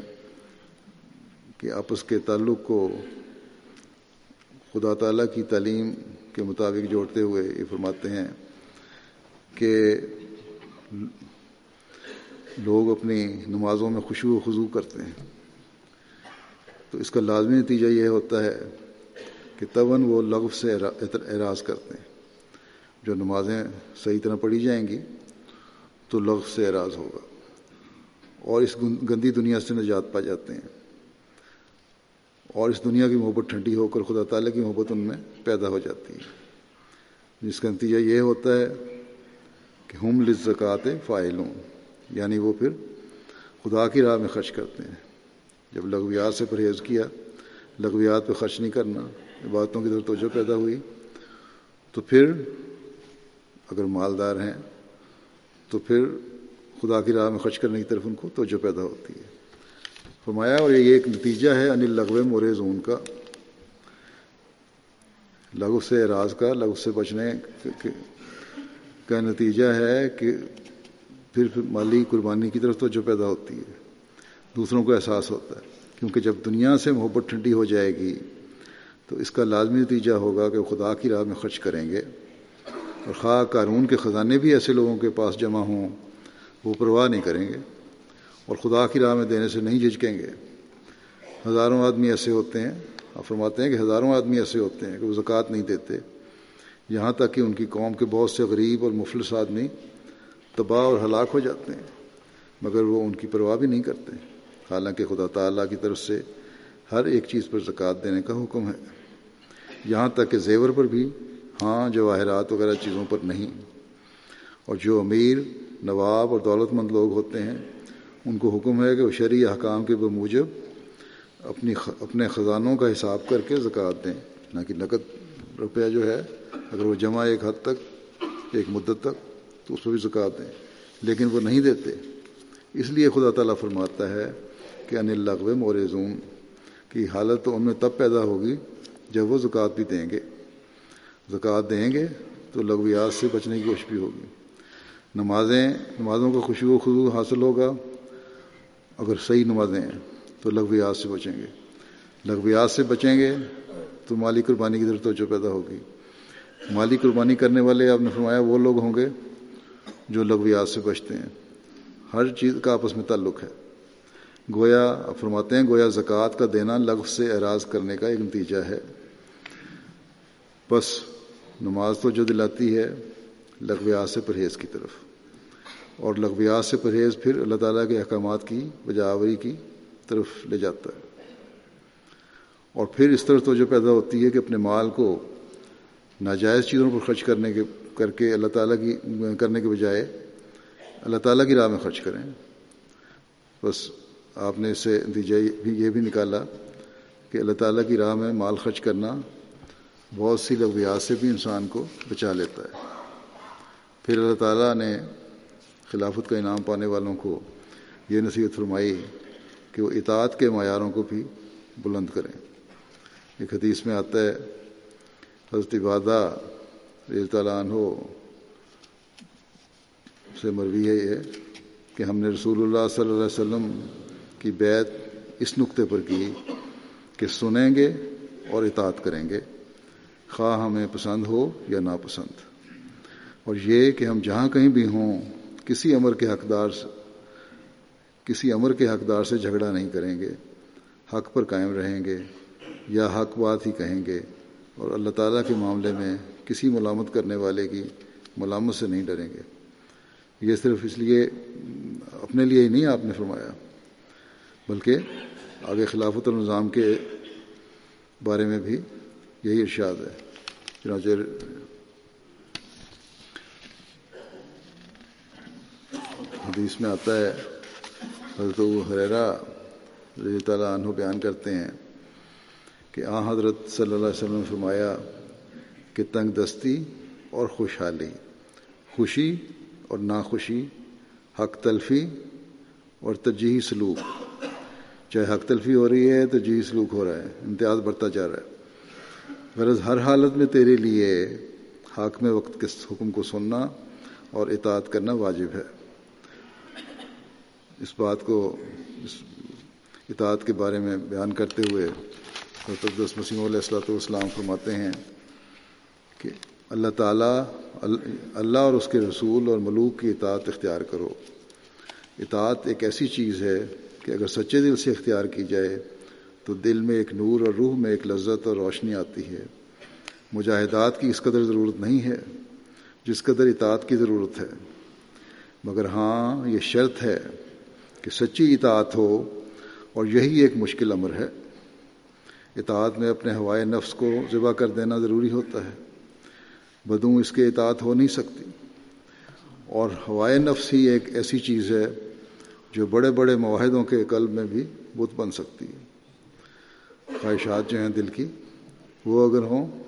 کے آپس کے تعلق کو خدا تعالیٰ کی تعلیم کے مطابق جوڑتے ہوئے یہ فرماتے ہیں کہ لوگ اپنی نمازوں میں خوشو و خضو کرتے ہیں۔ تو اس کا لازمی نتیجہ یہ ہوتا ہے کہ تون وہ لغف سے اعراض کرتے ہیں۔ جو نمازیں صحیح طرح پڑھی جائیں گی تو لغف سے اعراض ہوگا۔ اور اس گندی دنیا سے نجات پا جاتے ہیں۔ اور اس دنیا کی محبت ٹھنڈی ہو کر خدا تعالیٰ کی محبت ان میں پیدا ہو جاتی ہے۔ جس کا نتیجہ یہ ہوتا ہے کہ ہم لذکات فائلوں یعنی وہ پھر خدا کی راہ میں خرچ کرتے ہیں۔ جب لغویات سے پرہیز کیا، لغویات پہ خرچ نہیں کرنا عبادتوں کی طرف توجہ پیدا ہوئی۔ تو پھر اگر مالدار ہیں، تو پھر خدا کی راہ میں خرچ کرنے کی طرف ان کو توجہ پیدا ہوتی ہے۔ فرمایا، اور یہ ایک نتیجہ ہے انل لغو مورزون کا۔ لغو سے اعراض کا، لغو سے بچنے کا نتیجہ ہے کہ پھر پھر مالی قربانی کی طرف توجہ پیدا ہوتی ہے۔ دوسروں کو احساس ہوتا ہے، کیونکہ جب دنیا سے محبت ٹھنڈی ہو جائے گی تو اس کا لازمی نتیجہ ہوگا کہ خدا کی راہ میں خرچ کریں گے اور خواہ قانون کے خزانے بھی ایسے لوگوں کے پاس جمع ہوں، وہ پرواہ نہیں کریں گے اور خدا کی راہ میں دینے سے نہیں جھجکیں گے۔ ہزاروں آدمی ایسے ہوتے ہیں، آپ فرماتے ہیں کہ ہزاروں آدمی ایسے ہوتے ہیں کہ وہ زکوٰۃ نہیں دیتے۔ یہاں تک کہ ان کی قوم کے بہت سے غریب اور مفلس آدمی تباہ اور ہلاک ہو جاتے ہیں، مگر وہ ان کی پرواہ بھی نہیں کرتے۔ حالانکہ خدا تعالیٰ کی طرف سے ہر ایک چیز پر زکوٰۃ دینے کا حکم ہے۔ یہاں تک کہ زیور پر بھی ہاں جواہرات وغیرہ چیزوں پر نہیں۔ اور جو امیر، نواب اور دولت مند لوگ ہوتے ہیں، ان کو حکم ہے کہ وہ شرعی احکام کے بموجب اپنی اپنے خزانوں کا حساب کر کے زکوٰۃ دیں۔ نہ کہ نقد روپیہ جو ہے، اگر وہ جمع ایک حد تک، ایک مدت تک، تو اس پہ بھی زکوٰۃ دیں۔ لیکن وہ نہیں دیتے۔ اس لیے خدا تعالیٰ فرماتا ہے کہ ان الغو مورزون کی حالت تو ان میں تب پیدا ہوگی جب وہ زکوٰۃ بھی دیں گے، زکوٰۃ دیں گے تو لغویات سے بچنے کی کوشش بھی ہوگی۔ نمازیں، نمازوں کا خوشی و خضو حاصل ہوگا۔ اگر صحیح نمازیں ہیں تو لغویات سے بچیں گے۔ لغویات سے بچیں گے تو مالی قربانی کی طرف توجہ پیدا ہوگی۔ مالی قربانی کرنے والے، آپ نے فرمایا، وہ لوگ ہوں گے جو لغویات سے بچتے ہیں۔ ہر چیز کا آپس میں تعلق ہے۔ گویا فرماتے ہیں، گویا زکوٰۃ کا دینا لغو سے اعراض کرنے کا ایک نتیجہ ہے۔ بس نماز تو جو دلاتی ہے لغویات سے پرہیز کی طرف۔ اور لغویات سے پرہیز پھر اللہ تعالیٰ کے احکامات کی، بجاوری کی طرف لے جاتا ہے۔ اور پھر اس طرح توجہ پیدا ہوتی ہے کہ اپنے مال کو ناجائز چیزوں پر خرچ کرنے کے، کر کے اللہ تعالیٰ کی، کرنے کے بجائے اللہ تعالیٰ کی راہ میں خرچ کریں۔ بس آپ نے اس سے نتیجہ یہ بھی نکالا کہ اللہ تعالیٰ کی راہ میں مال خرچ کرنا بہت سی لغویات سے بھی انسان کو بچا لیتا ہے۔ پھر اللہ تعالیٰ نے خلافت کا انعام پانے والوں کو یہ نصیحت فرمائی کہ وہ اطاعت کے معیاروں کو بھی بلند کریں۔ ایک حدیث میں آتا ہے، حضرت عبادہ رضی تعالیٰ عنہ سے مروی ہے یہ کہ ہم نے رسول اللہ صلی اللہ علیہ وسلم کی بیت اس نقطے پر کی کہ سنیں گے اور اطاعت کریں گے۔ خواہ ہمیں پسند ہو یا ناپسند۔ اور یہ کہ ہم جہاں کہیں بھی ہوں، کسی امر کے حقدار کسی امر کے حقدار سے جھگڑا نہیں کریں گے۔ حق پر قائم رہیں گے یا حق بات ہی کہیں گے۔ اور اللہ تعالیٰ کے معاملے میں کسی ملامت کرنے والے کی ملامت سے نہیں ڈریں گے۔ یہ صرف اس لیے اپنے لیے ہی نہیں، آپ نے فرمایا۔ بلکہ آگے خلافت النظام کے بارے میں بھی یہی ارشاد ہے۔ چنانچہ حدیث میں آتا ہے، حضرت حریرا رضی تعالیٰ عنہ بیان کرتے ہیں کہ آ حضرت صلی اللہ علیہ وسلم نے فرمایا کہ تنگ دستی اور خوشحالی، خوشی اور ناخوشی، حق تلفی اور ترجیحی سلوک۔ چاہے حق تلفی ہو رہی ہے ترجیحی سلوک ہو رہا ہے، امتیاز بڑھتا جا رہا ہے۔ غرض ہر حالت میں تیرے لیے حاکم وقت کے حکم کو سننا اور اطاعت کرنا واجب ہے۔ اس بات کو اس اطاعت کے بارے میں بیان کرتے ہوئے حضرت مسیم علیہ السلاۃ والسلام فرماتے ہیں کہ اللہ تعالیٰ، اللہ اور اس کے رسول اور ملوک کی اطاعت اختیار کرو۔ اطاعت ایک ایسی چیز ہے کہ اگر سچے دل سے اختیار کی جائے تو دل میں ایک نور اور روح میں ایک لذت اور روشنی آتی ہے۔ مجاہدات کی اس قدر ضرورت نہیں ہے جس قدر اطاعت کی ضرورت ہے۔ مگر ہاں یہ شرط ہے کہ سچی اطاعت ہو اور یہی ایک مشکل امر ہے۔ اطاعت میں اپنے ہوائے نفس کو ذبح کر دینا ضروری ہوتا ہے۔ بدوں اس کے اطاعت ہو نہیں سکتی۔ اور ہوائے نفس ہی ایک ایسی چیز ہے جو بڑے بڑے معاہدوں کے قلب میں بھی بت بن سکتی ہے۔ خواہشات جو ہیں دل کی، وہ اگر ہوں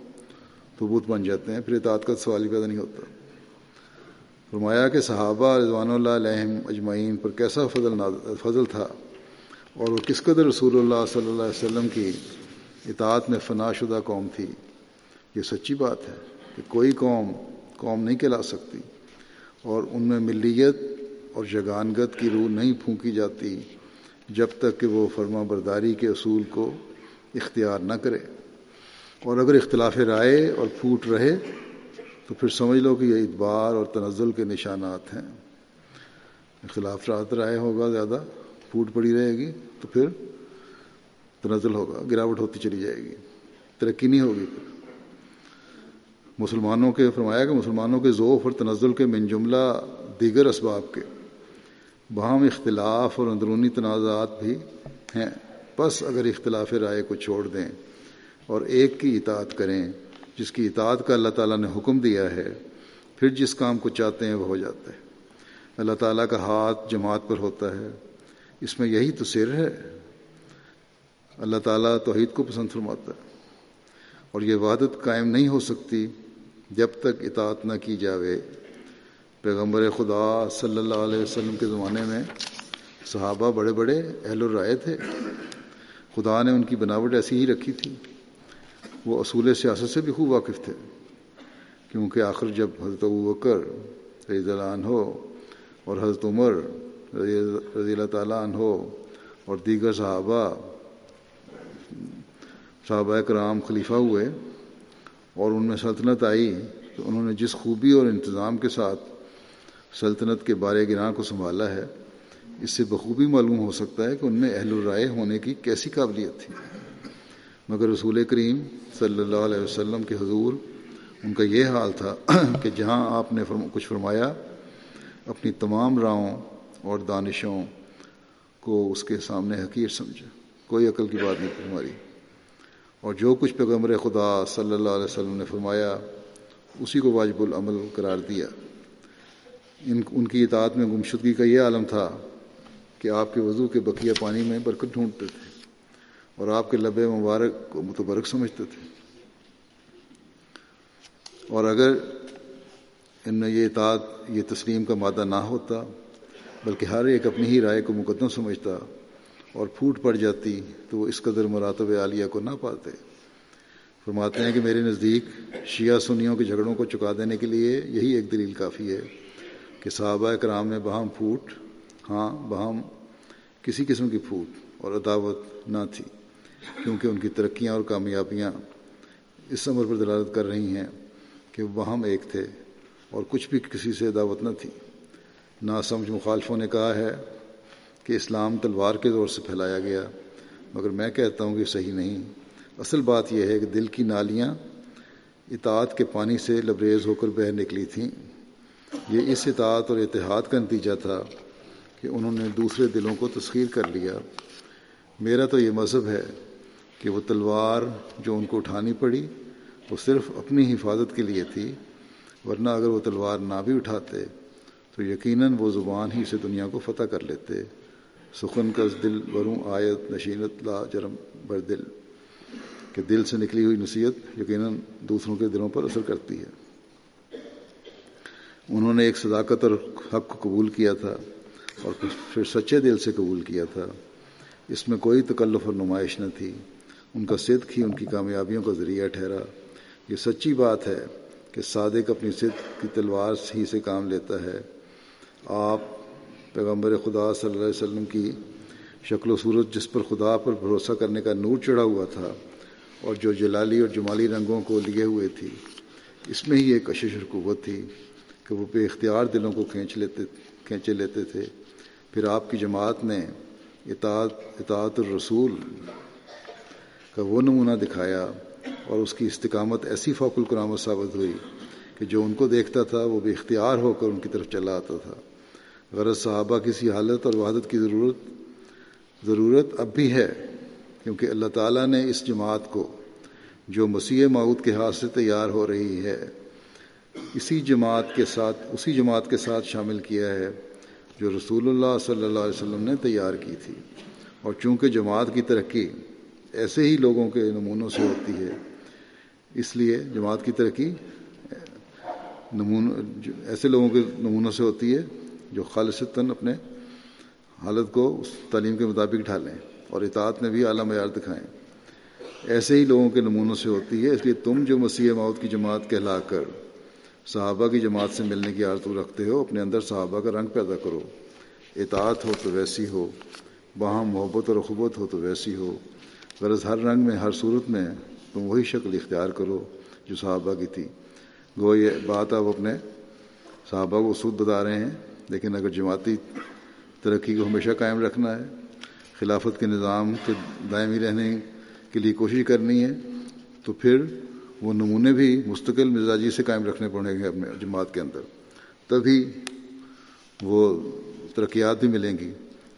تو بت بن جاتے ہیں، پھر اطاعت کا سوال ہی پیدا نہیں ہوتا۔ فرمایا کہ صحابہ رضوان اللہ علیہم اجمعین پر کیسا فضل فضل تھا؟ اور وہ کس قدر رسول اللہ صلی اللہ علیہ وسلم کی اطاعت میں فنا شدہ قوم تھی؟ یہ سچی بات ہے کہ کوئی قوم قوم نہیں کہلا سکتی۔ اور ان میں ملیت اور جگانگت کی روح نہیں پھونکی جاتی جب تک کہ وہ فرما برداری کے اصول کو اختیار نہ کرے۔ اور اگر اختلاف رائے اور پھوٹ رہے تو پھر سمجھ لو کہ یہ ادبار اور تنزل کے نشانات ہیں۔ اختلاف رات رائے ہوگا زیادہ، پھوٹ پڑی رہے گی تو پھر تنزل ہوگا، گراوٹ ہوتی چلی جائے گی، ترقی نہیں ہوگی۔ پھر مسلمانوں کے، فرمایا کہ مسلمانوں کے ذوف اور تنزل کے من جملہ دیگر اسباب کے باہم اختلاف اور اندرونی تنازعات بھی ہیں۔ بس اگر اختلاف رائے کو چھوڑ دیں اور ایک کی اطاعت کریں، جس کی اطاعت کا اللہ تعالیٰ نے حکم دیا ہے، پھر جس کام کو چاہتے ہیں وہ ہو جاتا ہے۔ اللہ تعالیٰ کا ہاتھ جماعت پر ہوتا ہے۔ اس میں یہی تو سر ہے۔ اللہ تعالیٰ توحید کو پسند فرماتا ہے۔ اور یہ وحدت قائم نہیں ہو سکتی جب تک اطاعت نہ کی جاوے۔ پیغمبر خدا صلی اللہ علیہ وسلم کے زمانے میں صحابہ بڑے بڑے اہل الرائے تھے۔ خدا نے ان کی بناوٹ ایسی ہی رکھی تھی۔ وہ اصول سیاست سے بھی خوب واقف تھے۔ کیونکہ آخر جب حضرت ابو بکر رضی اللہ عنہ اور حضرت عمر رضی اللہ تعالیٰ عنہ اور دیگر صحابہ صحابہ کرام خلیفہ ہوئے اور ان میں سلطنت آئی، تو انہوں نے جس خوبی اور انتظام کے ساتھ سلطنت کے بارے گراں کو سنبھالا ہے، اس سے بخوبی معلوم ہو سکتا ہے کہ ان میں اہل الرائے ہونے کی کیسی قابلیت تھی۔ مگر رسول کریم صلی اللہ علیہ وسلم کے حضور، ان کا یہ حال تھا کہ جہاں آپ نے فرم، کچھ فرمایا، اپنی تمام راہوں اور دانشوں کو اس کے سامنے حقیر سمجھا۔ کوئی عقل کی بات نہیں فرمائی اور جو کچھ پیغمبر خدا صلی اللہ علیہ وسلم نے فرمایا، اسی کو واجب العمل قرار دیا۔ ان ان کی اطاعت میں گمشدگی کا یہ عالم تھا کہ آپ کے وضو کے بقیہ پانی میں برکت ڈھونڈتے تھے اور آپ کے لب مبارک کو متبرک سمجھتے تھے۔ اور اگر ان میں یہ اطاعت، یہ تسلیم کا مادہ نہ ہوتا، بلکہ ہر ایک اپنی ہی رائے کو مقدم سمجھتا اور پھوٹ پڑ جاتی، تو وہ اس قدر مراتب عالیہ کو نہ پاتے۔ فرماتے ہیں کہ میرے نزدیک شیعہ سنیوں کے جھگڑوں کو چکا دینے کے لیے یہی ایک دلیل کافی ہے۔ کہ صحابہ کرام میں بہم پھوٹ ہاں بہم کسی قسم کی پھوٹ اور عداوت نہ تھی، کیونکہ ان کی ترقیاں اور کامیابیاں اس عمر پر دلالت کر رہی ہیں کہ وہ بہم ایک تھے اور کچھ بھی کسی سے دعوت نہ تھی۔ نہ سمجھ مخالفوں نے کہا ہے کہ اسلام تلوار کے زور سے پھیلایا گیا، مگر میں کہتا ہوں کہ صحیح نہیں۔ اصل بات یہ ہے کہ دل کی نالیاں اطاعت کے پانی سے لبریز ہو کر بہہ نکلی تھیں۔ یہ اس اطاعت اور اتحاد کا نتیجہ تھا کہ انہوں نے دوسرے دلوں کو تسخیر کر لیا۔ میرا تو یہ مذہب ہے کہ وہ تلوار جو ان کو اٹھانی پڑی، وہ صرف اپنی حفاظت کے لیے تھی، ورنہ اگر وہ تلوار نہ بھی اٹھاتے تو یقیناً وہ زبان ہی سے دنیا کو فتح کر لیتے۔ سخن کا دل وروں آیت نشینت لا جرم بر دل، کہ دل سے نکلی ہوئی نصیحت یقیناً دوسروں کے دلوں پر اثر کرتی ہے۔ انہوں نے ایک صداقت اور حق کو قبول کیا تھا اور پھر سچے دل سے قبول کیا تھا۔ اس میں کوئی تکلف اور نمائش نہ تھی۔ ان کا صدق ہی ان کی کامیابیوں کا ذریعہ ٹھہرا۔ یہ سچی بات ہے کہ صادق اپنی صدق کی تلوار ہی سے کام لیتا ہے۔ آپ پیغمبر خدا صلی اللہ علیہ وسلم کی شکل و صورت جس پر خدا پر بھروسہ کرنے کا نور چڑھا ہوا تھا اور جو جلالی اور جمالی رنگوں کو لیے ہوئے تھی، اس میں ہی ایک کشش اور قوت تھی۔ کہ وہ بے اختیار دلوں کو کھینچ لیتے کھینچے لیتے تھے۔ پھر آپ کی جماعت نے اطاعت اطاعت الرسول کا وہ نمونہ دکھایا اور اس کی استقامت ایسی فوق القرامت ثابت ہوئی کہ جو ان کو دیکھتا تھا وہ بے اختیار ہو کر ان کی طرف چلا آتا تھا۔ غرض صحابہ کسی حالت اور وحدت کی ضرورت ضرورت اب بھی ہے کیونکہ اللہ تعالیٰ نے اس جماعت کو جو مسیح معود کے ہاتھ سے تیار ہو رہی ہے اسی جماعت کے ساتھ، اسی جماعت کے ساتھ شامل کیا ہے جو رسول اللہ صلی اللہ علیہ وسلم نے تیار کی تھی۔ اور چونکہ جماعت کی ترقی ایسے ہی لوگوں کے نمونوں سے ہوتی ہے، اس لیے جماعت کی ترقی نمون، ایسے لوگوں کے نمونوں سے ہوتی ہے جو خالصتاً اپنے حالت کو اس تعلیم کے مطابق ڈھالیں اور اطاعت میں بھی اعلیٰ معیار دکھائیں۔ ایسے ہی لوگوں کے نمونوں سے ہوتی ہے، اس لیے تم جو مسیح موت کی جماعت کہلا کر صحابہ کی جماعت سے ملنے کی آرزو رکھتے ہو، اپنے اندر صحابہ کا رنگ پیدا کرو۔ اطاعت ہو تو ویسی ہو، وہاں محبت اور اخبت ہو تو ویسی ہو۔ غرض ہر رنگ میں، ہر صورت میں تم وہی شکل اختیار کرو جو صحابہ کی تھی۔ گو یہ بات آپ اپنے صحابہ کو سود بتا رہے ہیں، لیکن اگر جماعتی ترقی کو ہمیشہ قائم رکھنا ہے، خلافت کے نظام کے دائمی رہنے کے لیے کوشش کرنی ہے، تو پھر وہ نمونے بھی مستقل مزاجی سے قائم رکھنے پڑیں گے اپنے جماعت کے اندر۔ تبھی وہ ترقیات بھی ملیں گی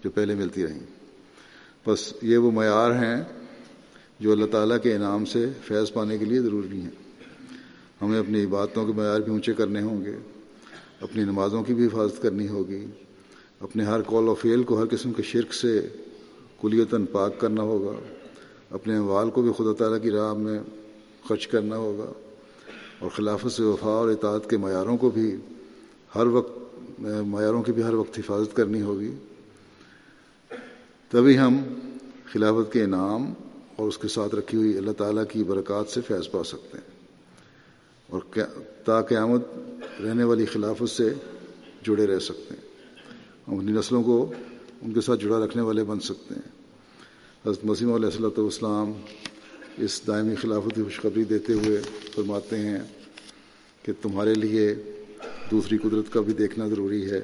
جو پہلے ملتی رہیں۔ بس یہ وہ معیار ہیں جو اللہ تعالیٰ کے انعام سے فیض پانے کے لیے ضروری ہیں۔ ہمیں اپنی عبادتوں کے معیار بھی اونچے کرنے ہوں گے۔ اپنی نمازوں کی بھی حفاظت کرنی ہوگی۔ اپنے ہر کال و فیل کو ہر قسم کے شرک سے کلیتاً پاک کرنا ہوگا۔ اپنے اموال کو بھی خدا تعالیٰ کی راہ میں خرچ کرنا ہوگا اور خلافت سے وفا اور اطاعت کے معیاروں کو بھی ہر وقت، معیاروں کی بھی ہر وقت حفاظت کرنی ہوگی۔ تبھی ہم خلافت کے انعام اور اس کے ساتھ رکھی ہوئی اللہ تعالیٰ کی برکات سے فیض پا سکتے ہیں۔ اور تا قیامت رہنے والی خلافت سے جڑے رہ سکتے ہیں۔ ہم اپنی نسلوں کو ان کے ساتھ جڑا رکھنے والے بن سکتے ہیں۔ حضرت مسیم علیہ السلۃ والسلام اس دائمی خلافت کی خوشخبری دیتے ہوئے فرماتے ہیں کہ تمہارے لیے دوسری قدرت کا بھی دیکھنا ضروری ہے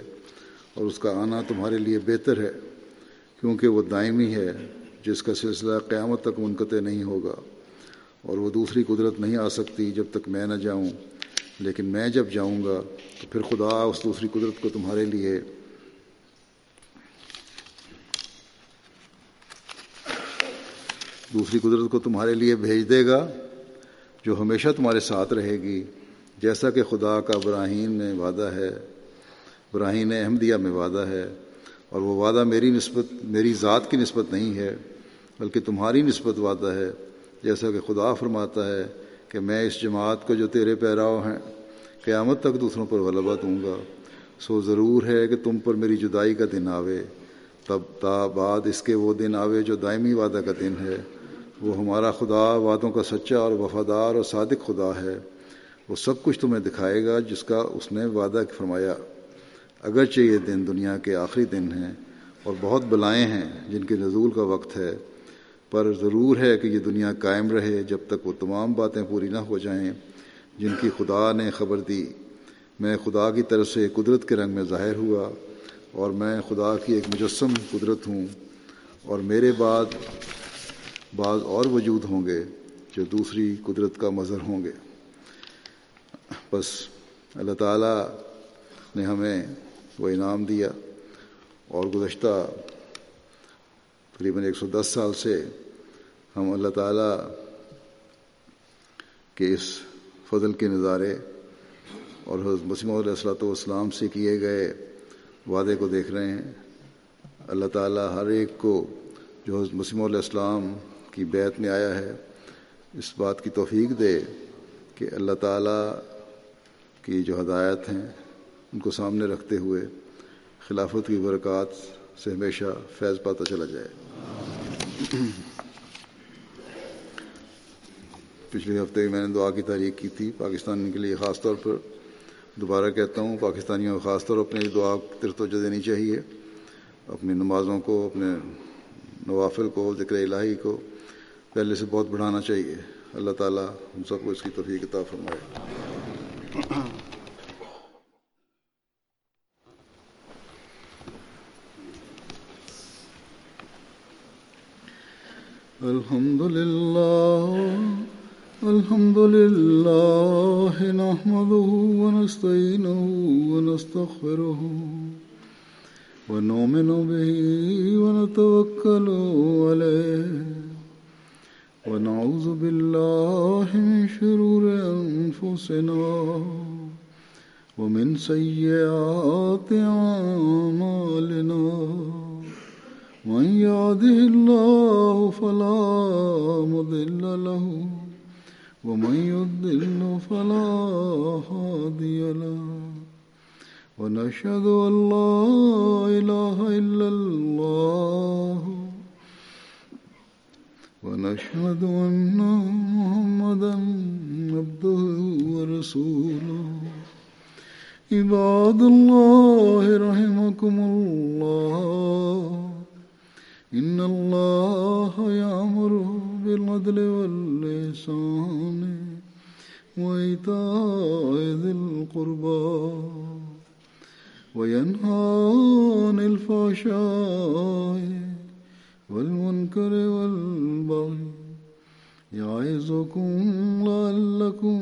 اور اس کا آنا تمہارے لیے بہتر ہے، کیونکہ وہ دائمی ہے جس کا سلسلہ قیامت تک منقطع نہیں ہوگا اور وہ دوسری قدرت نہیں آ سکتی جب تک میں نہ جاؤں۔ لیکن میں جب جاؤں گا تو پھر خدا اس دوسری قدرت کو تمہارے لیے دوسری قدرت کو تمہارے لیے بھیج دے گا، جو ہمیشہ تمہارے ساتھ رہے گی، جیسا کہ خدا کا ابراہیم میں وعدہ ہے، ابراہیم احمدیہ میں وعدہ ہے، اور وہ وعدہ میری نسبت، میری ذات کی نسبت نہیں ہے، بلکہ تمہاری نسبت وعدہ ہے، جیسا کہ خدا فرماتا ہے کہ میں اس جماعت کو جو تیرے پیراؤ ہیں، قیامت تک دوسروں پر غلبہ دوں گا۔ سو ضرور ہے کہ تم پر میری جدائی کا دن آوے، تب تا بعد اس کے وہ دن آوے جو دائمی وعدہ کا دن ہے۔ وہ ہمارا خدا وعدوں کا سچا اور وفادار اور صادق خدا ہے۔ وہ سب کچھ تمہیں دکھائے گا جس کا اس نے وعدہ فرمایا۔ اگرچہ یہ دن دنیا کے آخری دن ہیں اور بہت بلائیں ہیں جن کے نزول کا وقت ہے، پر ضرور ہے کہ یہ دنیا قائم رہے جب تک وہ تمام باتیں پوری نہ ہو جائیں جن کی خدا نے خبر دی۔ میں خدا کی طرف سے قدرت کے رنگ میں ظاہر ہوا اور میں خدا کی ایک مجسم قدرت ہوں اور میرے بعد بعض اور وجود ہوں گے جو دوسری قدرت کا مظہر ہوں گے۔ بس اللہ تعالیٰ نے ہمیں وہ انعام دیا اور گزشتہ تقریباً ایک سو دس سال سے ہم اللہ تعالیٰ کے اس فضل کے نظارے اور حضرت مسیم علیہ السلاۃ والسلام سے کیے گئے وعدے کو دیکھ رہے ہیں۔ اللہ تعالیٰ ہر ایک کو جو حضرت مسیم علیہ السلام کی بیت میں آیا ہے، اس بات کی توفیق دے کہ اللہ تعالیٰ کی جو ہدایت ہیں ان کو سامنے رکھتے ہوئے خلافت کی برکات سے ہمیشہ فیض پاتا چلا جائے۔ پچھلے ہفتے میں نے دعا کی تاریخ کی تھی پاکستان کے لیے، خاص طور پر دوبارہ کہتا ہوں، پاکستانیوں کو خاص طور اپنی دعا کی توجہ دینی چاہیے، اپنی نمازوں کو، اپنے نوافل کو، ذکر الہی کو پہلے سے بہت بڑھانا چاہیے۔ اللہ تعالیٰ ہم سب کو اس کی توفیق عطا فرمائے۔ الحمد لله الحمد لله نحمده ونستعينه ونستغفره ونؤمن به ونتوكل عليه ونعوذ بالله من شرور أنفسنا ومن سيئات أعمالنا. من يهده الله فلا مضل له ومن يضل فلا هادي له. ونشهد أن لا إله إلا الله ونشهد أن محمدا عبده ورسوله. عباد الله رحمكم الله. إن الله يأمر بالعدل واللسان وإيتاء ذي القربى وينهى عن الفحشاء والمنكر والبغي يعظكم لعلكم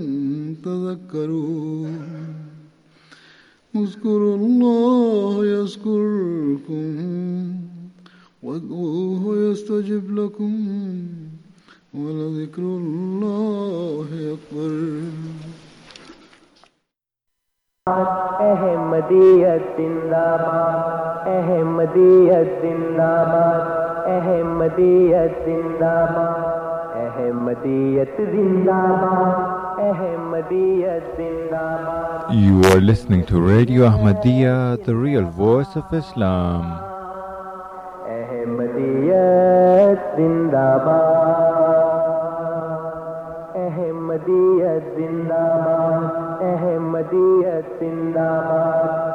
تذكرون. اذكروا الله يذكركم وادعوه يستجب لكم ولذكر الله أكبر. احمدیت زندہ باد احمدیت زندہ باد احمدیت زندہ باد احمدیت زندہ باد احمدیت زندہ باد You are listening to Radio Ahmadiyya, the real voice of Islam. احمدیت زندہ باد احمدیت زندہ باد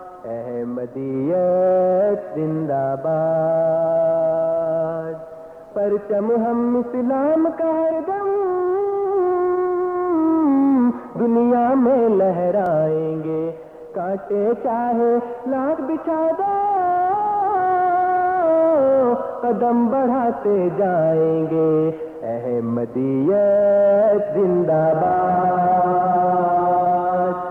احمدیت زندہ باد۔ پرچم ہم اسلام کا ہر دم۔ دنیا میں لہرائیں گے۔ کاٹے چاہے لاکھ بچھا قدم بڑھاتے جائیں گے۔ احمدیت زندہ باد۔